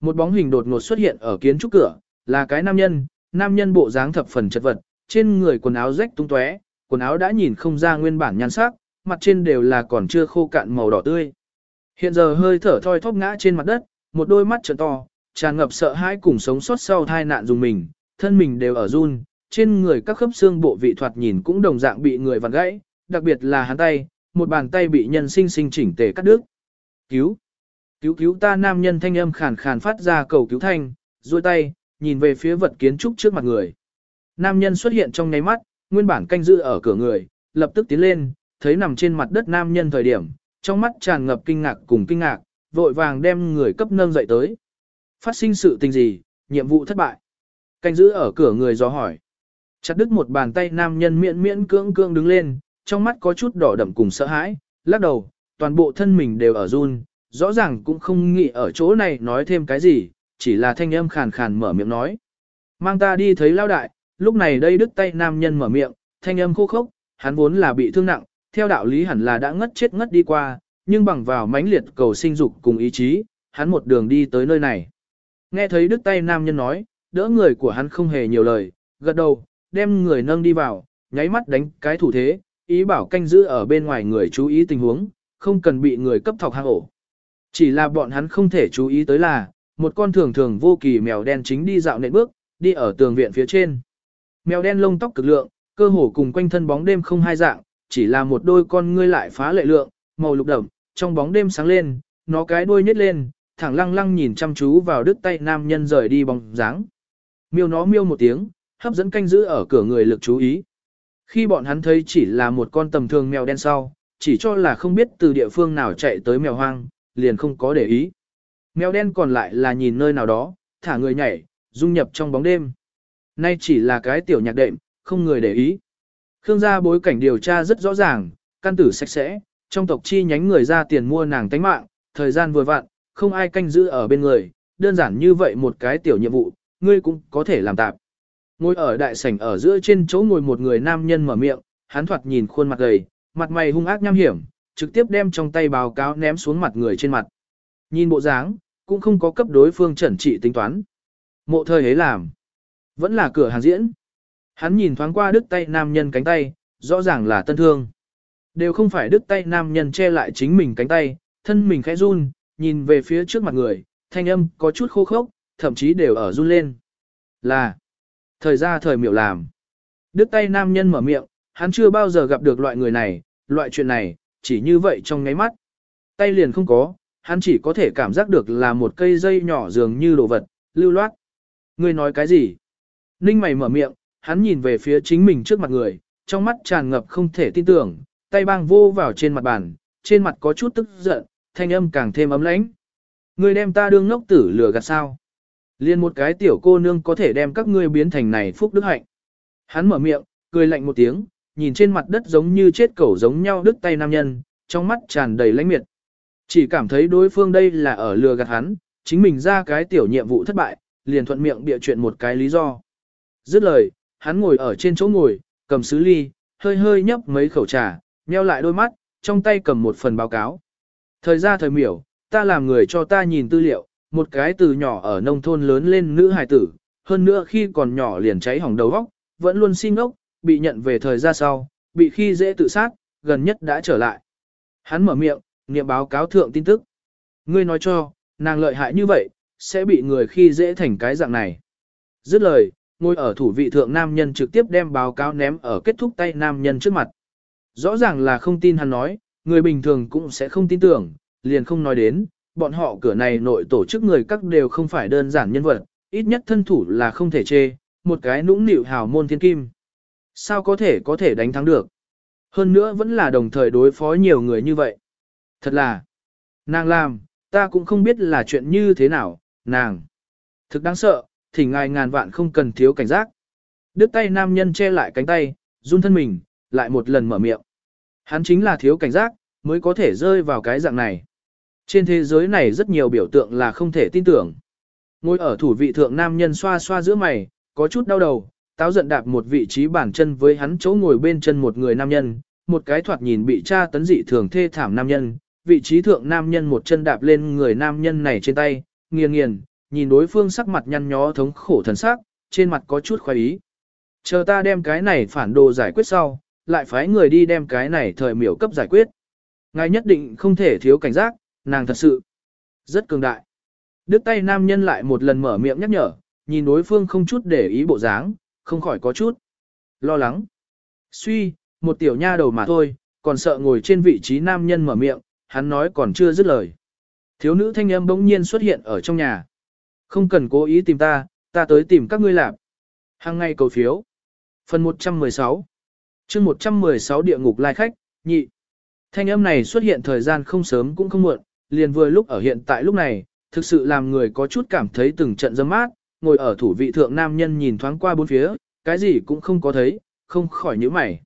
một bóng hình đột ngột xuất hiện ở kiến trúc cửa, là cái nam nhân, nam nhân bộ dáng thập phần chật vật, trên người quần áo rách tung tóe, quần áo đã nhìn không ra nguyên bản nhan sắc, mặt trên đều là còn chưa khô cạn màu đỏ tươi. Hiện giờ hơi thở thoi thóp ngã trên mặt đất, một đôi mắt trợn to, tràn ngập sợ hãi cùng sống sót sau tai nạn dùng mình, thân mình đều ở run, trên người các khớp xương bộ vị thoạt nhìn cũng đồng dạng bị người vặn gãy, đặc biệt là hắn tay, một bàn tay bị nhân sinh sinh chỉnh tề cắt đứt. Cứu! Cứu cứu ta nam nhân thanh âm khàn khàn phát ra cầu cứu thanh, duỗi tay, nhìn về phía vật kiến trúc trước mặt người. Nam nhân xuất hiện trong nháy mắt, nguyên bản canh giữ ở cửa người, lập tức tiến lên, thấy nằm trên mặt đất nam nhân thời điểm, trong mắt tràn ngập kinh ngạc cùng kinh ngạc, vội vàng đem người cấp nâng dậy tới. Phát sinh sự tình gì, nhiệm vụ thất bại. Canh giữ ở cửa người do hỏi. Chặt đứt một bàn tay nam nhân miễn miễn cưỡng cưỡng đứng lên, trong mắt có chút đỏ đậm cùng sợ hãi, lắc đầu, toàn bộ thân mình đều ở run, rõ ràng cũng không nghĩ ở chỗ này nói thêm cái gì, chỉ là thanh âm khàn khàn mở miệng nói. Mang ta đi thấy lao đại, lúc này đây đứt tay nam nhân mở miệng, thanh âm khô khốc, hắn vốn là bị thương nặng, theo đạo lý hẳn là đã ngất chết ngất đi qua, nhưng bằng vào mãnh liệt cầu sinh dục cùng ý chí, hắn một đường đi tới nơi này. Nghe thấy đứt tay nam nhân nói, đỡ người của hắn không hề nhiều lời, gật đầu, đem người nâng đi vào, nháy mắt đánh cái thủ thế, ý bảo canh giữ ở bên ngoài người chú ý tình huống, không cần bị người cấp thọc hang ổ. Chỉ là bọn hắn không thể chú ý tới là, một con thường thường vô kỳ mèo đen chính đi dạo nệm bước, đi ở tường viện phía trên. Mèo đen lông tóc cực lượng, cơ hồ cùng quanh thân bóng đêm không hai dạng, chỉ là một đôi con ngươi lại phá lệ lượng, màu lục đậm, trong bóng đêm sáng lên, nó cái đuôi nhếch lên, thẳng lăng lăng nhìn chăm chú vào đứt tay nam nhân rời đi bóng dáng. Miêu nó miêu một tiếng, hấp dẫn canh giữ ở cửa người lực chú ý. Khi bọn hắn thấy chỉ là một con tầm thường mèo đen sau, chỉ cho là không biết từ địa phương nào chạy tới mèo hoang, liền không có để ý. Mèo đen còn lại là nhìn nơi nào đó, thả người nhảy, dung nhập trong bóng đêm. Nay chỉ là cái tiểu nhạc đệm, không người để ý. Khương gia bối cảnh điều tra rất rõ ràng, căn tử sạch sẽ, trong tộc chi nhánh người ra tiền mua nàng tánh mạng, thời gian vừa vặn, không ai canh giữ ở bên người, đơn giản như vậy một cái tiểu nhiệm vụ, ngươi cũng có thể làm tạp. Ngồi ở đại sảnh ở giữa trên chỗ ngồi một người nam nhân mở miệng, hắn thoạt nhìn khuôn mặt gầy, mặt mày hung ác nham hiểm, trực tiếp đem trong tay báo cáo ném xuống mặt người trên mặt. Nhìn bộ dáng, cũng không có cấp đối phương chuẩn trị tính toán. Mộ thời ấy làm, vẫn là cửa hàng diễn. Hắn nhìn thoáng qua đứt tay nam nhân cánh tay, rõ ràng là tân thương. Đều không phải đứt tay nam nhân che lại chính mình cánh tay, thân mình khẽ run, nhìn về phía trước mặt người, thanh âm có chút khô khốc, thậm chí đều ở run lên. Là, thời ra thời miểu làm. Đứt tay nam nhân mở miệng, hắn chưa bao giờ gặp được loại người này, loại chuyện này, chỉ như vậy trong ngáy mắt. Tay liền không có, hắn chỉ có thể cảm giác được là một cây dây nhỏ dường như đồ vật, lưu loát. Người nói cái gì? Ninh mày mở miệng, hắn nhìn về phía chính mình trước mặt người, trong mắt tràn ngập không thể tin tưởng, tay bang vô vào trên mặt bàn, trên mặt có chút tức giận, thanh âm càng thêm ấm lãnh. Người đem ta đương ngốc tử lừa gạt sao? Liên một cái tiểu cô nương có thể đem các ngươi biến thành này phúc đức hạnh. Hắn mở miệng, cười lạnh một tiếng, nhìn trên mặt đất giống như chết cẩu giống nhau đứt tay nam nhân, trong mắt tràn đầy lãnh miệt. Chỉ cảm thấy đối phương đây là ở lừa gạt hắn, chính mình ra cái tiểu nhiệm vụ thất bại, liền thuận miệng bịa chuyện một cái lý do. Dứt lời, hắn ngồi ở trên chỗ ngồi, cầm sứ ly, hơi hơi nhấp mấy khẩu trà, nheo lại đôi mắt, trong tay cầm một phần báo cáo. Thời ra thời miểu, ta làm người cho ta nhìn tư liệu, một cái từ nhỏ ở nông thôn lớn lên nữ hài tử, hơn nữa khi còn nhỏ liền cháy hỏng đầu óc, vẫn luôn xin ốc, bị nhận về thời gian sau, bị khi dễ tự sát, gần nhất đã trở lại. Hắn mở miệng, niệm báo cáo thượng tin tức. Ngươi nói cho, nàng lợi hại như vậy, sẽ bị người khi dễ thành cái dạng này. Dứt lời, ngồi ở thủ vị thượng nam nhân trực tiếp đem báo cáo ném ở kết thúc tay nam nhân trước mặt. Rõ ràng là không tin hắn nói, người bình thường cũng sẽ không tin tưởng, liền không nói đến, bọn họ cửa này nội tổ chức người các đều không phải đơn giản nhân vật, ít nhất thân thủ là không thể chê, một cái nũng nịu hào môn thiên kim. Sao có thể có thể đánh thắng được? Hơn nữa vẫn là đồng thời đối phó nhiều người như vậy. Thật là, nàng làm, ta cũng không biết là chuyện như thế nào, nàng. Thực đáng sợ, thì ngài ngàn vạn không cần thiếu cảnh giác. Đứt tay nam nhân che lại cánh tay, run thân mình, lại một lần mở miệng. Hắn chính là thiếu cảnh giác, mới có thể rơi vào cái dạng này. Trên thế giới này rất nhiều biểu tượng là không thể tin tưởng. Ngồi ở thủ vị thượng nam nhân xoa xoa giữa mày, có chút đau đầu, táo giận đạp một vị trí bản chân với hắn chỗ ngồi bên chân một người nam nhân, một cái thoạt nhìn bị cha tấn dị thường thê thảm nam nhân, vị trí thượng nam nhân một chân đạp lên người nam nhân này trên tay, nghiền nghiền, nhìn đối phương sắc mặt nhăn nhó thống khổ thần sắc, trên mặt có chút khoái ý. Chờ ta đem cái này phản đồ giải quyết sau, lại phái người đi đem cái này thời miểu cấp giải quyết. Ngài nhất định không thể thiếu cảnh giác, nàng thật sự rất cường đại. Đứt tay nam nhân lại một lần mở miệng nhắc nhở, nhìn đối phương không chút để ý bộ dáng, không khỏi có chút lo lắng. Suy, một tiểu nha đầu mà thôi, còn sợ ngồi trên vị trí nam nhân mở miệng, hắn nói còn chưa dứt lời. Thiếu nữ thanh âm bỗng nhiên xuất hiện ở trong nhà. Không cần cố ý tìm ta, ta tới tìm các ngươi làm. Hàng ngày cầu phiếu. Phần 116 chương 116 địa ngục lai khách, nhị. Thanh âm này xuất hiện thời gian không sớm cũng không muộn, liền vừa lúc ở hiện tại lúc này, thực sự làm người có chút cảm thấy từng trận dâm mát, ngồi ở thủ vị thượng nam nhân nhìn thoáng qua bốn phía, cái gì cũng không có thấy, không khỏi nhíu mày.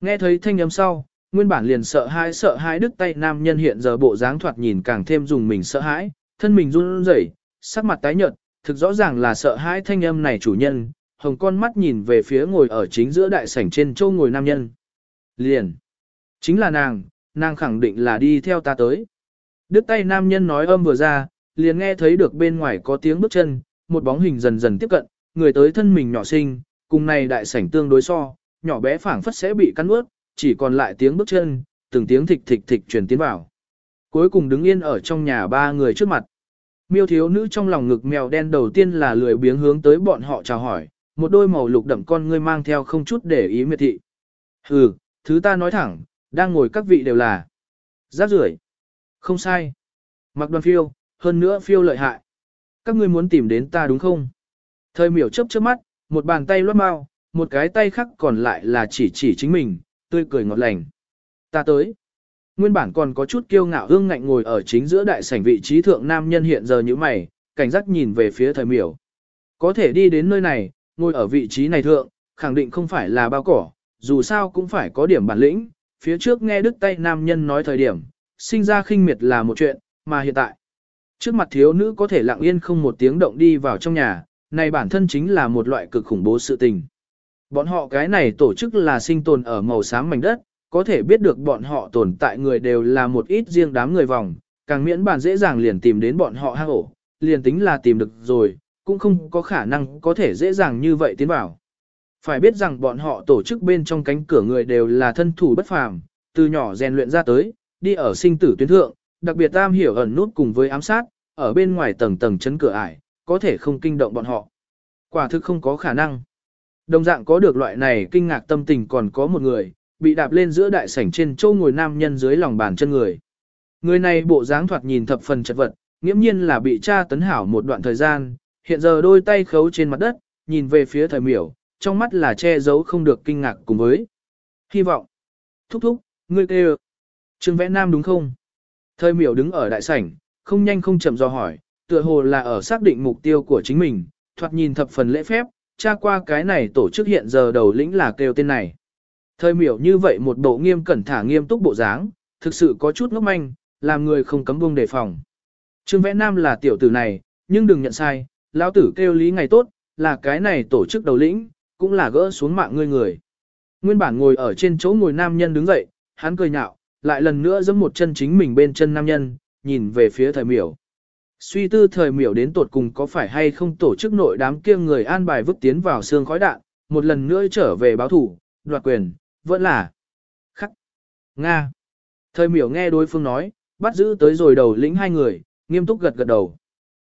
Nghe thấy thanh âm sau, nguyên bản liền sợ hãi sợ hãi đứt tay nam nhân hiện giờ bộ dáng thoạt nhìn càng thêm dùng mình sợ hãi, thân mình run rẩy, sắc mặt tái nhợt, thực rõ ràng là sợ hãi thanh âm này chủ nhân, hồng con mắt nhìn về phía ngồi ở chính giữa đại sảnh trên châu ngồi nam nhân. Liền. Chính là nàng, nàng khẳng định là đi theo ta tới. Đứt tay nam nhân nói âm vừa ra, liền nghe thấy được bên ngoài có tiếng bước chân, một bóng hình dần dần tiếp cận, người tới thân mình nhỏ xinh, cùng này đại sảnh tương đối so, nhỏ bé phảng phất sẽ bị cắn ướt, chỉ còn lại tiếng bước chân, từng tiếng thịch thịch thịch truyền tiến vào. Cuối cùng đứng yên ở trong nhà ba người trước mặt. Miêu thiếu nữ trong lòng ngực mèo đen đầu tiên là lười biếng hướng tới bọn họ chào hỏi, một đôi màu lục đậm con ngươi mang theo không chút để ý miệt thị. Hừ, thứ ta nói thẳng, đang ngồi các vị đều là rác rưởi. Không sai. Mặc đoàn phiêu, hơn nữa phiêu lợi hại. Các ngươi muốn tìm đến ta đúng không? Thời miểu chớp chớp mắt, một bàn tay loát mau, một cái tay khác còn lại là chỉ chỉ chính mình, tươi cười ngọt lành. Ta tới. Nguyên bản còn có chút kiêu ngạo hương ngạnh ngồi ở chính giữa đại sảnh vị trí thượng nam nhân hiện giờ như mày, cảnh giác nhìn về phía thời miểu. Có thể đi đến nơi này, ngồi ở vị trí này thượng, khẳng định không phải là bao cỏ, dù sao cũng phải có điểm bản lĩnh. Phía trước nghe đứt tay nam nhân nói thời điểm, sinh ra khinh miệt là một chuyện, mà hiện tại. Trước mặt thiếu nữ có thể lặng yên không một tiếng động đi vào trong nhà, này bản thân chính là một loại cực khủng bố sự tình. Bọn họ cái này tổ chức là sinh tồn ở màu xám mảnh đất, có thể biết được bọn họ tồn tại người đều là một ít riêng đám người vòng, càng miễn bàn dễ dàng liền tìm đến bọn họ hang ổ, liền tính là tìm được rồi, cũng không có khả năng có thể dễ dàng như vậy tiến vào. Phải biết rằng bọn họ tổ chức bên trong cánh cửa người đều là thân thủ bất phàm, từ nhỏ rèn luyện ra tới, đi ở sinh tử tuyến thượng, đặc biệt tam hiểu ẩn nút cùng với ám sát, ở bên ngoài tầng tầng chấn cửa ải, có thể không kinh động bọn họ. Quả thực không có khả năng. Đồng dạng có được loại này kinh ngạc tâm tình còn có một người, bị đạp lên giữa đại sảnh trên châu ngồi nam nhân dưới lòng bàn chân người. Người này bộ dáng thoạt nhìn thập phần chật vật, nghiễm nhiên là bị cha tấn hảo một đoạn thời gian, hiện giờ đôi tay khấu trên mặt đất, nhìn về phía thời miểu, trong mắt là che giấu không được kinh ngạc cùng với hy vọng. Thúc thúc, ngươi kêu. Trương vẽ nam đúng không? Thời miểu đứng ở đại sảnh, không nhanh không chậm do hỏi, tựa hồ là ở xác định mục tiêu của chính mình, thoạt nhìn thập phần lễ phép, tra qua cái này tổ chức hiện giờ đầu lĩnh là kêu tên này. Thời miểu như vậy một bộ nghiêm cẩn thả nghiêm túc bộ dáng, thực sự có chút ngốc manh, làm người không cấm buông đề phòng. Trương Vẽ Nam là tiểu tử này, nhưng đừng nhận sai, lão tử kêu lý ngày tốt, là cái này tổ chức đầu lĩnh, cũng là gỡ xuống mạng ngươi người. Nguyên bản ngồi ở trên chỗ ngồi nam nhân đứng dậy, hắn cười nhạo, lại lần nữa giẫm một chân chính mình bên chân nam nhân, nhìn về phía thời miểu. Suy tư thời miểu đến tột cùng có phải hay không tổ chức nội đám kia người an bài vứt tiến vào xương khói đạn, một lần nữa trở về báo thủ, đoạt quyền, vẫn là khắc. Nga. Thời miểu nghe đối phương nói, bắt giữ tới rồi đầu lĩnh hai người, nghiêm túc gật gật đầu.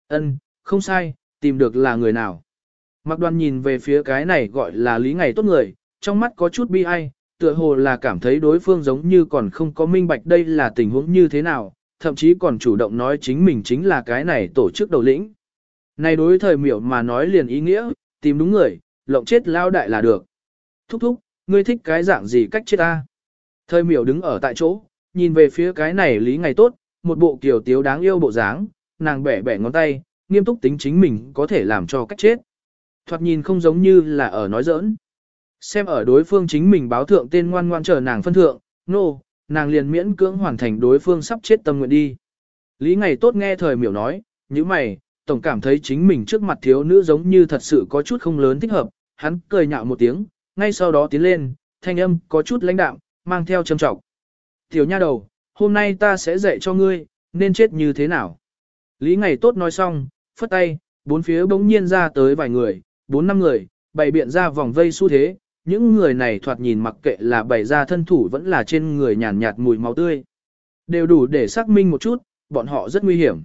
Ân, không sai, tìm được là người nào. Mặc đoàn nhìn về phía cái này gọi là lý ngày tốt người, trong mắt có chút bi ai, tựa hồ là cảm thấy đối phương giống như còn không có minh bạch đây là tình huống như thế nào, thậm chí còn chủ động nói chính mình chính là cái này tổ chức đầu lĩnh. Này đối thời miểu mà nói liền ý nghĩa, tìm đúng người, lộng chết lao đại là được. Thúc thúc, ngươi thích cái dạng gì cách chết ta? Thời miểu đứng ở tại chỗ, nhìn về phía cái này lý ngày tốt, một bộ kiểu tiếu đáng yêu bộ dáng, nàng bẻ bẻ ngón tay, nghiêm túc tính chính mình có thể làm cho cách chết. Thoạt nhìn không giống như là ở nói giỡn. Xem ở đối phương chính mình báo thượng tên ngoan ngoan chờ nàng phân thượng, nô, no, nàng liền miễn cưỡng hoàn thành đối phương sắp chết tâm nguyện đi. Lý ngày tốt nghe thời miểu nói, như mày, tổng cảm thấy chính mình trước mặt thiếu nữ giống như thật sự có chút không lớn thích hợp, hắn cười nhạo một tiếng, ngay sau đó tiến lên, thanh âm có chút lãnh đạm, mang theo châm trọng. Tiểu nha đầu, hôm nay ta sẽ dạy cho ngươi, nên chết như thế nào. Lý ngày tốt nói xong, phất tay, bốn phía bỗng nhiên ra tới vài người, bốn năm người, bày biện ra vòng vây xu thế, những người này thoạt nhìn mặc kệ là bày ra thân thủ vẫn là trên người nhàn nhạt mùi máu tươi. Đều đủ để xác minh một chút, bọn họ rất nguy hiểm.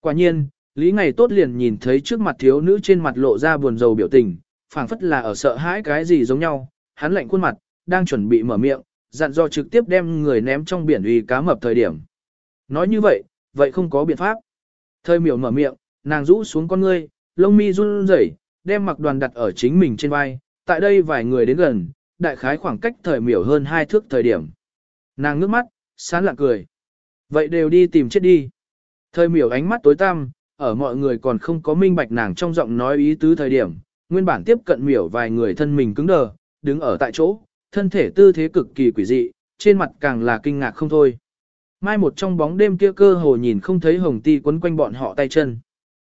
Quả nhiên, Lý Ngày Tốt liền nhìn thấy trước mặt thiếu nữ trên mặt lộ ra buồn rầu biểu tình, phảng phất là ở sợ hãi cái gì giống nhau, hắn lạnh khuôn mặt, đang chuẩn bị mở miệng, dặn dò trực tiếp đem người ném trong biển uy cá mập thời điểm. Nói như vậy, vậy không có biện pháp. Thời miểu mở miệng, nàng rũ xuống con ngươi, lông mi run rẩy, đem mặc đoàn đặt ở chính mình trên vai, tại đây vài người đến gần, đại khái khoảng cách thời miểu hơn hai thước thời điểm. Nàng ngước mắt, sán lạ cười. Vậy đều đi tìm chết đi. Thời miểu ánh mắt tối tăm, ở mọi người còn không có minh bạch nàng trong giọng nói ý tứ thời điểm, nguyên bản tiếp cận miểu vài người thân mình cứng đờ, đứng ở tại chỗ, thân thể tư thế cực kỳ quỷ dị, trên mặt càng là kinh ngạc không thôi. Mai một trong bóng đêm kia cơ hồ nhìn không thấy hồng ti quấn quanh bọn họ tay chân.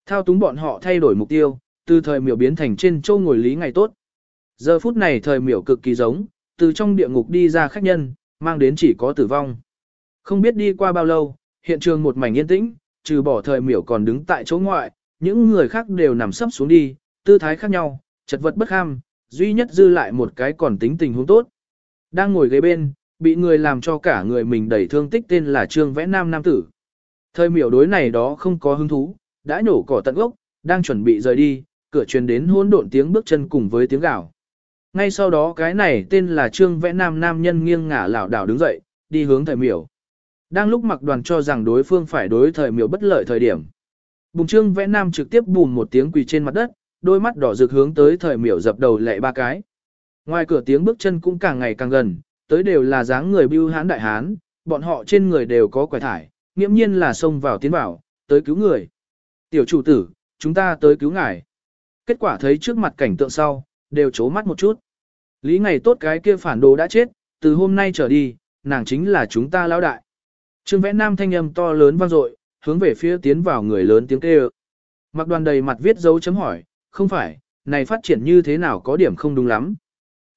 Thao túng bọn họ thay đổi mục tiêu, từ thời miểu biến thành trên châu ngồi lý ngày tốt. Giờ phút này thời miểu cực kỳ giống, từ trong địa ngục đi ra khách nhân, mang đến chỉ có tử vong. Không biết đi qua bao lâu, hiện trường một mảnh yên tĩnh, trừ bỏ thời miểu còn đứng tại chỗ ngoại, những người khác đều nằm sấp xuống đi, tư thái khác nhau, chật vật bất ham, duy nhất dư lại một cái còn tính tình huống tốt. Đang ngồi ghế bên, bị người làm cho cả người mình đẩy thương tích tên là Trương Vẽ Nam Nam Tử. Thời miểu đối này đó không có hứng thú, đã nhổ cỏ tận gốc, đang chuẩn bị rời đi, cửa truyền đến hỗn độn tiếng bước chân cùng với tiếng gào. Ngay sau đó cái này tên là Trương Vẽ Nam nam nhân nghiêng ngả lảo đảo đứng dậy, đi hướng thời miểu. Đang lúc mặc đoàn cho rằng đối phương phải đối thời miểu bất lợi thời điểm. Bùng Trương Vẽ Nam trực tiếp bùn một tiếng quỳ trên mặt đất, đôi mắt đỏ rực hướng tới thời miểu dập đầu lệ ba cái. Ngoài cửa tiếng bước chân cũng càng ngày càng gần, tới đều là dáng người bưu hán đại hán, bọn họ trên người đều có quải thải, nghiễm nhiên là xông vào tiến vào, tới cứu người. Tiểu chủ tử, chúng ta tới cứu ngài. Kết quả thấy trước mặt cảnh tượng sau, đều chố mắt một chút. Lý ngày tốt cái kia phản đồ đã chết, từ hôm nay trở đi, nàng chính là chúng ta lão đại. Trương vẽ nam thanh âm to lớn vang dội, hướng về phía tiến vào người lớn tiếng kêu. Mặc đoàn đầy mặt viết dấu chấm hỏi, không phải, này phát triển như thế nào có điểm không đúng lắm.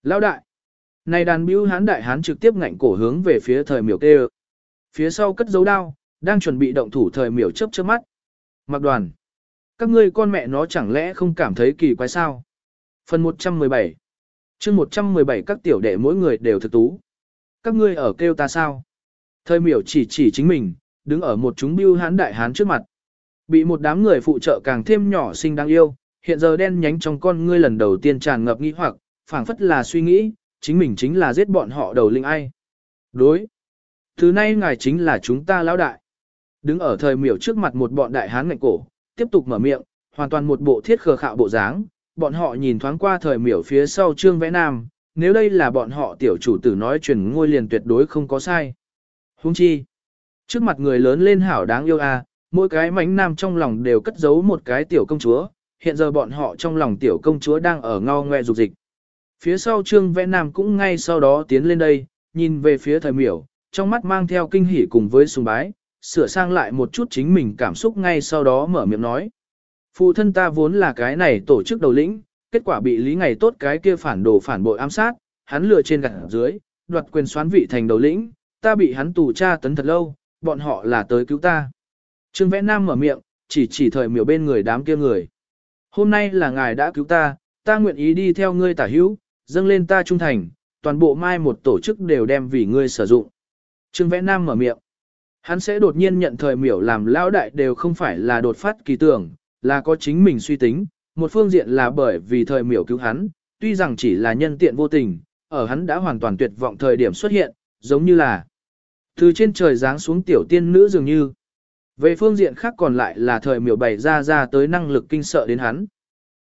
Lão đại, này đàn bưu hán đại hán trực tiếp ngạnh cổ hướng về phía thời miểu kêu. Phía sau cất dấu đao, đang chuẩn bị động thủ thời miểu chớp chớp mắt. Mặc đoàn, các ngươi con mẹ nó chẳng lẽ không cảm thấy kỳ quái sao? Phần 117 chương 117 các tiểu đệ mỗi người đều thực tú. Các ngươi ở kêu ta sao? Thời miểu chỉ chỉ chính mình, đứng ở một chúng bưu hán đại hán trước mặt. Bị một đám người phụ trợ càng thêm nhỏ xinh đáng yêu, hiện giờ đen nhánh trong con ngươi lần đầu tiên tràn ngập nghi hoặc, phảng phất là suy nghĩ, chính mình chính là giết bọn họ đầu linh ai. Đối. Từ nay ngài chính là chúng ta lão đại. Đứng ở thời miểu trước mặt một bọn đại hán ngạnh cổ, tiếp tục mở miệng, hoàn toàn một bộ thiết khờ khạo bộ dáng, bọn họ nhìn thoáng qua thời miểu phía sau trương vẽ nam, nếu đây là bọn họ tiểu chủ tử nói truyền ngôi liền tuyệt đối không có sai. Hung chi, trước mặt người lớn lên hảo đáng yêu a, à, mỗi cái mánh nam trong lòng đều cất giấu một cái tiểu công chúa, hiện giờ bọn họ trong lòng tiểu công chúa đang ở ngao ngoe dục dịch. Phía sau trương vẽ nam cũng ngay sau đó tiến lên đây, nhìn về phía thời miểu, trong mắt mang theo kinh hỉ cùng với sùng bái, sửa sang lại một chút chính mình cảm xúc ngay sau đó mở miệng nói. Phụ thân ta vốn là cái này tổ chức đầu lĩnh, kết quả bị lý ngày tốt cái kia phản đồ phản bội ám sát, hắn lừa trên gặt dưới, đoạt quyền xoán vị thành đầu lĩnh, ta bị hắn tù tra tấn thật lâu, bọn họ là tới cứu ta. Trương Vẽ Nam mở miệng, chỉ chỉ thời miểu bên người đám kia người. Hôm nay là ngài đã cứu ta, ta nguyện ý đi theo ngươi tả hữu, dâng lên ta trung thành, toàn bộ mai một tổ chức đều đem vì ngươi sử dụng. Trương Vẽ Nam mở miệng. Hắn sẽ đột nhiên nhận thời miểu làm lão đại đều không phải là đột phát kỳ tưởng, là có chính mình suy tính, một phương diện là bởi vì thời miểu cứu hắn, tuy rằng chỉ là nhân tiện vô tình, ở hắn đã hoàn toàn tuyệt vọng thời điểm xuất hiện, giống như là từ trên trời giáng xuống tiểu tiên nữ dường như. Về phương diện khác còn lại là thời miểu bày ra ra tới năng lực kinh sợ đến hắn.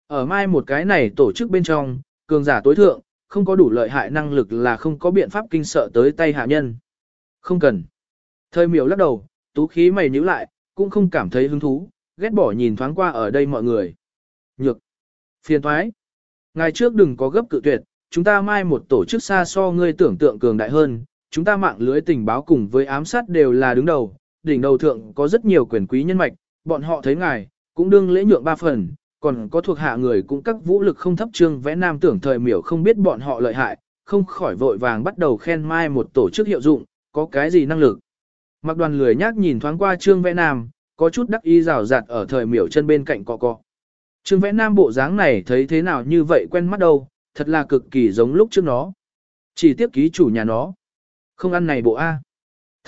Ở mai một cái này tổ chức bên trong, cường giả tối thượng, không có đủ lợi hại năng lực là không có biện pháp kinh sợ tới tay hạ nhân. Không cần. Thời miểu lắc đầu, tú khí mày nhíu lại, cũng không cảm thấy hứng thú, ghét bỏ nhìn thoáng qua ở đây mọi người. Nhược. Phiền thoái. Ngày trước đừng có gấp cự tuyệt, chúng ta mai một tổ chức xa so ngươi tưởng tượng cường đại hơn, chúng ta mạng lưới tình báo cùng với ám sát đều là đứng đầu, đỉnh đầu thượng có rất nhiều quyền quý nhân mạch, bọn họ thấy ngài, cũng đương lễ nhượng ba phần, còn có thuộc hạ người cũng các vũ lực không thấp trương vẽ nam tưởng thời miểu không biết bọn họ lợi hại, không khỏi vội vàng bắt đầu khen mai một tổ chức hiệu dụng, có cái gì năng lực. Mặc đoàn lười nhác nhìn thoáng qua trương vẽ nam, có chút đắc ý rào rạt ở thời miểu chân bên cạnh cọ cọ. Trương vẽ nam bộ dáng này thấy thế nào như vậy quen mắt đâu, thật là cực kỳ giống lúc trước nó. Chỉ tiếp ký chủ nhà nó. Không ăn này bộ A.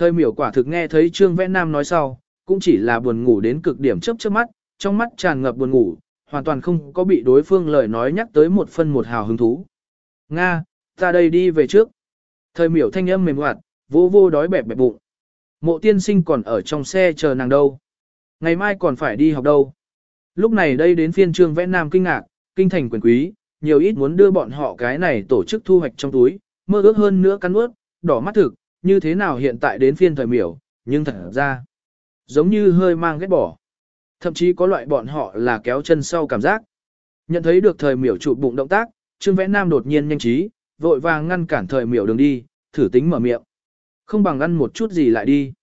Thời miểu quả thực nghe thấy trương vẽ nam nói sau, cũng chỉ là buồn ngủ đến cực điểm chớp chớp mắt, trong mắt tràn ngập buồn ngủ, hoàn toàn không có bị đối phương lời nói nhắc tới một phân một hào hứng thú. Nga, ta đây đi về trước. Thời miểu thanh âm mềm hoạt, vô vô đói bẹp bẹp bụng. Mộ tiên sinh còn ở trong xe chờ nàng đâu. Ngày mai còn phải đi học đâu. Lúc này đây đến phiên trương vẽ nam kinh ngạc, kinh thành quyền quý, nhiều ít muốn đưa bọn họ cái này tổ chức thu hoạch trong túi, mơ ước hơn nữa cắn ướt, đỏ mắt thực, như thế nào hiện tại đến phiên thời miểu, nhưng thật ra, giống như hơi mang ghét bỏ. Thậm chí có loại bọn họ là kéo chân sau cảm giác. Nhận thấy được thời miểu trụ bụng động tác, Trương Vẽ Nam đột nhiên nhanh trí, vội vàng ngăn cản thời miểu đường đi, thử tính mở miệng. Không bằng ăn một chút gì lại đi.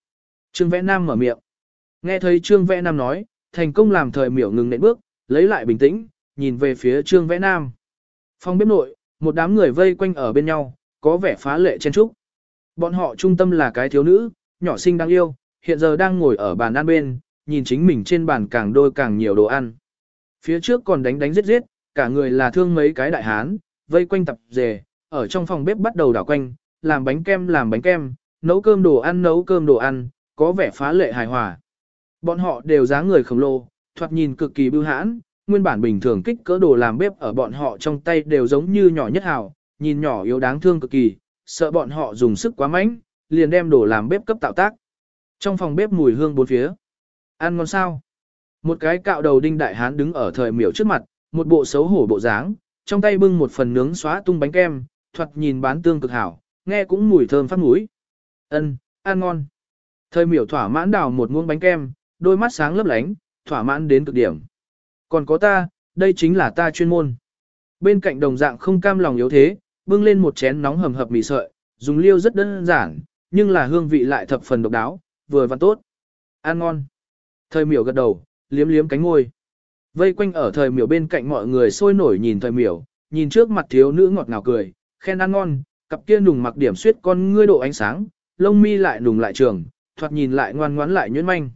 Trương Vẽ Nam mở miệng. Nghe thấy Trương Vẽ Nam nói, thành công làm thời miểu ngừng nện bước, lấy lại bình tĩnh, nhìn về phía Trương Vẽ Nam. Phòng bếp nội, một đám người vây quanh ở bên nhau, có vẻ phá lệ chen trúc. Bọn họ trung tâm là cái thiếu nữ, nhỏ xinh đáng yêu, hiện giờ đang ngồi ở bàn ăn bên, nhìn chính mình trên bàn càng đôi càng nhiều đồ ăn. Phía trước còn đánh đánh giết giết, cả người là thương mấy cái đại hán, vây quanh tập dề, ở trong phòng bếp bắt đầu đảo quanh, làm bánh kem làm bánh kem, nấu cơm đồ ăn nấu cơm đồ ăn, có vẻ phá lệ hài hòa. Bọn họ đều dáng người khổng lồ, thoạt nhìn cực kỳ bưu hãn, nguyên bản bình thường kích cỡ đồ làm bếp ở bọn họ trong tay đều giống như nhỏ nhất hào, nhìn nhỏ yếu đáng thương cực kỳ, sợ bọn họ dùng sức quá mạnh, liền đem đồ làm bếp cấp tạo tác. Trong phòng bếp mùi hương bốn phía. Ăn ngon sao? Một cái cạo đầu đinh đại hán đứng ở thời miểu trước mặt, một bộ xấu hổ bộ dáng, trong tay bưng một phần nướng xóa tung bánh kem, thoạt nhìn bán tương cực hảo, nghe cũng mùi thơm phát mũi. Ân, ăn ngon. Thời miểu thỏa mãn đào một muỗng bánh kem, đôi mắt sáng lấp lánh, thỏa mãn đến cực điểm. Còn có ta, đây chính là ta chuyên môn. Bên cạnh đồng dạng không cam lòng yếu thế, bưng lên một chén nóng hầm hập mì sợi, dùng liêu rất đơn giản, nhưng là hương vị lại thập phần độc đáo, vừa và tốt. Ăn ngon. Thời miểu gật đầu, liếm liếm cánh ngôi. Vây quanh ở thời miểu bên cạnh mọi người sôi nổi nhìn thời miểu, nhìn trước mặt thiếu nữ ngọt ngào cười, khen ăn ngon, cặp kia nùng mặc điểm suyết con ngươi độ ánh sáng, lông mi lại nùng lại trường, thoạt nhìn lại ngoan ngoãn lại nhuyễn manh.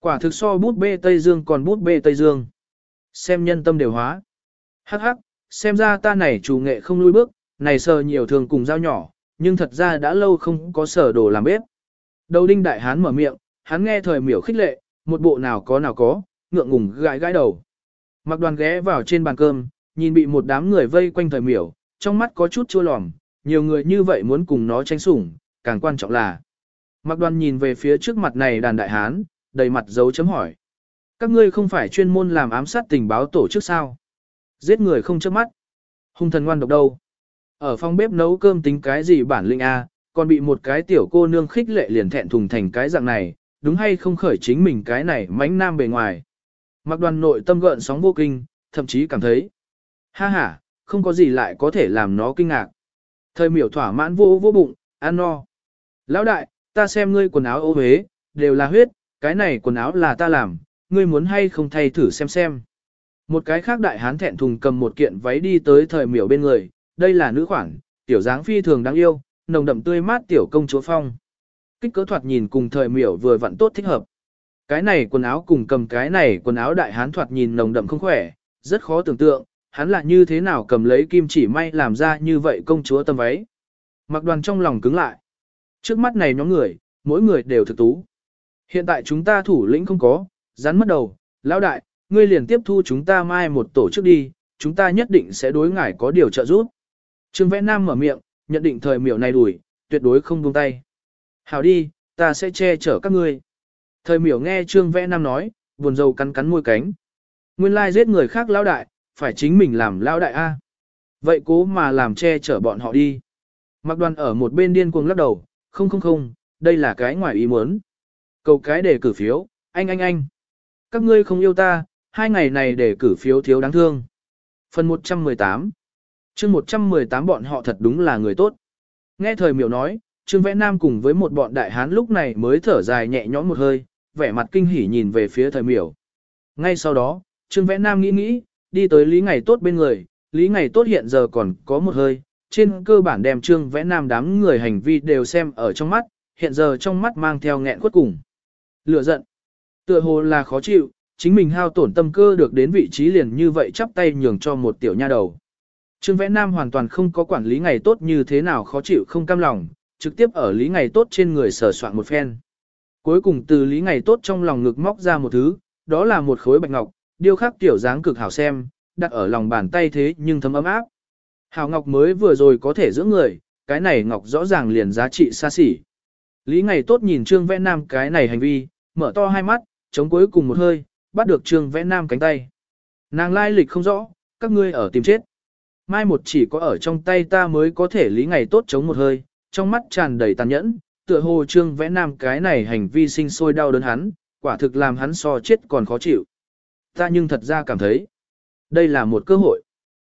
Quả thực so bút bê Tây Dương còn bút bê Tây Dương. Xem nhân tâm đều hóa. Hắc hắc, xem ra ta này chủ nghệ không lui bước, này sờ nhiều thường cùng dao nhỏ, nhưng thật ra đã lâu không có sở đồ làm bếp. Đầu đinh đại hán mở miệng, hắn nghe thời miểu khích lệ, một bộ nào có nào có, ngượng ngùng gãi gãi đầu. Mặc đoàn ghé vào trên bàn cơm, nhìn bị một đám người vây quanh thời miểu, trong mắt có chút chua lòm, nhiều người như vậy muốn cùng nó tranh sủng, càng quan trọng là. Mặc đoàn nhìn về phía trước mặt này đàn đại hán, đầy mặt dấu chấm hỏi. Các ngươi không phải chuyên môn làm ám sát tình báo tổ chức sao? Giết người không chớp mắt. Hung thần ngoan độc đâu? Ở phòng bếp nấu cơm tính cái gì bản lĩnh A, còn bị một cái tiểu cô nương khích lệ liền thẹn thùng thành cái dạng này, đúng hay không khởi chính mình cái này mánh nam bề ngoài. Mặc đoàn nội tâm gợn sóng vô kinh, thậm chí cảm thấy, ha ha, không có gì lại có thể làm nó kinh ngạc. Thời miểu thỏa mãn vô vô bụng, ăn no. Lão đại, ta xem ngươi quần áo ô huế, đều là huyết, cái này quần áo là ta làm, ngươi muốn hay không thay thử xem xem. Một cái khác đại hán thẹn thùng cầm một kiện váy đi tới thời miểu bên người, đây là nữ khoản, tiểu dáng phi thường đáng yêu, nồng đậm tươi mát tiểu công chúa phong. Kích cỡ thoạt nhìn cùng thời miểu vừa vặn tốt thích hợp. Cái này quần áo cùng cầm cái này quần áo đại hán thoạt nhìn nồng đậm không khỏe, rất khó tưởng tượng, hắn là như thế nào cầm lấy kim chỉ may làm ra như vậy công chúa tâm váy. Mặc đoàn trong lòng cứng lại. Trước mắt này nhóm người, mỗi người đều thực tú. Hiện tại chúng ta thủ lĩnh không có, rắn mất đầu, lão đại, ngươi liền tiếp thu chúng ta mai một tổ chức đi, chúng ta nhất định sẽ đối ngài có điều trợ giúp. Trương Vẽ Nam mở miệng, nhận định thời miểu này đuổi, tuyệt đối không buông tay. Hảo đi, ta sẽ che chở các ngươi. Thời miểu nghe Trương Vẽ Nam nói, buồn rầu cắn cắn môi cánh. Nguyên lai giết người khác lão đại, phải chính mình làm lão đại A. Vậy cố mà làm che chở bọn họ đi. Mặc đoàn ở một bên điên cuồng lắc đầu, không không không, đây là cái ngoài ý muốn. Cầu cái để cử phiếu, anh anh anh. Các ngươi không yêu ta, hai ngày này để cử phiếu thiếu đáng thương. Phần 118 chương 118 bọn họ thật đúng là người tốt. Nghe thời miểu nói, Trương Vẽ Nam cùng với một bọn đại hán lúc này mới thở dài nhẹ nhõm một hơi, vẻ mặt kinh hỉ nhìn về phía thời miểu. Ngay sau đó, Trương Vẽ Nam nghĩ nghĩ, đi tới Lý Ngày Tốt bên người, Lý Ngày Tốt hiện giờ còn có một hơi, trên cơ bản đem Trương Vẽ Nam đám người hành vi đều xem ở trong mắt, hiện giờ trong mắt mang theo nghẹn quất cùng. Lửa giận, tựa hồ là khó chịu, chính mình hao tổn tâm cơ được đến vị trí liền như vậy chắp tay nhường cho một tiểu nha đầu. Trương Vẽ Nam hoàn toàn không có quản lý ngày tốt như thế nào khó chịu không cam lòng, trực tiếp ở lý ngày tốt trên người sờ soạn một phen. Cuối cùng từ lý ngày tốt trong lòng ngực móc ra một thứ, đó là một khối bạch ngọc, điêu khắc tiểu dáng cực hảo xem, đặt ở lòng bàn tay thế nhưng thấm ấm áp. Hảo ngọc mới vừa rồi có thể giữ người, cái này ngọc rõ ràng liền giá trị xa xỉ. Lý ngày tốt nhìn Trương Vẽ Nam cái này hành vi, mở to hai mắt, chống cuối cùng một hơi, bắt được Trương Vẽ Nam cánh tay. Nàng lai lịch không rõ, các ngươi ở tìm chết. Mai một chỉ có ở trong tay ta mới có thể lý ngày tốt chống một hơi, trong mắt tràn đầy tàn nhẫn, tựa hồ Trương Vẽ Nam cái này hành vi sinh sôi đau đớn hắn, quả thực làm hắn so chết còn khó chịu. Ta nhưng thật ra cảm thấy, đây là một cơ hội.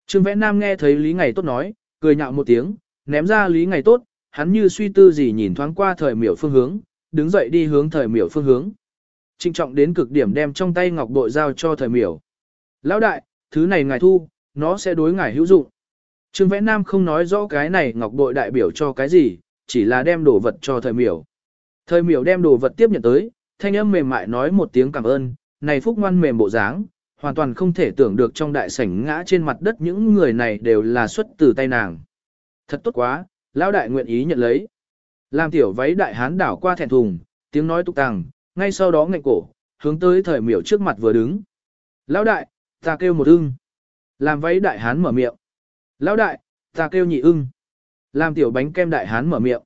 Trương Vẽ Nam nghe thấy Lý Ngày Tốt nói, cười nhạo một tiếng, ném ra Lý Ngày Tốt, hắn như suy tư gì nhìn thoáng qua thời miểu phương hướng, đứng dậy đi hướng thời miểu phương hướng. Trinh trọng đến cực điểm đem trong tay ngọc bội giao cho thời miểu. Lão đại, thứ này ngài thu, nó sẽ đối ngài hữu dụng. Trương Vẽ Nam không nói rõ cái này ngọc bội đại biểu cho cái gì, chỉ là đem đồ vật cho thời miểu. Thời miểu đem đồ vật tiếp nhận tới, thanh âm mềm mại nói một tiếng cảm ơn, này phúc ngoan mềm bộ dáng, hoàn toàn không thể tưởng được trong đại sảnh ngã trên mặt đất những người này đều là xuất từ tay nàng. Thật tốt quá, lão đại nguyện ý nhận lấy. Làm tiểu váy đại hán đảo qua thẹn thùng, tiếng nói tục tàng, ngay sau đó ngạnh cổ, hướng tới thời miểu trước mặt vừa đứng. Lão đại, ta kêu một ưng. Làm váy đại hán mở miệng. Lão đại, ta kêu nhị ưng. Làm tiểu bánh kem đại hán mở miệng.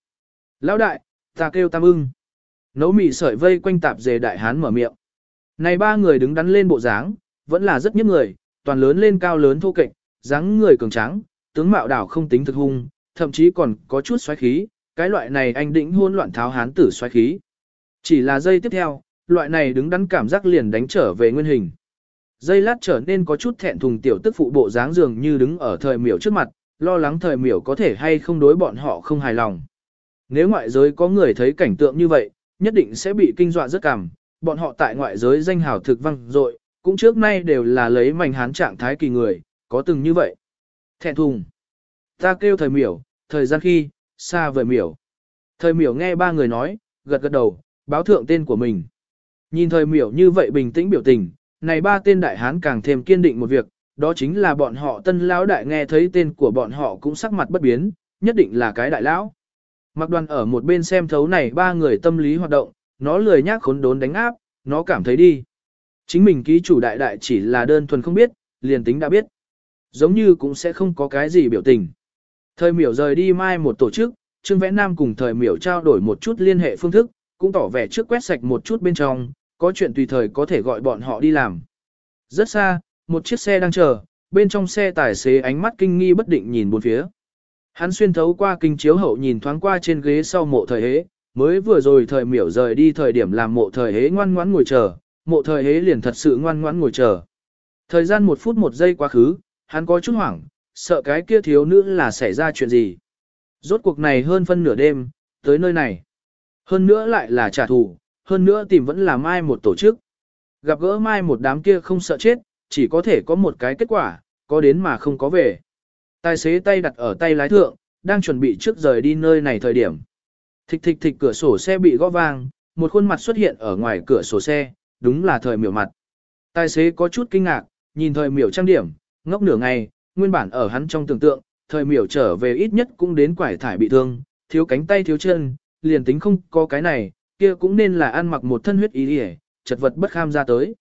Lão đại, ta kêu tam ưng. Nấu mì sợi vây quanh tạp dề đại hán mở miệng. Này ba người đứng đắn lên bộ dáng, vẫn là rất nhức người, toàn lớn lên cao lớn thô kệch, dáng người cường tráng, tướng mạo đảo không tính thực hung, thậm chí còn có chút xoáy khí, cái loại này anh đĩnh hôn loạn tháo hán tử xoáy khí. Chỉ là giây tiếp theo, loại này đứng đắn cảm giác liền đánh trở về nguyên hình. Dây lát trở nên có chút thẹn thùng tiểu tức phụ bộ dáng dường như đứng ở thời miểu trước mặt, lo lắng thời miểu có thể hay không đối bọn họ không hài lòng. Nếu ngoại giới có người thấy cảnh tượng như vậy, nhất định sẽ bị kinh dọa rất cảm, bọn họ tại ngoại giới danh hào thực văng dội cũng trước nay đều là lấy mảnh hán trạng thái kỳ người, có từng như vậy. Thẹn thùng. Ta kêu thời miểu, thời gian khi, xa vời miểu. Thời miểu nghe ba người nói, gật gật đầu, báo thượng tên của mình. Nhìn thời miểu như vậy bình tĩnh biểu tình, này ba tên đại hán càng thêm kiên định một việc, đó chính là bọn họ tân lão đại nghe thấy tên của bọn họ cũng sắc mặt bất biến, nhất định là cái đại lão. Mặc đoàn ở một bên xem thấu này ba người tâm lý hoạt động, nó lười nhác khốn đốn đánh áp, nó cảm thấy đi. Chính mình ký chủ đại đại chỉ là đơn thuần không biết, liền tính đã biết. Giống như cũng sẽ không có cái gì biểu tình. Thời miểu rời đi mai một tổ chức, Trương Vẽ Nam cùng thời miểu trao đổi một chút liên hệ phương thức, cũng tỏ vẻ trước quét sạch một chút bên trong, có chuyện tùy thời có thể gọi bọn họ đi làm. Rất xa, một chiếc xe đang chờ, bên trong xe tài xế ánh mắt kinh nghi bất định nhìn bốn phía. Hắn xuyên thấu qua kinh chiếu hậu nhìn thoáng qua trên ghế sau mộ thời hế, mới vừa rồi thời miểu rời đi thời điểm làm mộ thời hế ngoan ngoãn ngồi chờ, mộ thời hế liền thật sự ngoan ngoãn ngồi chờ. Thời gian một phút một giây quá khứ, hắn có chút hoảng, sợ cái kia thiếu nữ là xảy ra chuyện gì. Rốt cuộc này hơn phân nửa đêm, tới nơi này. Hơn nữa lại là trả thù, hơn nữa tìm vẫn là mai một tổ chức. Gặp gỡ mai một đám kia không sợ chết, chỉ có thể có một cái kết quả, có đến mà không có về. Tài xế tay đặt ở tay lái thượng, đang chuẩn bị trước rời đi nơi này thời điểm. Thịch thịch thịch cửa sổ xe bị gõ vang, một khuôn mặt xuất hiện ở ngoài cửa sổ xe, đúng là thời miểu mặt. Tài xế có chút kinh ngạc, nhìn thời miểu trang điểm, Ngốc nửa ngày, nguyên bản ở hắn trong tưởng tượng, thời miểu trở về ít nhất cũng đến quải thải bị thương, thiếu cánh tay thiếu chân, liền tính không có cái này, kia cũng nên là ăn mặc một thân huyết ý ỉa chật vật bất kham ra tới.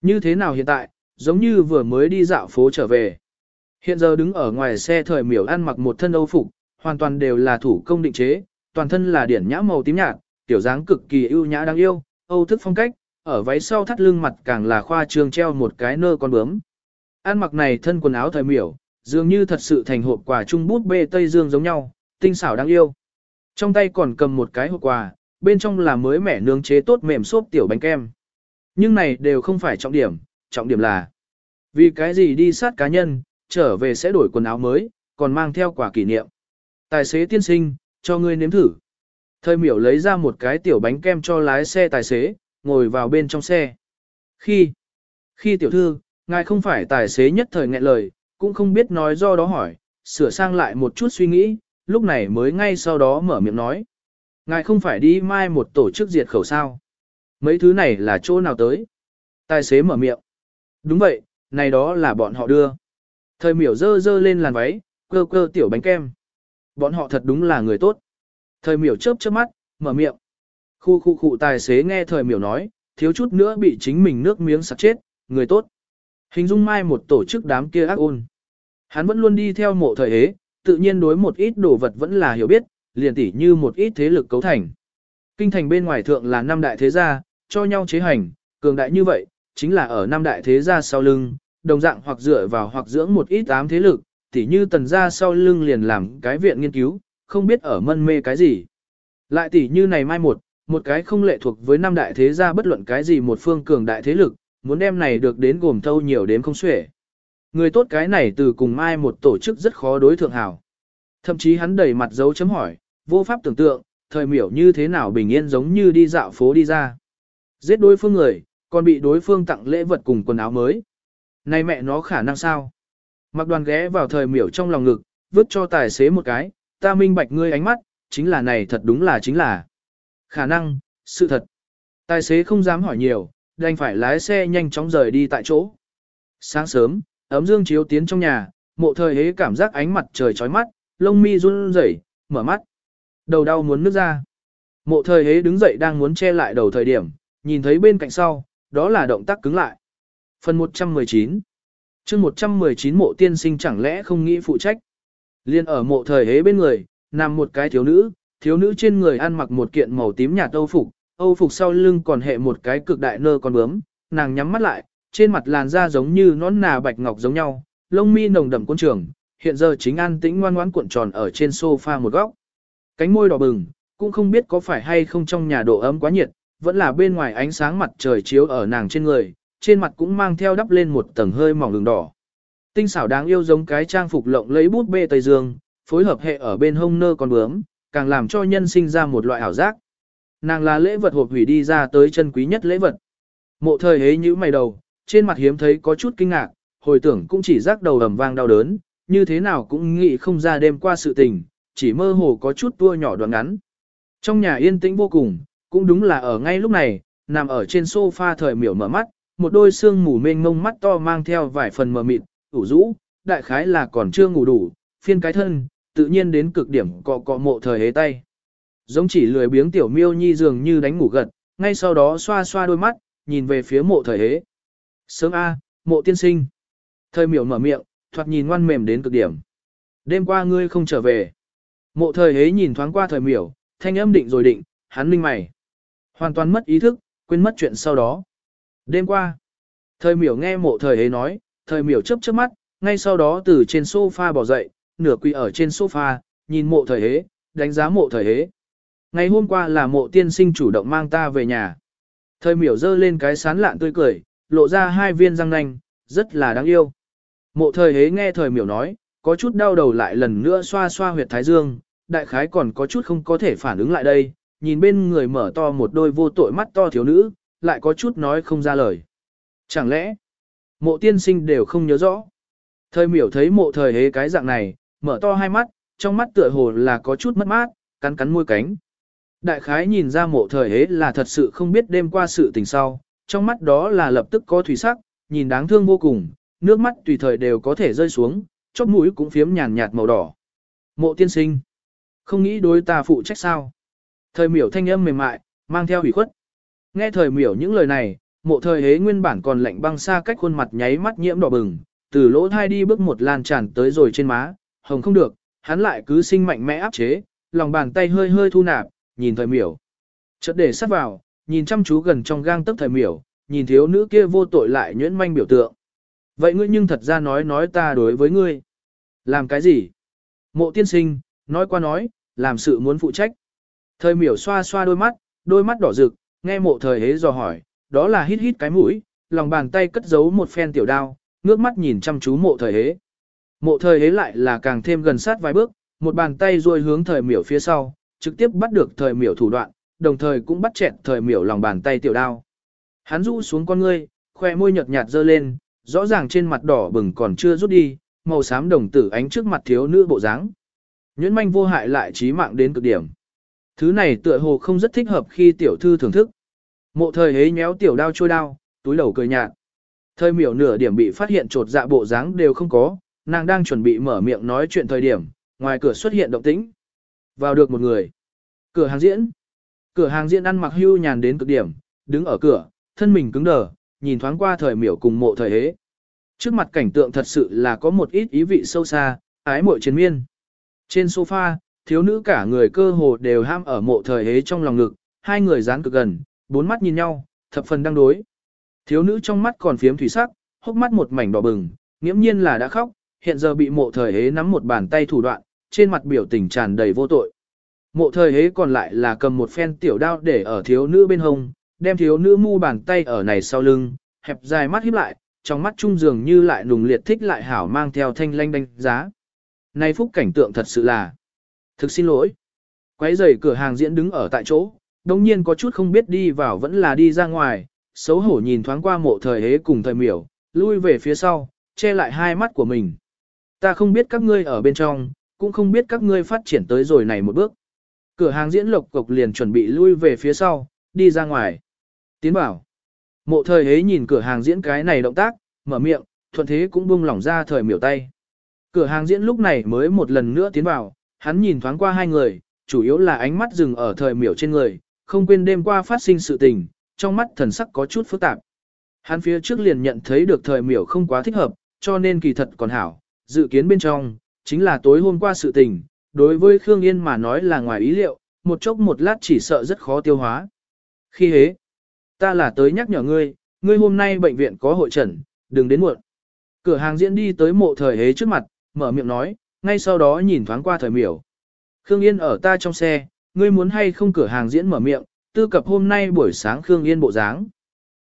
Như thế nào hiện tại, giống như vừa mới đi dạo phố trở về. Hiện giờ đứng ở ngoài xe thời miểu ăn mặc một thân âu phục, hoàn toàn đều là thủ công định chế, toàn thân là điển nhã màu tím nhạt, tiểu dáng cực kỳ ưu nhã đáng yêu, âu thức phong cách, ở váy sau thắt lưng mặt càng là khoa trương treo một cái nơ con bướm. Ăn mặc này thân quần áo thời miểu, dường như thật sự thành hộp quà trung bút bê Tây Dương giống nhau, tinh xảo đáng yêu. Trong tay còn cầm một cái hộp quà, bên trong là mới mẻ nướng chế tốt mềm xốp tiểu bánh kem. Nhưng này đều không phải trọng điểm, trọng điểm là vì cái gì đi sát cá nhân, trở về sẽ đổi quần áo mới, còn mang theo quả kỷ niệm. Tài xế tiên sinh, cho ngươi nếm thử. Thời miểu lấy ra một cái tiểu bánh kem cho lái xe tài xế, ngồi vào bên trong xe. Khi, khi tiểu thư, ngài không phải tài xế nhất thời nghẹn lời, cũng không biết nói do đó hỏi, sửa sang lại một chút suy nghĩ, lúc này mới ngay sau đó mở miệng nói. Ngài không phải đi mai một tổ chức diệt khẩu sao. Mấy thứ này là chỗ nào tới? Tài xế mở miệng. Đúng vậy, này đó là bọn họ đưa. Thời miểu dơ dơ lên làn váy, cơ cơ tiểu bánh kem. Bọn họ thật đúng là người tốt. Thời miểu chớp chớp mắt, mở miệng. Khu khu khu tài xế nghe thời miểu nói, thiếu chút nữa bị chính mình nước miếng sặc chết, người tốt. Hình dung mai một tổ chức đám kia ác ôn. Hắn vẫn luôn đi theo mộ thời hế, tự nhiên đối một ít đồ vật vẫn là hiểu biết, liền tỉ như một ít thế lực cấu thành. Kinh thành bên ngoài thượng là năm đại thế gia, cho nhau chế hành, cường đại như vậy, chính là ở năm đại thế gia sau lưng, đồng dạng hoặc dựa vào hoặc dưỡng một ít ám thế lực, tỉ như tần gia sau lưng liền làm cái viện nghiên cứu, không biết ở mân mê cái gì. Lại tỉ như này mai một, một cái không lệ thuộc với năm đại thế gia bất luận cái gì một phương cường đại thế lực, muốn đem này được đến gồm thâu nhiều đến không xuể. Người tốt cái này từ cùng mai một tổ chức rất khó đối thượng hảo. Thậm chí hắn đầy mặt dấu chấm hỏi, vô pháp tưởng tượng, thời miểu như thế nào bình yên giống như đi dạo phố đi ra. Giết đối phương người, còn bị đối phương tặng lễ vật cùng quần áo mới. Này mẹ nó khả năng sao? Mặc đoàn ghé vào thời miểu trong lòng ngực, vứt cho tài xế một cái, ta minh bạch ngươi ánh mắt, chính là này thật đúng là chính là. Khả năng, sự thật. Tài xế không dám hỏi nhiều, đành phải lái xe nhanh chóng rời đi tại chỗ. Sáng sớm, ấm dương chiếu tiến trong nhà, mộ thời hế cảm giác ánh mặt trời chói mắt, lông mi run rẩy, mở mắt. Đầu đau muốn nước ra. Mộ thời hế đứng dậy đang muốn che lại đầu thời điểm, nhìn thấy bên cạnh sau, đó là động tác cứng lại. Phần 119 chương 119 mộ tiên sinh chẳng lẽ không nghĩ phụ trách. Liên ở mộ thời hế bên người, nằm một cái thiếu nữ, thiếu nữ trên người ăn mặc một kiện màu tím nhạt âu phục, âu phục sau lưng còn hệ một cái cực đại nơ con bướm, nàng nhắm mắt lại, trên mặt làn da giống như nón nà bạch ngọc giống nhau, lông mi nồng đậm côn trường, hiện giờ chính an tĩnh ngoan ngoãn cuộn tròn ở trên sofa một góc. Cánh môi đỏ bừng, cũng không biết có phải hay không trong nhà độ ấm quá nhiệt, vẫn là bên ngoài ánh sáng mặt trời chiếu ở nàng trên người, trên mặt cũng mang theo đắp lên một tầng hơi mỏng đường đỏ. Tinh xảo đáng yêu giống cái trang phục lộng lấy bút bê Tây Dương, phối hợp hệ ở bên hông nơ con bướm, càng làm cho nhân sinh ra một loại ảo giác. Nàng là lễ vật hộp hủy đi ra tới chân quý nhất lễ vật. Mộ thời hế như mày đầu, trên mặt hiếm thấy có chút kinh ngạc, hồi tưởng cũng chỉ rắc đầu ầm vang đau đớn, như thế nào cũng nghĩ không ra đêm qua sự tình, chỉ mơ hồ có chút tua nhỏ đoạn ngắn. Trong nhà yên tĩnh vô cùng, cũng đúng là ở ngay lúc này, nằm ở trên sofa thời miểu mở mắt, một đôi xương mù mênh mông mắt to mang theo vài phần mờ mịt, ủ rũ, đại khái là còn chưa ngủ đủ, phiên cái thân, tự nhiên đến cực điểm cọ cọ mộ thời hế tay. Giống chỉ lười biếng tiểu miêu nhi dường như đánh ngủ gật, ngay sau đó xoa xoa đôi mắt, nhìn về phía mộ thời hế. Sớm A, mộ tiên sinh. Thời miểu mở miệng, thoạt nhìn ngoan mềm đến cực điểm. Đêm qua ngươi không trở về. Mộ thời hế nhìn thoáng qua thời miểu, thanh âm định rồi định, hắn minh mày. Hoàn toàn mất ý thức, quên mất chuyện sau đó. Đêm qua, thời miểu nghe mộ thời hế nói, thời miểu chớp chớp mắt, ngay sau đó từ trên sofa bỏ dậy, nửa quỳ ở trên sofa, nhìn mộ thời hế, đánh giá mộ thời hế. Ngày hôm qua là mộ tiên sinh chủ động mang ta về nhà. Thời miểu dơ lên cái sán lạn tươi cười, lộ ra hai viên răng nanh, rất là đáng yêu. Mộ thời hế nghe thời miểu nói, có chút đau đầu lại lần nữa xoa xoa huyệt thái dương, đại khái còn có chút không có thể phản ứng lại đây, nhìn bên người mở to một đôi vô tội mắt to thiếu nữ, lại có chút nói không ra lời. Chẳng lẽ, mộ tiên sinh đều không nhớ rõ. Thời miểu thấy mộ thời hế cái dạng này, mở to hai mắt, trong mắt tựa hồ là có chút mất mát, cắn cắn môi cánh. Đại khái nhìn ra mộ thời hế là thật sự không biết đêm qua sự tình sau, trong mắt đó là lập tức có thủy sắc, nhìn đáng thương vô cùng, nước mắt tùy thời đều có thể rơi xuống, chóp mũi cũng phiếm nhàn nhạt màu đỏ. Mộ tiên sinh, không nghĩ đối ta phụ trách sao. Thời miểu thanh âm mềm mại, mang theo hủy khuất. Nghe thời miểu những lời này, mộ thời hế nguyên bản còn lạnh băng xa cách khuôn mặt nháy mắt nhiễm đỏ bừng, từ lỗ thai đi bước một lan tràn tới rồi trên má, hồng không được, hắn lại cứ sinh mạnh mẽ áp chế, lòng bàn tay hơi hơi thu nạp, nhìn thời miểu. Chợt để sát vào, nhìn chăm chú gần trong gang tấc thời miểu, nhìn thiếu nữ kia vô tội lại nhuyễn manh biểu tượng. Vậy ngươi nhưng thật ra nói nói ta đối với ngươi. Làm cái gì? Mộ tiên sinh, nói qua nói, làm sự muốn phụ trách. Thời miểu xoa xoa đôi mắt, đôi mắt đỏ rực, nghe mộ thời hế dò hỏi, đó là hít hít cái mũi, lòng bàn tay cất giấu một phen tiểu đao, ngước mắt nhìn chăm chú mộ thời hế. Mộ thời hế lại là càng thêm gần sát vài bước, một bàn tay ruôi hướng thời miểu phía sau, trực tiếp bắt được thời miểu thủ đoạn, đồng thời cũng bắt chẹt thời miểu lòng bàn tay tiểu đao. Hắn rũ xuống con ngươi, khoe môi nhợt nhạt dơ lên, rõ ràng trên mặt đỏ bừng còn chưa rút đi, màu xám đồng tử ánh trước mặt thiếu nữ bộ dáng. Nhuyễn manh vô hại lại trí mạng đến cực điểm. Thứ này tựa hồ không rất thích hợp khi tiểu thư thưởng thức. Mộ thời hế nhéo tiểu đao trôi đao, túi đầu cười nhạt. Thời miểu nửa điểm bị phát hiện trột dạ bộ dáng đều không có, nàng đang chuẩn bị mở miệng nói chuyện thời điểm, ngoài cửa xuất hiện động tĩnh. Vào được một người. Cửa hàng diễn. Cửa hàng diễn ăn mặc hưu nhàn đến cực điểm, đứng ở cửa, thân mình cứng đờ, nhìn thoáng qua thời miểu cùng mộ thời hế. Trước mặt cảnh tượng thật sự là có một ít ý vị sâu xa, ái mội chiến miên. Trên sofa, thiếu nữ cả người cơ hồ đều ham ở mộ thời hế trong lòng ngực, hai người dán cực gần, bốn mắt nhìn nhau, thập phần đang đối. Thiếu nữ trong mắt còn phiếm thủy sắc, hốc mắt một mảnh đỏ bừng, nghiễm nhiên là đã khóc, hiện giờ bị mộ thời hế nắm một bàn tay thủ đoạn, trên mặt biểu tình tràn đầy vô tội. Mộ thời hế còn lại là cầm một phen tiểu đao để ở thiếu nữ bên hông, đem thiếu nữ mu bàn tay ở này sau lưng, hẹp dài mắt híp lại, trong mắt trung dường như lại nùng liệt thích lại hảo mang theo thanh lanh đánh giá. Này phúc cảnh tượng thật sự là, thực xin lỗi. Quấy giày cửa hàng diễn đứng ở tại chỗ, đồng nhiên có chút không biết đi vào vẫn là đi ra ngoài, xấu hổ nhìn thoáng qua mộ thời hế cùng thời miểu, lui về phía sau, che lại hai mắt của mình. Ta không biết các ngươi ở bên trong, cũng không biết các ngươi phát triển tới rồi này một bước. Cửa hàng diễn lộc cộc liền chuẩn bị lui về phía sau, đi ra ngoài. Tiến bảo. Mộ thời hế nhìn cửa hàng diễn cái này động tác, mở miệng, thuận thế cũng buông lỏng ra thời miểu tay. Cửa hàng diễn lúc này mới một lần nữa tiến vào, hắn nhìn thoáng qua hai người, chủ yếu là ánh mắt dừng ở thời miểu trên người, không quên đêm qua phát sinh sự tình, trong mắt thần sắc có chút phức tạp. Hắn phía trước liền nhận thấy được thời miểu không quá thích hợp, cho nên kỳ thật còn hảo, dự kiến bên trong, chính là tối hôm qua sự tình, đối với Khương Yên mà nói là ngoài ý liệu, một chốc một lát chỉ sợ rất khó tiêu hóa. Khi hế, ta là tới nhắc nhở ngươi, ngươi hôm nay bệnh viện có hội trần, đừng đến muộn. Cửa hàng diễn đi tới mộ thời hế trước mặt, mở miệng nói, ngay sau đó nhìn thoáng qua thời miểu. Khương Yên ở ta trong xe, ngươi muốn hay không cửa hàng diễn mở miệng, tư cập hôm nay buổi sáng Khương Yên bộ dáng.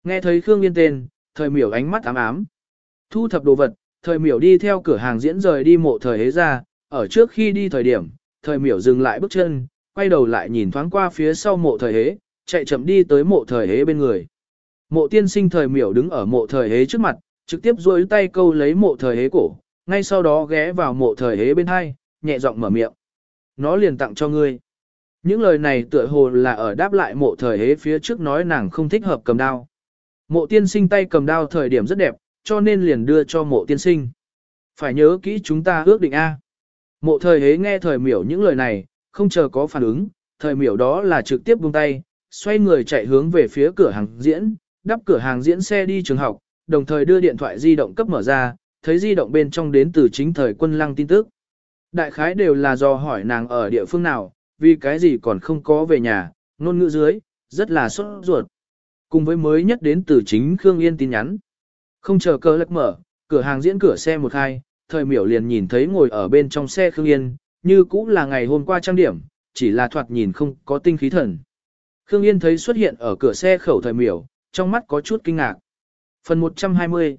Nghe thấy Khương Yên tên, thời miểu ánh mắt ám ám. Thu thập đồ vật, thời miểu đi theo cửa hàng diễn rời đi mộ thời hế ra, ở trước khi đi thời điểm, thời miểu dừng lại bước chân, quay đầu lại nhìn thoáng qua phía sau mộ thời hế, chạy chậm đi tới mộ thời hế bên người. Mộ tiên sinh thời miểu đứng ở mộ thời hế trước mặt, trực tiếp duỗi tay câu lấy mộ thời hế cổ, ngay sau đó ghé vào mộ thời hế bên hai, nhẹ giọng mở miệng. Nó liền tặng cho ngươi. Những lời này tựa hồ là ở đáp lại mộ thời hế phía trước nói nàng không thích hợp cầm đao. Mộ tiên sinh tay cầm đao thời điểm rất đẹp, cho nên liền đưa cho mộ tiên sinh. Phải nhớ kỹ chúng ta ước định A. Mộ thời hế nghe thời miểu những lời này, không chờ có phản ứng, thời miểu đó là trực tiếp buông tay, xoay người chạy hướng về phía cửa hàng diễn, đắp cửa hàng diễn xe đi trường học, đồng thời đưa điện thoại di động cấp mở ra, thấy di động bên trong đến từ chính thời quân lăng tin tức. Đại khái đều là do hỏi nàng ở địa phương nào, vì cái gì còn không có về nhà, ngôn ngữ dưới, rất là sốt ruột. Cùng với mới nhất đến từ chính Khương Yên tin nhắn. Không chờ cơ lắc mở, cửa hàng diễn cửa xe một hai, thời miểu liền nhìn thấy ngồi ở bên trong xe Khương Yên, như cũ là ngày hôm qua trang điểm, chỉ là thoạt nhìn không có tinh khí thần. Khương Yên thấy xuất hiện ở cửa xe khẩu thời miểu, trong mắt có chút kinh ngạc. Phần 120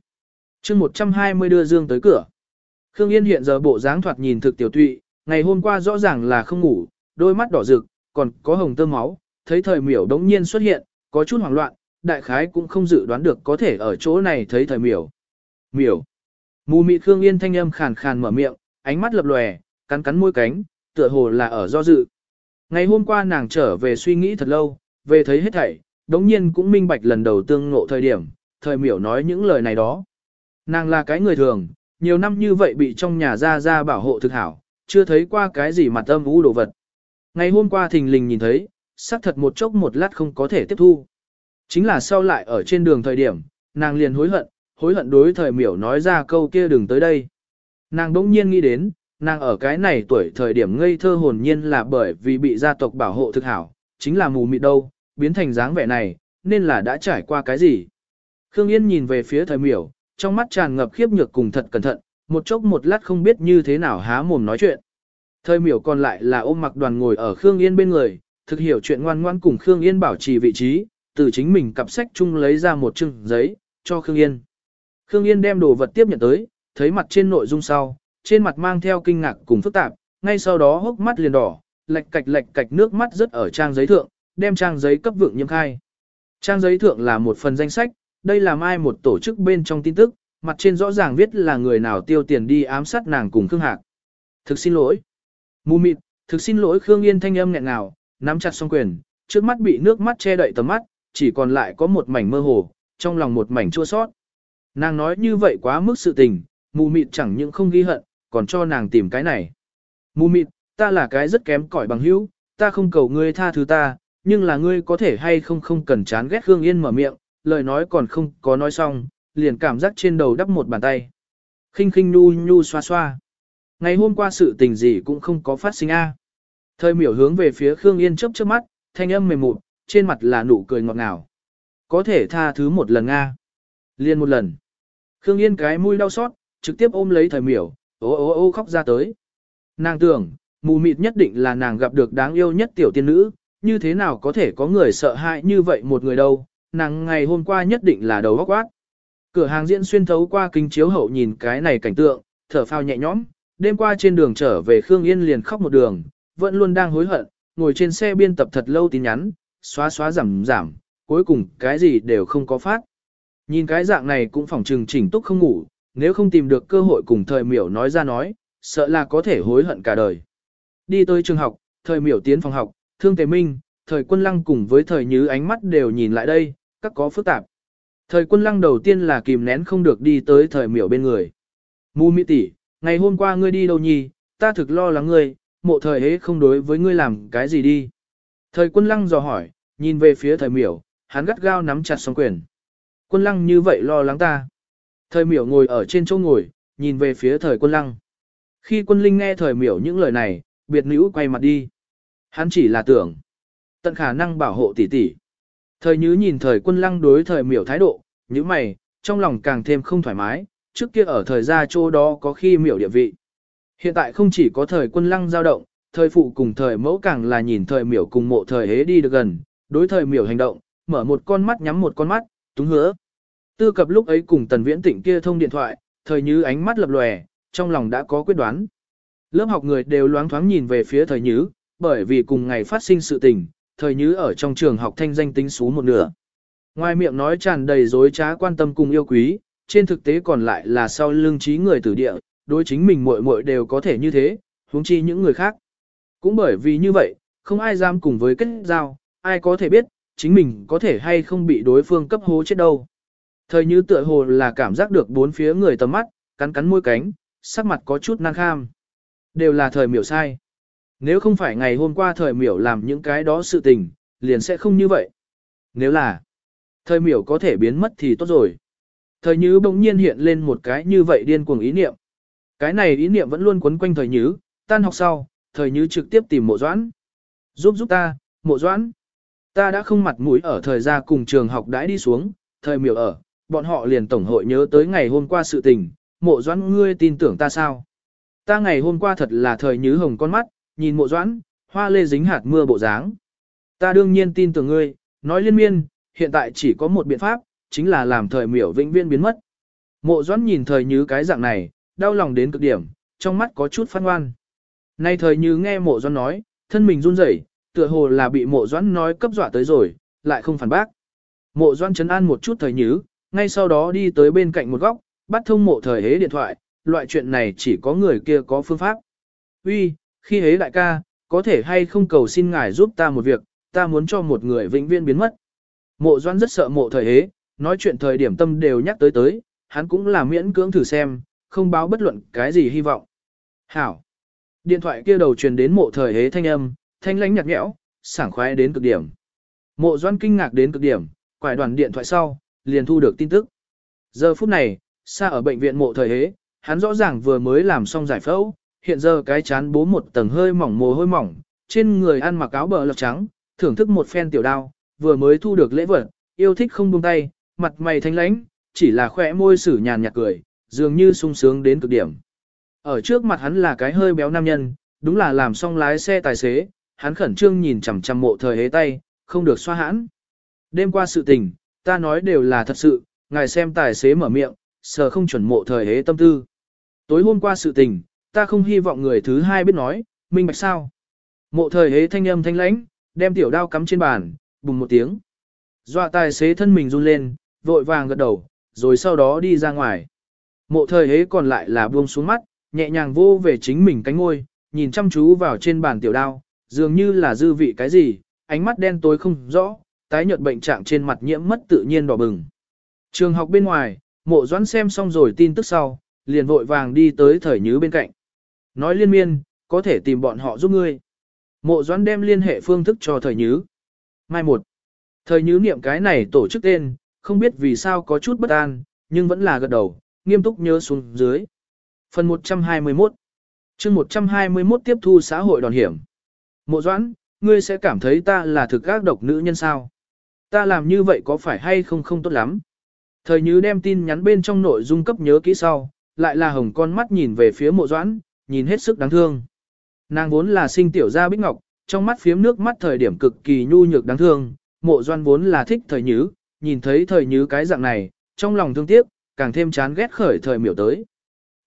chương 120 đưa Dương tới cửa. Khương Yên hiện giờ bộ dáng thoạt nhìn thực tiểu tụy, ngày hôm qua rõ ràng là không ngủ, đôi mắt đỏ rực, còn có hồng tơ máu, thấy thời miểu đống nhiên xuất hiện, có chút hoảng loạn, đại khái cũng không dự đoán được có thể ở chỗ này thấy thời miểu. Miểu. Mù mị Khương Yên thanh âm khàn khàn mở miệng, ánh mắt lập lòe, cắn cắn môi cánh, tựa hồ là ở do dự. Ngày hôm qua nàng trở về suy nghĩ thật lâu, về thấy hết thảy, đống nhiên cũng minh bạch lần đầu tương ngộ thời điểm, thời miểu nói những lời này đó. Nàng là cái người thường, nhiều năm như vậy bị trong nhà ra ra bảo hộ thực hảo, chưa thấy qua cái gì mặt âm vũ đồ vật. Ngày hôm qua thình lình nhìn thấy, xác thật một chốc một lát không có thể tiếp thu. Chính là sau lại ở trên đường thời điểm, nàng liền hối hận, hối hận đối thời miểu nói ra câu kia đừng tới đây. Nàng đỗng nhiên nghĩ đến, nàng ở cái này tuổi thời điểm ngây thơ hồn nhiên là bởi vì bị gia tộc bảo hộ thực hảo, chính là mù mịt đâu, biến thành dáng vẻ này, nên là đã trải qua cái gì. Khương Yên nhìn về phía thời miểu, trong mắt tràn ngập khiếp nhược cùng thật cẩn thận, một chốc một lát không biết như thế nào há mồm nói chuyện. Thời miểu còn lại là ôm mặc đoàn ngồi ở Khương Yên bên người, thực hiểu chuyện ngoan ngoan cùng Khương Yên bảo trì vị trí, từ chính mình cặp sách chung lấy ra một chừng giấy, cho Khương Yên. Khương Yên đem đồ vật tiếp nhận tới, thấy mặt trên nội dung sau, trên mặt mang theo kinh ngạc cùng phức tạp, ngay sau đó hốc mắt liền đỏ, lệch cạch lệch cạch nước mắt rớt ở trang giấy thượng, đem trang giấy cấp vượng nhiễm khai. Trang giấy thượng là một phần danh sách, đây là mai một tổ chức bên trong tin tức, mặt trên rõ ràng viết là người nào tiêu tiền đi ám sát nàng cùng Khương Hạc. Thực xin lỗi. Mù mịt, thực xin lỗi Khương Yên thanh âm nghẹn ngào, nắm chặt song quyền, trước mắt bị nước mắt che đậy tầm mắt, chỉ còn lại có một mảnh mơ hồ, trong lòng một mảnh chua sót. Nàng nói như vậy quá mức sự tình, mù mịt chẳng những không ghi hận, còn cho nàng tìm cái này. Mù mịt, ta là cái rất kém cỏi bằng hữu, ta không cầu ngươi tha thứ ta, nhưng là ngươi có thể hay không không cần chán ghét Khương Yên mở miệng, lời nói còn không có nói xong, liền cảm giác trên đầu đắp một bàn tay. khinh khinh nu nhu xoa xoa. Ngày hôm qua sự tình gì cũng không có phát sinh a. Thời miểu hướng về phía Khương Yên chớp chớp mắt, thanh âm mềm mụt, trên mặt là nụ cười ngọt ngào. Có thể tha thứ một lần a. Liên một lần. Khương Yên cái mũi đau xót, trực tiếp ôm lấy thời miểu, ô ô ô khóc ra tới. Nàng tưởng, mù mịt nhất định là nàng gặp được đáng yêu nhất tiểu tiên nữ, như thế nào có thể có người sợ hãi như vậy một người đâu, nàng ngày hôm qua nhất định là đầu góc quát. Cửa hàng diễn xuyên thấu qua kính chiếu hậu nhìn cái này cảnh tượng, thở phao nhẹ nhõm, đêm qua trên đường trở về Khương Yên liền khóc một đường, vẫn luôn đang hối hận, ngồi trên xe biên tập thật lâu tin nhắn, xóa xóa giảm giảm, cuối cùng cái gì đều không có phát. Nhìn cái dạng này cũng phỏng trừng chỉnh túc không ngủ, nếu không tìm được cơ hội cùng thời miểu nói ra nói, sợ là có thể hối hận cả đời. Đi tới trường học, thời miểu tiến phòng học, thương tề minh, thời quân lăng cùng với thời nhứ ánh mắt đều nhìn lại đây, các có phức tạp. Thời quân lăng đầu tiên là kìm nén không được đi tới thời miểu bên người. Mu mỹ tỷ, ngày hôm qua ngươi đi đâu nhì, ta thực lo lắng ngươi, mộ thời hế không đối với ngươi làm cái gì đi. Thời quân lăng dò hỏi, nhìn về phía thời miểu, hắn gắt gao nắm chặt song quyền. Quân lăng như vậy lo lắng ta. Thời miểu ngồi ở trên chỗ ngồi, nhìn về phía thời quân lăng. Khi quân linh nghe thời miểu những lời này, biệt nữ quay mặt đi. Hắn chỉ là tưởng, tận khả năng bảo hộ tỷ tỷ. Thời nhứ nhìn thời quân lăng đối thời miểu thái độ, như mày, trong lòng càng thêm không thoải mái, trước kia ở thời gia chỗ đó có khi miểu địa vị. Hiện tại không chỉ có thời quân lăng dao động, thời phụ cùng thời mẫu càng là nhìn thời miểu cùng mộ thời hế đi được gần, đối thời miểu hành động, mở một con mắt nhắm một con mắt, túng hứa. Tư cập lúc ấy cùng tần viễn tịnh kia thông điện thoại, thời như ánh mắt lập lòe, trong lòng đã có quyết đoán. Lớp học người đều loáng thoáng nhìn về phía thời nhứ, bởi vì cùng ngày phát sinh sự tình, thời nhứ ở trong trường học thanh danh tính xú một nửa. Ngoài miệng nói tràn đầy dối trá quan tâm cùng yêu quý, trên thực tế còn lại là sau lương trí người tử địa, đối chính mình muội muội đều có thể như thế, huống chi những người khác. Cũng bởi vì như vậy, không ai dám cùng với kết giao, ai có thể biết, chính mình có thể hay không bị đối phương cấp hố chết đâu. Thời như tựa hồ là cảm giác được bốn phía người tầm mắt, cắn cắn môi cánh, sắc mặt có chút năng kham. Đều là thời miểu sai. Nếu không phải ngày hôm qua thời miểu làm những cái đó sự tình, liền sẽ không như vậy. Nếu là thời miểu có thể biến mất thì tốt rồi. Thời nhứ bỗng nhiên hiện lên một cái như vậy điên cuồng ý niệm. Cái này ý niệm vẫn luôn quấn quanh thời nhứ, tan học sau, thời nhứ trực tiếp tìm mộ doãn. Giúp giúp ta, mộ doãn. Ta đã không mặt mũi ở thời gia cùng trường học đãi đi xuống, thời miểu ở, bọn họ liền tổng hội nhớ tới ngày hôm qua sự tình, mộ doãn ngươi tin tưởng ta sao? Ta ngày hôm qua thật là thời nhứ hồng con mắt, nhìn mộ doãn, hoa lê dính hạt mưa bộ dáng. Ta đương nhiên tin tưởng ngươi, nói liên miên, hiện tại chỉ có một biện pháp, chính là làm thời miểu vĩnh viên biến mất. Mộ doãn nhìn thời nhứ cái dạng này, đau lòng đến cực điểm, trong mắt có chút phát ngoan. Nay thời nhứ nghe mộ doãn nói, thân mình run rẩy, tựa hồ là bị mộ doãn nói cấp dọa tới rồi, lại không phản bác. Mộ doãn chấn an một chút thời nhứ, ngay sau đó đi tới bên cạnh một góc, bắt thông mộ thời hế điện thoại, loại chuyện này chỉ có người kia có phương pháp. Uy, khi ấy đại ca, có thể hay không cầu xin ngài giúp ta một việc, ta muốn cho một người vĩnh viên biến mất. Mộ Doan rất sợ mộ thời hế, nói chuyện thời điểm tâm đều nhắc tới tới, hắn cũng là miễn cưỡng thử xem, không báo bất luận cái gì hy vọng. Hảo. Điện thoại kia đầu truyền đến mộ thời hế thanh âm, thanh lãnh nhạt nhẽo, sảng khoái đến cực điểm. Mộ doan kinh ngạc đến cực điểm, quải đoàn điện thoại sau, liền thu được tin tức. Giờ phút này, xa ở bệnh viện mộ thời hế, hắn rõ ràng vừa mới làm xong giải phẫu, hiện giờ cái chán bố một tầng hơi mỏng mồ hôi mỏng, trên người ăn mặc áo bờ lọc trắng, thưởng thức một phen tiểu đao, vừa mới thu được lễ vật, yêu thích không buông tay, mặt mày thanh lãnh, chỉ là khỏe môi sử nhàn nhạt cười, dường như sung sướng đến cực điểm. Ở trước mặt hắn là cái hơi béo nam nhân, đúng là làm xong lái xe tài xế, hắn khẩn trương nhìn chằm chằm mộ thời hế tay, không được xoa hãn. Đêm qua sự tình, ta nói đều là thật sự, ngài xem tài xế mở miệng, sờ không chuẩn mộ thời hế tâm tư. Tối hôm qua sự tình, ta không hy vọng người thứ hai biết nói, minh bạch sao. Mộ thời hế thanh âm thanh lãnh, đem tiểu đao cắm trên bàn, bùng một tiếng. Dọa tài xế thân mình run lên, vội vàng gật đầu, rồi sau đó đi ra ngoài. Mộ thời hế còn lại là buông xuống mắt, nhẹ nhàng vô về chính mình cánh ngôi, nhìn chăm chú vào trên bàn tiểu đao, dường như là dư vị cái gì, ánh mắt đen tối không rõ, tái nhợt bệnh trạng trên mặt nhiễm mất tự nhiên đỏ bừng. Trường học bên ngoài, mộ doãn xem xong rồi tin tức sau, liền vội vàng đi tới thời nhứ bên cạnh. Nói liên miên, có thể tìm bọn họ giúp ngươi. Mộ doãn đem liên hệ phương thức cho thời nhứ. Mai một. Thời nhứ niệm cái này tổ chức tên, không biết vì sao có chút bất an, nhưng vẫn là gật đầu, nghiêm túc nhớ xuống dưới. Phần 121 chương 121 tiếp thu xã hội đòn hiểm. Mộ doãn, ngươi sẽ cảm thấy ta là thực ác độc nữ nhân sao? Ta làm như vậy có phải hay không không tốt lắm? Thời như đem tin nhắn bên trong nội dung cấp nhớ kỹ sau, lại là hồng con mắt nhìn về phía mộ doãn, nhìn hết sức đáng thương. Nàng vốn là sinh tiểu gia bích ngọc, trong mắt phiếm nước mắt thời điểm cực kỳ nhu nhược đáng thương, mộ doan vốn là thích thời nhứ, nhìn thấy thời nhứ cái dạng này, trong lòng thương tiếc, càng thêm chán ghét khởi thời miểu tới.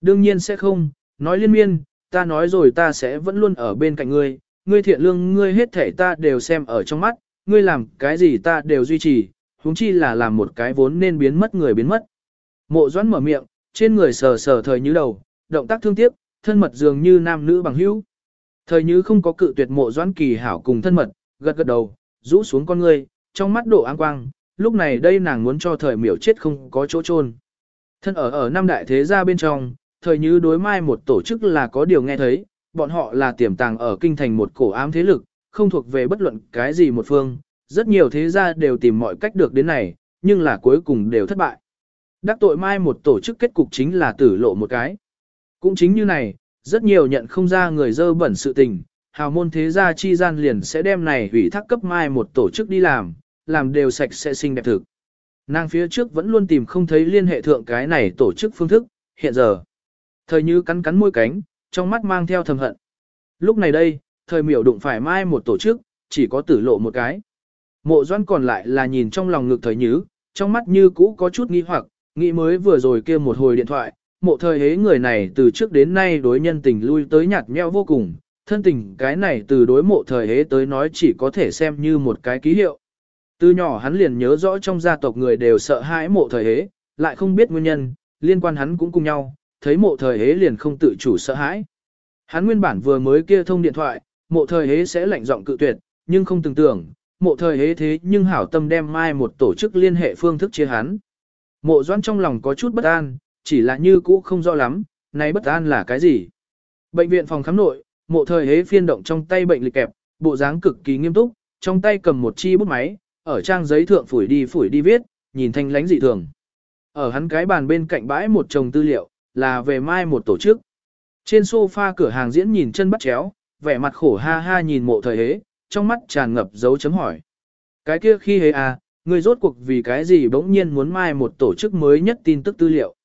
Đương nhiên sẽ không, nói liên miên, ta nói rồi ta sẽ vẫn luôn ở bên cạnh ngươi, ngươi thiện lương ngươi hết thể ta đều xem ở trong mắt, ngươi làm cái gì ta đều duy trì, huống chi là làm một cái vốn nên biến mất người biến mất. Mộ doãn mở miệng, trên người sờ sờ thời như đầu, động tác thương tiếc, thân mật dường như nam nữ bằng hữu. Thời như không có cự tuyệt mộ doãn kỳ hảo cùng thân mật, gật gật đầu, rũ xuống con ngươi, trong mắt độ an quang, lúc này đây nàng muốn cho thời miểu chết không có chỗ chôn. Thân ở ở năm đại thế gia bên trong, thời như đối mai một tổ chức là có điều nghe thấy, bọn họ là tiềm tàng ở kinh thành một cổ ám thế lực, không thuộc về bất luận cái gì một phương, rất nhiều thế gia đều tìm mọi cách được đến này, nhưng là cuối cùng đều thất bại. Đắc tội mai một tổ chức kết cục chính là tử lộ một cái. Cũng chính như này, rất nhiều nhận không ra người dơ bẩn sự tình, hào môn thế gia chi gian liền sẽ đem này hủy thác cấp mai một tổ chức đi làm, làm đều sạch sẽ xinh đẹp thực. Nàng phía trước vẫn luôn tìm không thấy liên hệ thượng cái này tổ chức phương thức, hiện giờ. Thời như cắn cắn môi cánh, trong mắt mang theo thầm hận. Lúc này đây, thời miểu đụng phải mai một tổ chức, chỉ có tử lộ một cái. Mộ doan còn lại là nhìn trong lòng ngực thời nhứ, trong mắt như cũ có chút nghi hoặc, nghĩ mới vừa rồi kia một hồi điện thoại, mộ thời hế người này từ trước đến nay đối nhân tình lui tới nhạt nhẽo vô cùng, thân tình cái này từ đối mộ thời hế tới nói chỉ có thể xem như một cái ký hiệu. Từ nhỏ hắn liền nhớ rõ trong gia tộc người đều sợ hãi mộ thời hế, lại không biết nguyên nhân, liên quan hắn cũng cùng nhau, thấy mộ thời hế liền không tự chủ sợ hãi. Hắn nguyên bản vừa mới kia thông điện thoại, mộ thời hế sẽ lạnh giọng cự tuyệt, nhưng không từng tưởng, mộ thời hế thế nhưng hảo tâm đem mai một tổ chức liên hệ phương thức chia hắn. Mộ doan trong lòng có chút bất an, chỉ là như cũ không rõ lắm, này bất an là cái gì. Bệnh viện phòng khám nội, mộ thời hế phiên động trong tay bệnh lịch kẹp, bộ dáng cực kỳ nghiêm túc, trong tay cầm một chi bút máy, ở trang giấy thượng phủi đi phủi đi viết, nhìn thanh lánh dị thường. Ở hắn cái bàn bên cạnh bãi một chồng tư liệu, là về mai một tổ chức. Trên sofa cửa hàng diễn nhìn chân bắt chéo, vẻ mặt khổ ha ha nhìn mộ thời hế, trong mắt tràn ngập dấu chấm hỏi. Cái kia khi hế à, người rốt cuộc vì cái gì bỗng nhiên muốn mai một tổ chức mới nhất tin tức tư liệu.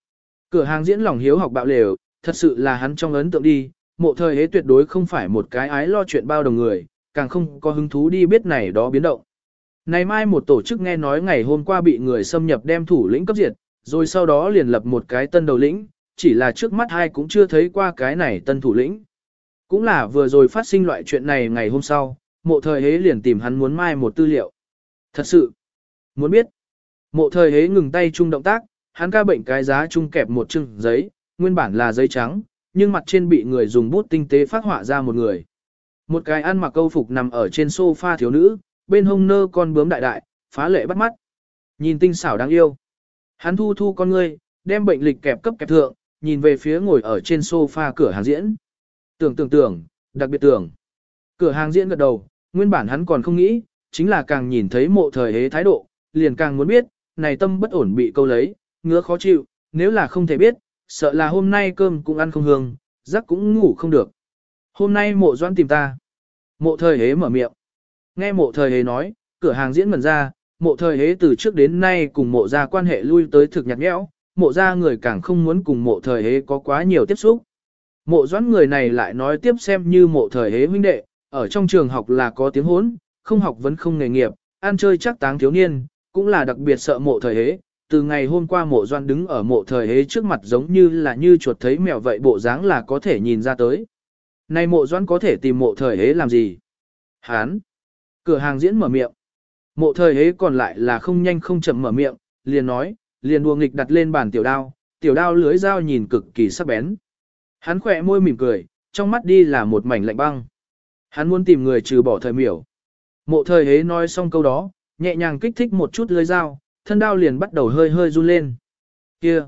Cửa hàng diễn lòng hiếu học bạo lều, thật sự là hắn trong ấn tượng đi, mộ thời hế tuyệt đối không phải một cái ái lo chuyện bao đồng người, càng không có hứng thú đi biết này đó biến động. Này mai một tổ chức nghe nói ngày hôm qua bị người xâm nhập đem thủ lĩnh cấp diệt, rồi sau đó liền lập một cái tân đầu lĩnh, chỉ là trước mắt hai cũng chưa thấy qua cái này tân thủ lĩnh. Cũng là vừa rồi phát sinh loại chuyện này ngày hôm sau, mộ thời hế liền tìm hắn muốn mai một tư liệu. Thật sự, muốn biết, mộ thời hế ngừng tay chung động tác, hắn ca bệnh cái giá chung kẹp một chừng giấy, nguyên bản là giấy trắng, nhưng mặt trên bị người dùng bút tinh tế phát họa ra một người. Một cái ăn mặc câu phục nằm ở trên sofa thiếu nữ, bên hông nơ con bướm đại đại, phá lệ bắt mắt. Nhìn tinh xảo đáng yêu. Hắn thu thu con ngươi, đem bệnh lịch kẹp cấp kẹp thượng, nhìn về phía ngồi ở trên sofa cửa hàng diễn. Tưởng tưởng tưởng, đặc biệt tưởng. Cửa hàng diễn gật đầu, nguyên bản hắn còn không nghĩ, chính là càng nhìn thấy mộ thời hế thái độ, liền càng muốn biết, này tâm bất ổn bị câu lấy, ngứa khó chịu, nếu là không thể biết, sợ là hôm nay cơm cũng ăn không hương, giấc cũng ngủ không được. Hôm nay mộ doan tìm ta. Mộ thời hế mở miệng. Nghe mộ thời hế nói, cửa hàng diễn mần ra, mộ thời hế từ trước đến nay cùng mộ ra quan hệ lui tới thực nhạt nhẽo, mộ ra người càng không muốn cùng mộ thời hế có quá nhiều tiếp xúc. Mộ doãn người này lại nói tiếp xem như mộ thời hế huynh đệ, ở trong trường học là có tiếng hốn, không học vẫn không nghề nghiệp, ăn chơi chắc táng thiếu niên, cũng là đặc biệt sợ mộ thời hế. Từ ngày hôm qua mộ doan đứng ở mộ thời hế trước mặt giống như là như chuột thấy mèo vậy bộ dáng là có thể nhìn ra tới. Này mộ doan có thể tìm mộ thời hế làm gì? Hán! Cửa hàng diễn mở miệng. Mộ thời hế còn lại là không nhanh không chậm mở miệng, liền nói, liền đùa nghịch đặt lên bàn tiểu đao, tiểu đao lưới dao nhìn cực kỳ sắc bén. Hắn khỏe môi mỉm cười, trong mắt đi là một mảnh lạnh băng. Hắn muốn tìm người trừ bỏ thời miểu. Mộ thời hế nói xong câu đó, nhẹ nhàng kích thích một chút lưới dao, thân đao liền bắt đầu hơi hơi run lên. Kia!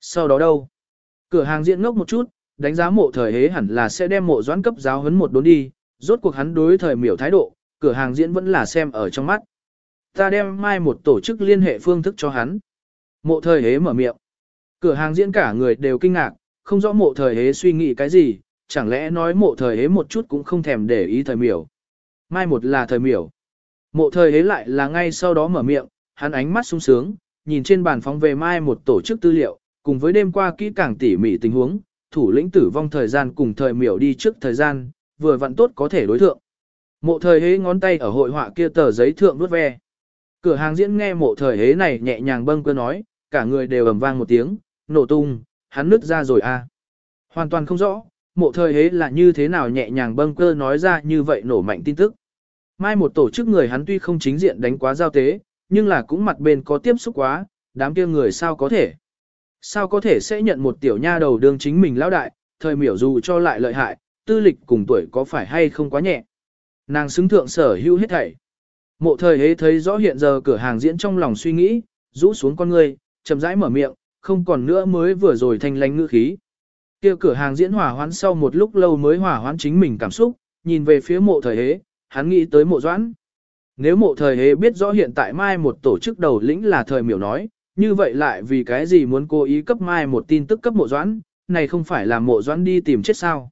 Sau đó đâu? Cửa hàng diễn ngốc một chút, đánh giá mộ thời hế hẳn là sẽ đem mộ doãn cấp giáo huấn một đốn đi, rốt cuộc hắn đối thời miểu thái độ, cửa hàng diễn vẫn là xem ở trong mắt. Ta đem mai một tổ chức liên hệ phương thức cho hắn. Mộ thời hế mở miệng. Cửa hàng diễn cả người đều kinh ngạc, không rõ mộ thời hế suy nghĩ cái gì, chẳng lẽ nói mộ thời hế một chút cũng không thèm để ý thời miểu. Mai một là thời miểu. Mộ thời hế lại là ngay sau đó mở miệng, hắn ánh mắt sung sướng, nhìn trên bàn phóng về mai một tổ chức tư liệu, cùng với đêm qua kỹ càng tỉ mỉ tình huống, thủ lĩnh tử vong thời gian cùng thời miểu đi trước thời gian, vừa vặn tốt có thể đối thượng. Mộ thời hế ngón tay ở hội họa kia tờ giấy thượng nuốt ve. Cửa hàng diễn nghe mộ thời hế này nhẹ nhàng bâng cơ nói, cả người đều ầm vang một tiếng, nổ tung, hắn nứt ra rồi. À. Hoàn toàn không rõ, mộ thời hế là như thế nào nhẹ nhàng bâng cơ nói ra như vậy nổ mạnh tin tức. Mai một tổ chức người hắn tuy không chính diện đánh quá giao tế, nhưng là cũng mặt bên có tiếp xúc quá, đám kia người sao có thể. Sao có thể sẽ nhận một tiểu nha đầu đương chính mình lão đại, thời miểu dù cho lại lợi hại, tư lịch cùng tuổi có phải hay không quá nhẹ. Nàng xứng thượng sở hữu hết thảy. Mộ thời hế thấy rõ hiện giờ cửa hàng diễn trong lòng suy nghĩ, rũ xuống con người, chậm rãi mở miệng, không còn nữa mới vừa rồi thanh lánh ngữ khí. Kia cửa hàng diễn hỏa hoán sau một lúc lâu mới hỏa hoán chính mình cảm xúc, nhìn về phía mộ thời hế, hắn nghĩ tới mộ doãn. Nếu mộ thời hế biết rõ hiện tại mai một tổ chức đầu lĩnh là thời miểu nói, như vậy lại vì cái gì muốn cố ý cấp mai một tin tức cấp mộ doãn, này không phải là mộ doãn đi tìm chết sao.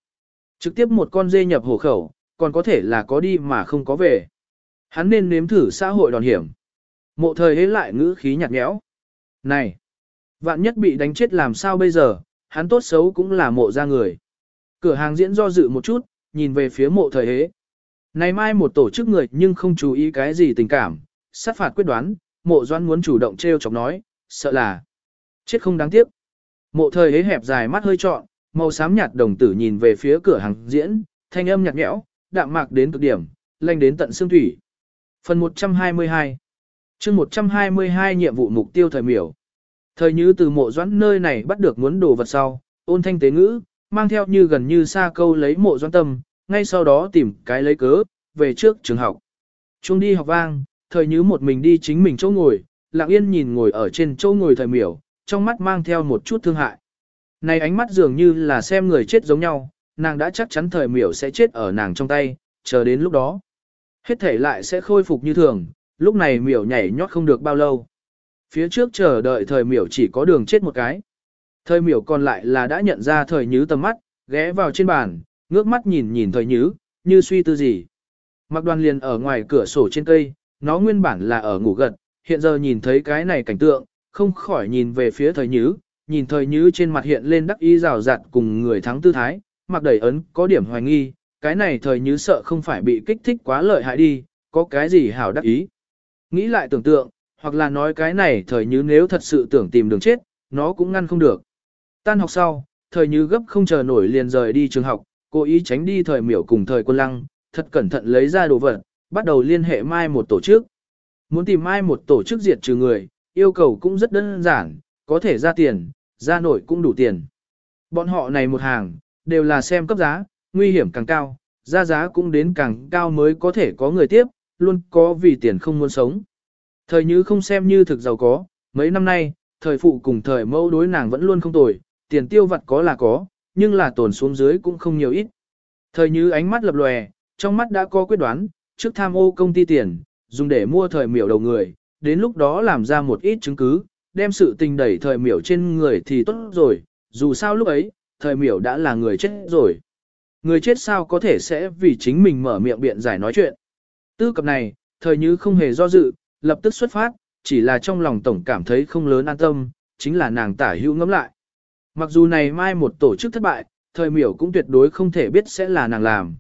Trực tiếp một con dê nhập hổ khẩu, còn có thể là có đi mà không có về. Hắn nên nếm thử xã hội đòn hiểm. Mộ thời hế lại ngữ khí nhạt nhẽo. Này! Vạn nhất bị đánh chết làm sao bây giờ, hắn tốt xấu cũng là mộ ra người. Cửa hàng diễn do dự một chút, nhìn về phía mộ thời hế. Này mai một tổ chức người nhưng không chú ý cái gì tình cảm, sát phạt quyết đoán, mộ doan muốn chủ động treo chọc nói, sợ là chết không đáng tiếc. Mộ thời hế hẹp dài mắt hơi trọn, màu xám nhạt đồng tử nhìn về phía cửa hàng diễn, thanh âm nhạt nhẽo, đạm mạc đến cực điểm, lanh đến tận xương thủy. Phần 122 chương 122 nhiệm vụ mục tiêu thời miểu. Thời như từ mộ doãn nơi này bắt được muốn đồ vật sau, ôn thanh tế ngữ, mang theo như gần như xa câu lấy mộ doãn tâm, ngay sau đó tìm cái lấy cớ, về trước trường học. Trung đi học vang, thời như một mình đi chính mình chỗ ngồi, lặng yên nhìn ngồi ở trên chỗ ngồi thời miểu, trong mắt mang theo một chút thương hại. Này ánh mắt dường như là xem người chết giống nhau, nàng đã chắc chắn thời miểu sẽ chết ở nàng trong tay, chờ đến lúc đó. Hết thể lại sẽ khôi phục như thường, lúc này miểu nhảy nhót không được bao lâu. Phía trước chờ đợi thời miểu chỉ có đường chết một cái. Thời miểu còn lại là đã nhận ra thời nhứ tầm mắt, ghé vào trên bàn, ngước mắt nhìn nhìn thời nhứ, như suy tư gì. Mặc đoàn liền ở ngoài cửa sổ trên cây, nó nguyên bản là ở ngủ gật, hiện giờ nhìn thấy cái này cảnh tượng, không khỏi nhìn về phía thời nhứ, nhìn thời nhứ trên mặt hiện lên đắc ý rào rạt cùng người thắng tư thái, mặc đầy ấn có điểm hoài nghi, cái này thời nhứ sợ không phải bị kích thích quá lợi hại đi, có cái gì hảo đắc ý. Nghĩ lại tưởng tượng, hoặc là nói cái này thời như nếu thật sự tưởng tìm đường chết, nó cũng ngăn không được. Tan học sau, thời như gấp không chờ nổi liền rời đi trường học, cố ý tránh đi thời miểu cùng thời quân lăng, thật cẩn thận lấy ra đồ vật, bắt đầu liên hệ mai một tổ chức. Muốn tìm mai một tổ chức diệt trừ người, yêu cầu cũng rất đơn giản, có thể ra tiền, ra nổi cũng đủ tiền. Bọn họ này một hàng, đều là xem cấp giá, nguy hiểm càng cao, ra giá cũng đến càng cao mới có thể có người tiếp, luôn có vì tiền không muốn sống. Thời như không xem như thực giàu có, mấy năm nay, thời phụ cùng thời mẫu đối nàng vẫn luôn không tồi, tiền tiêu vặt có là có, nhưng là tồn xuống dưới cũng không nhiều ít. Thời như ánh mắt lập lòe, trong mắt đã có quyết đoán, trước tham ô công ty tiền, dùng để mua thời miểu đầu người, đến lúc đó làm ra một ít chứng cứ, đem sự tình đẩy thời miểu trên người thì tốt rồi, dù sao lúc ấy, thời miểu đã là người chết rồi. Người chết sao có thể sẽ vì chính mình mở miệng biện giải nói chuyện. Tư cập này, thời như không hề do dự, lập tức xuất phát, chỉ là trong lòng tổng cảm thấy không lớn an tâm, chính là nàng tả hữu ngẫm lại. Mặc dù này mai một tổ chức thất bại, thời miểu cũng tuyệt đối không thể biết sẽ là nàng làm.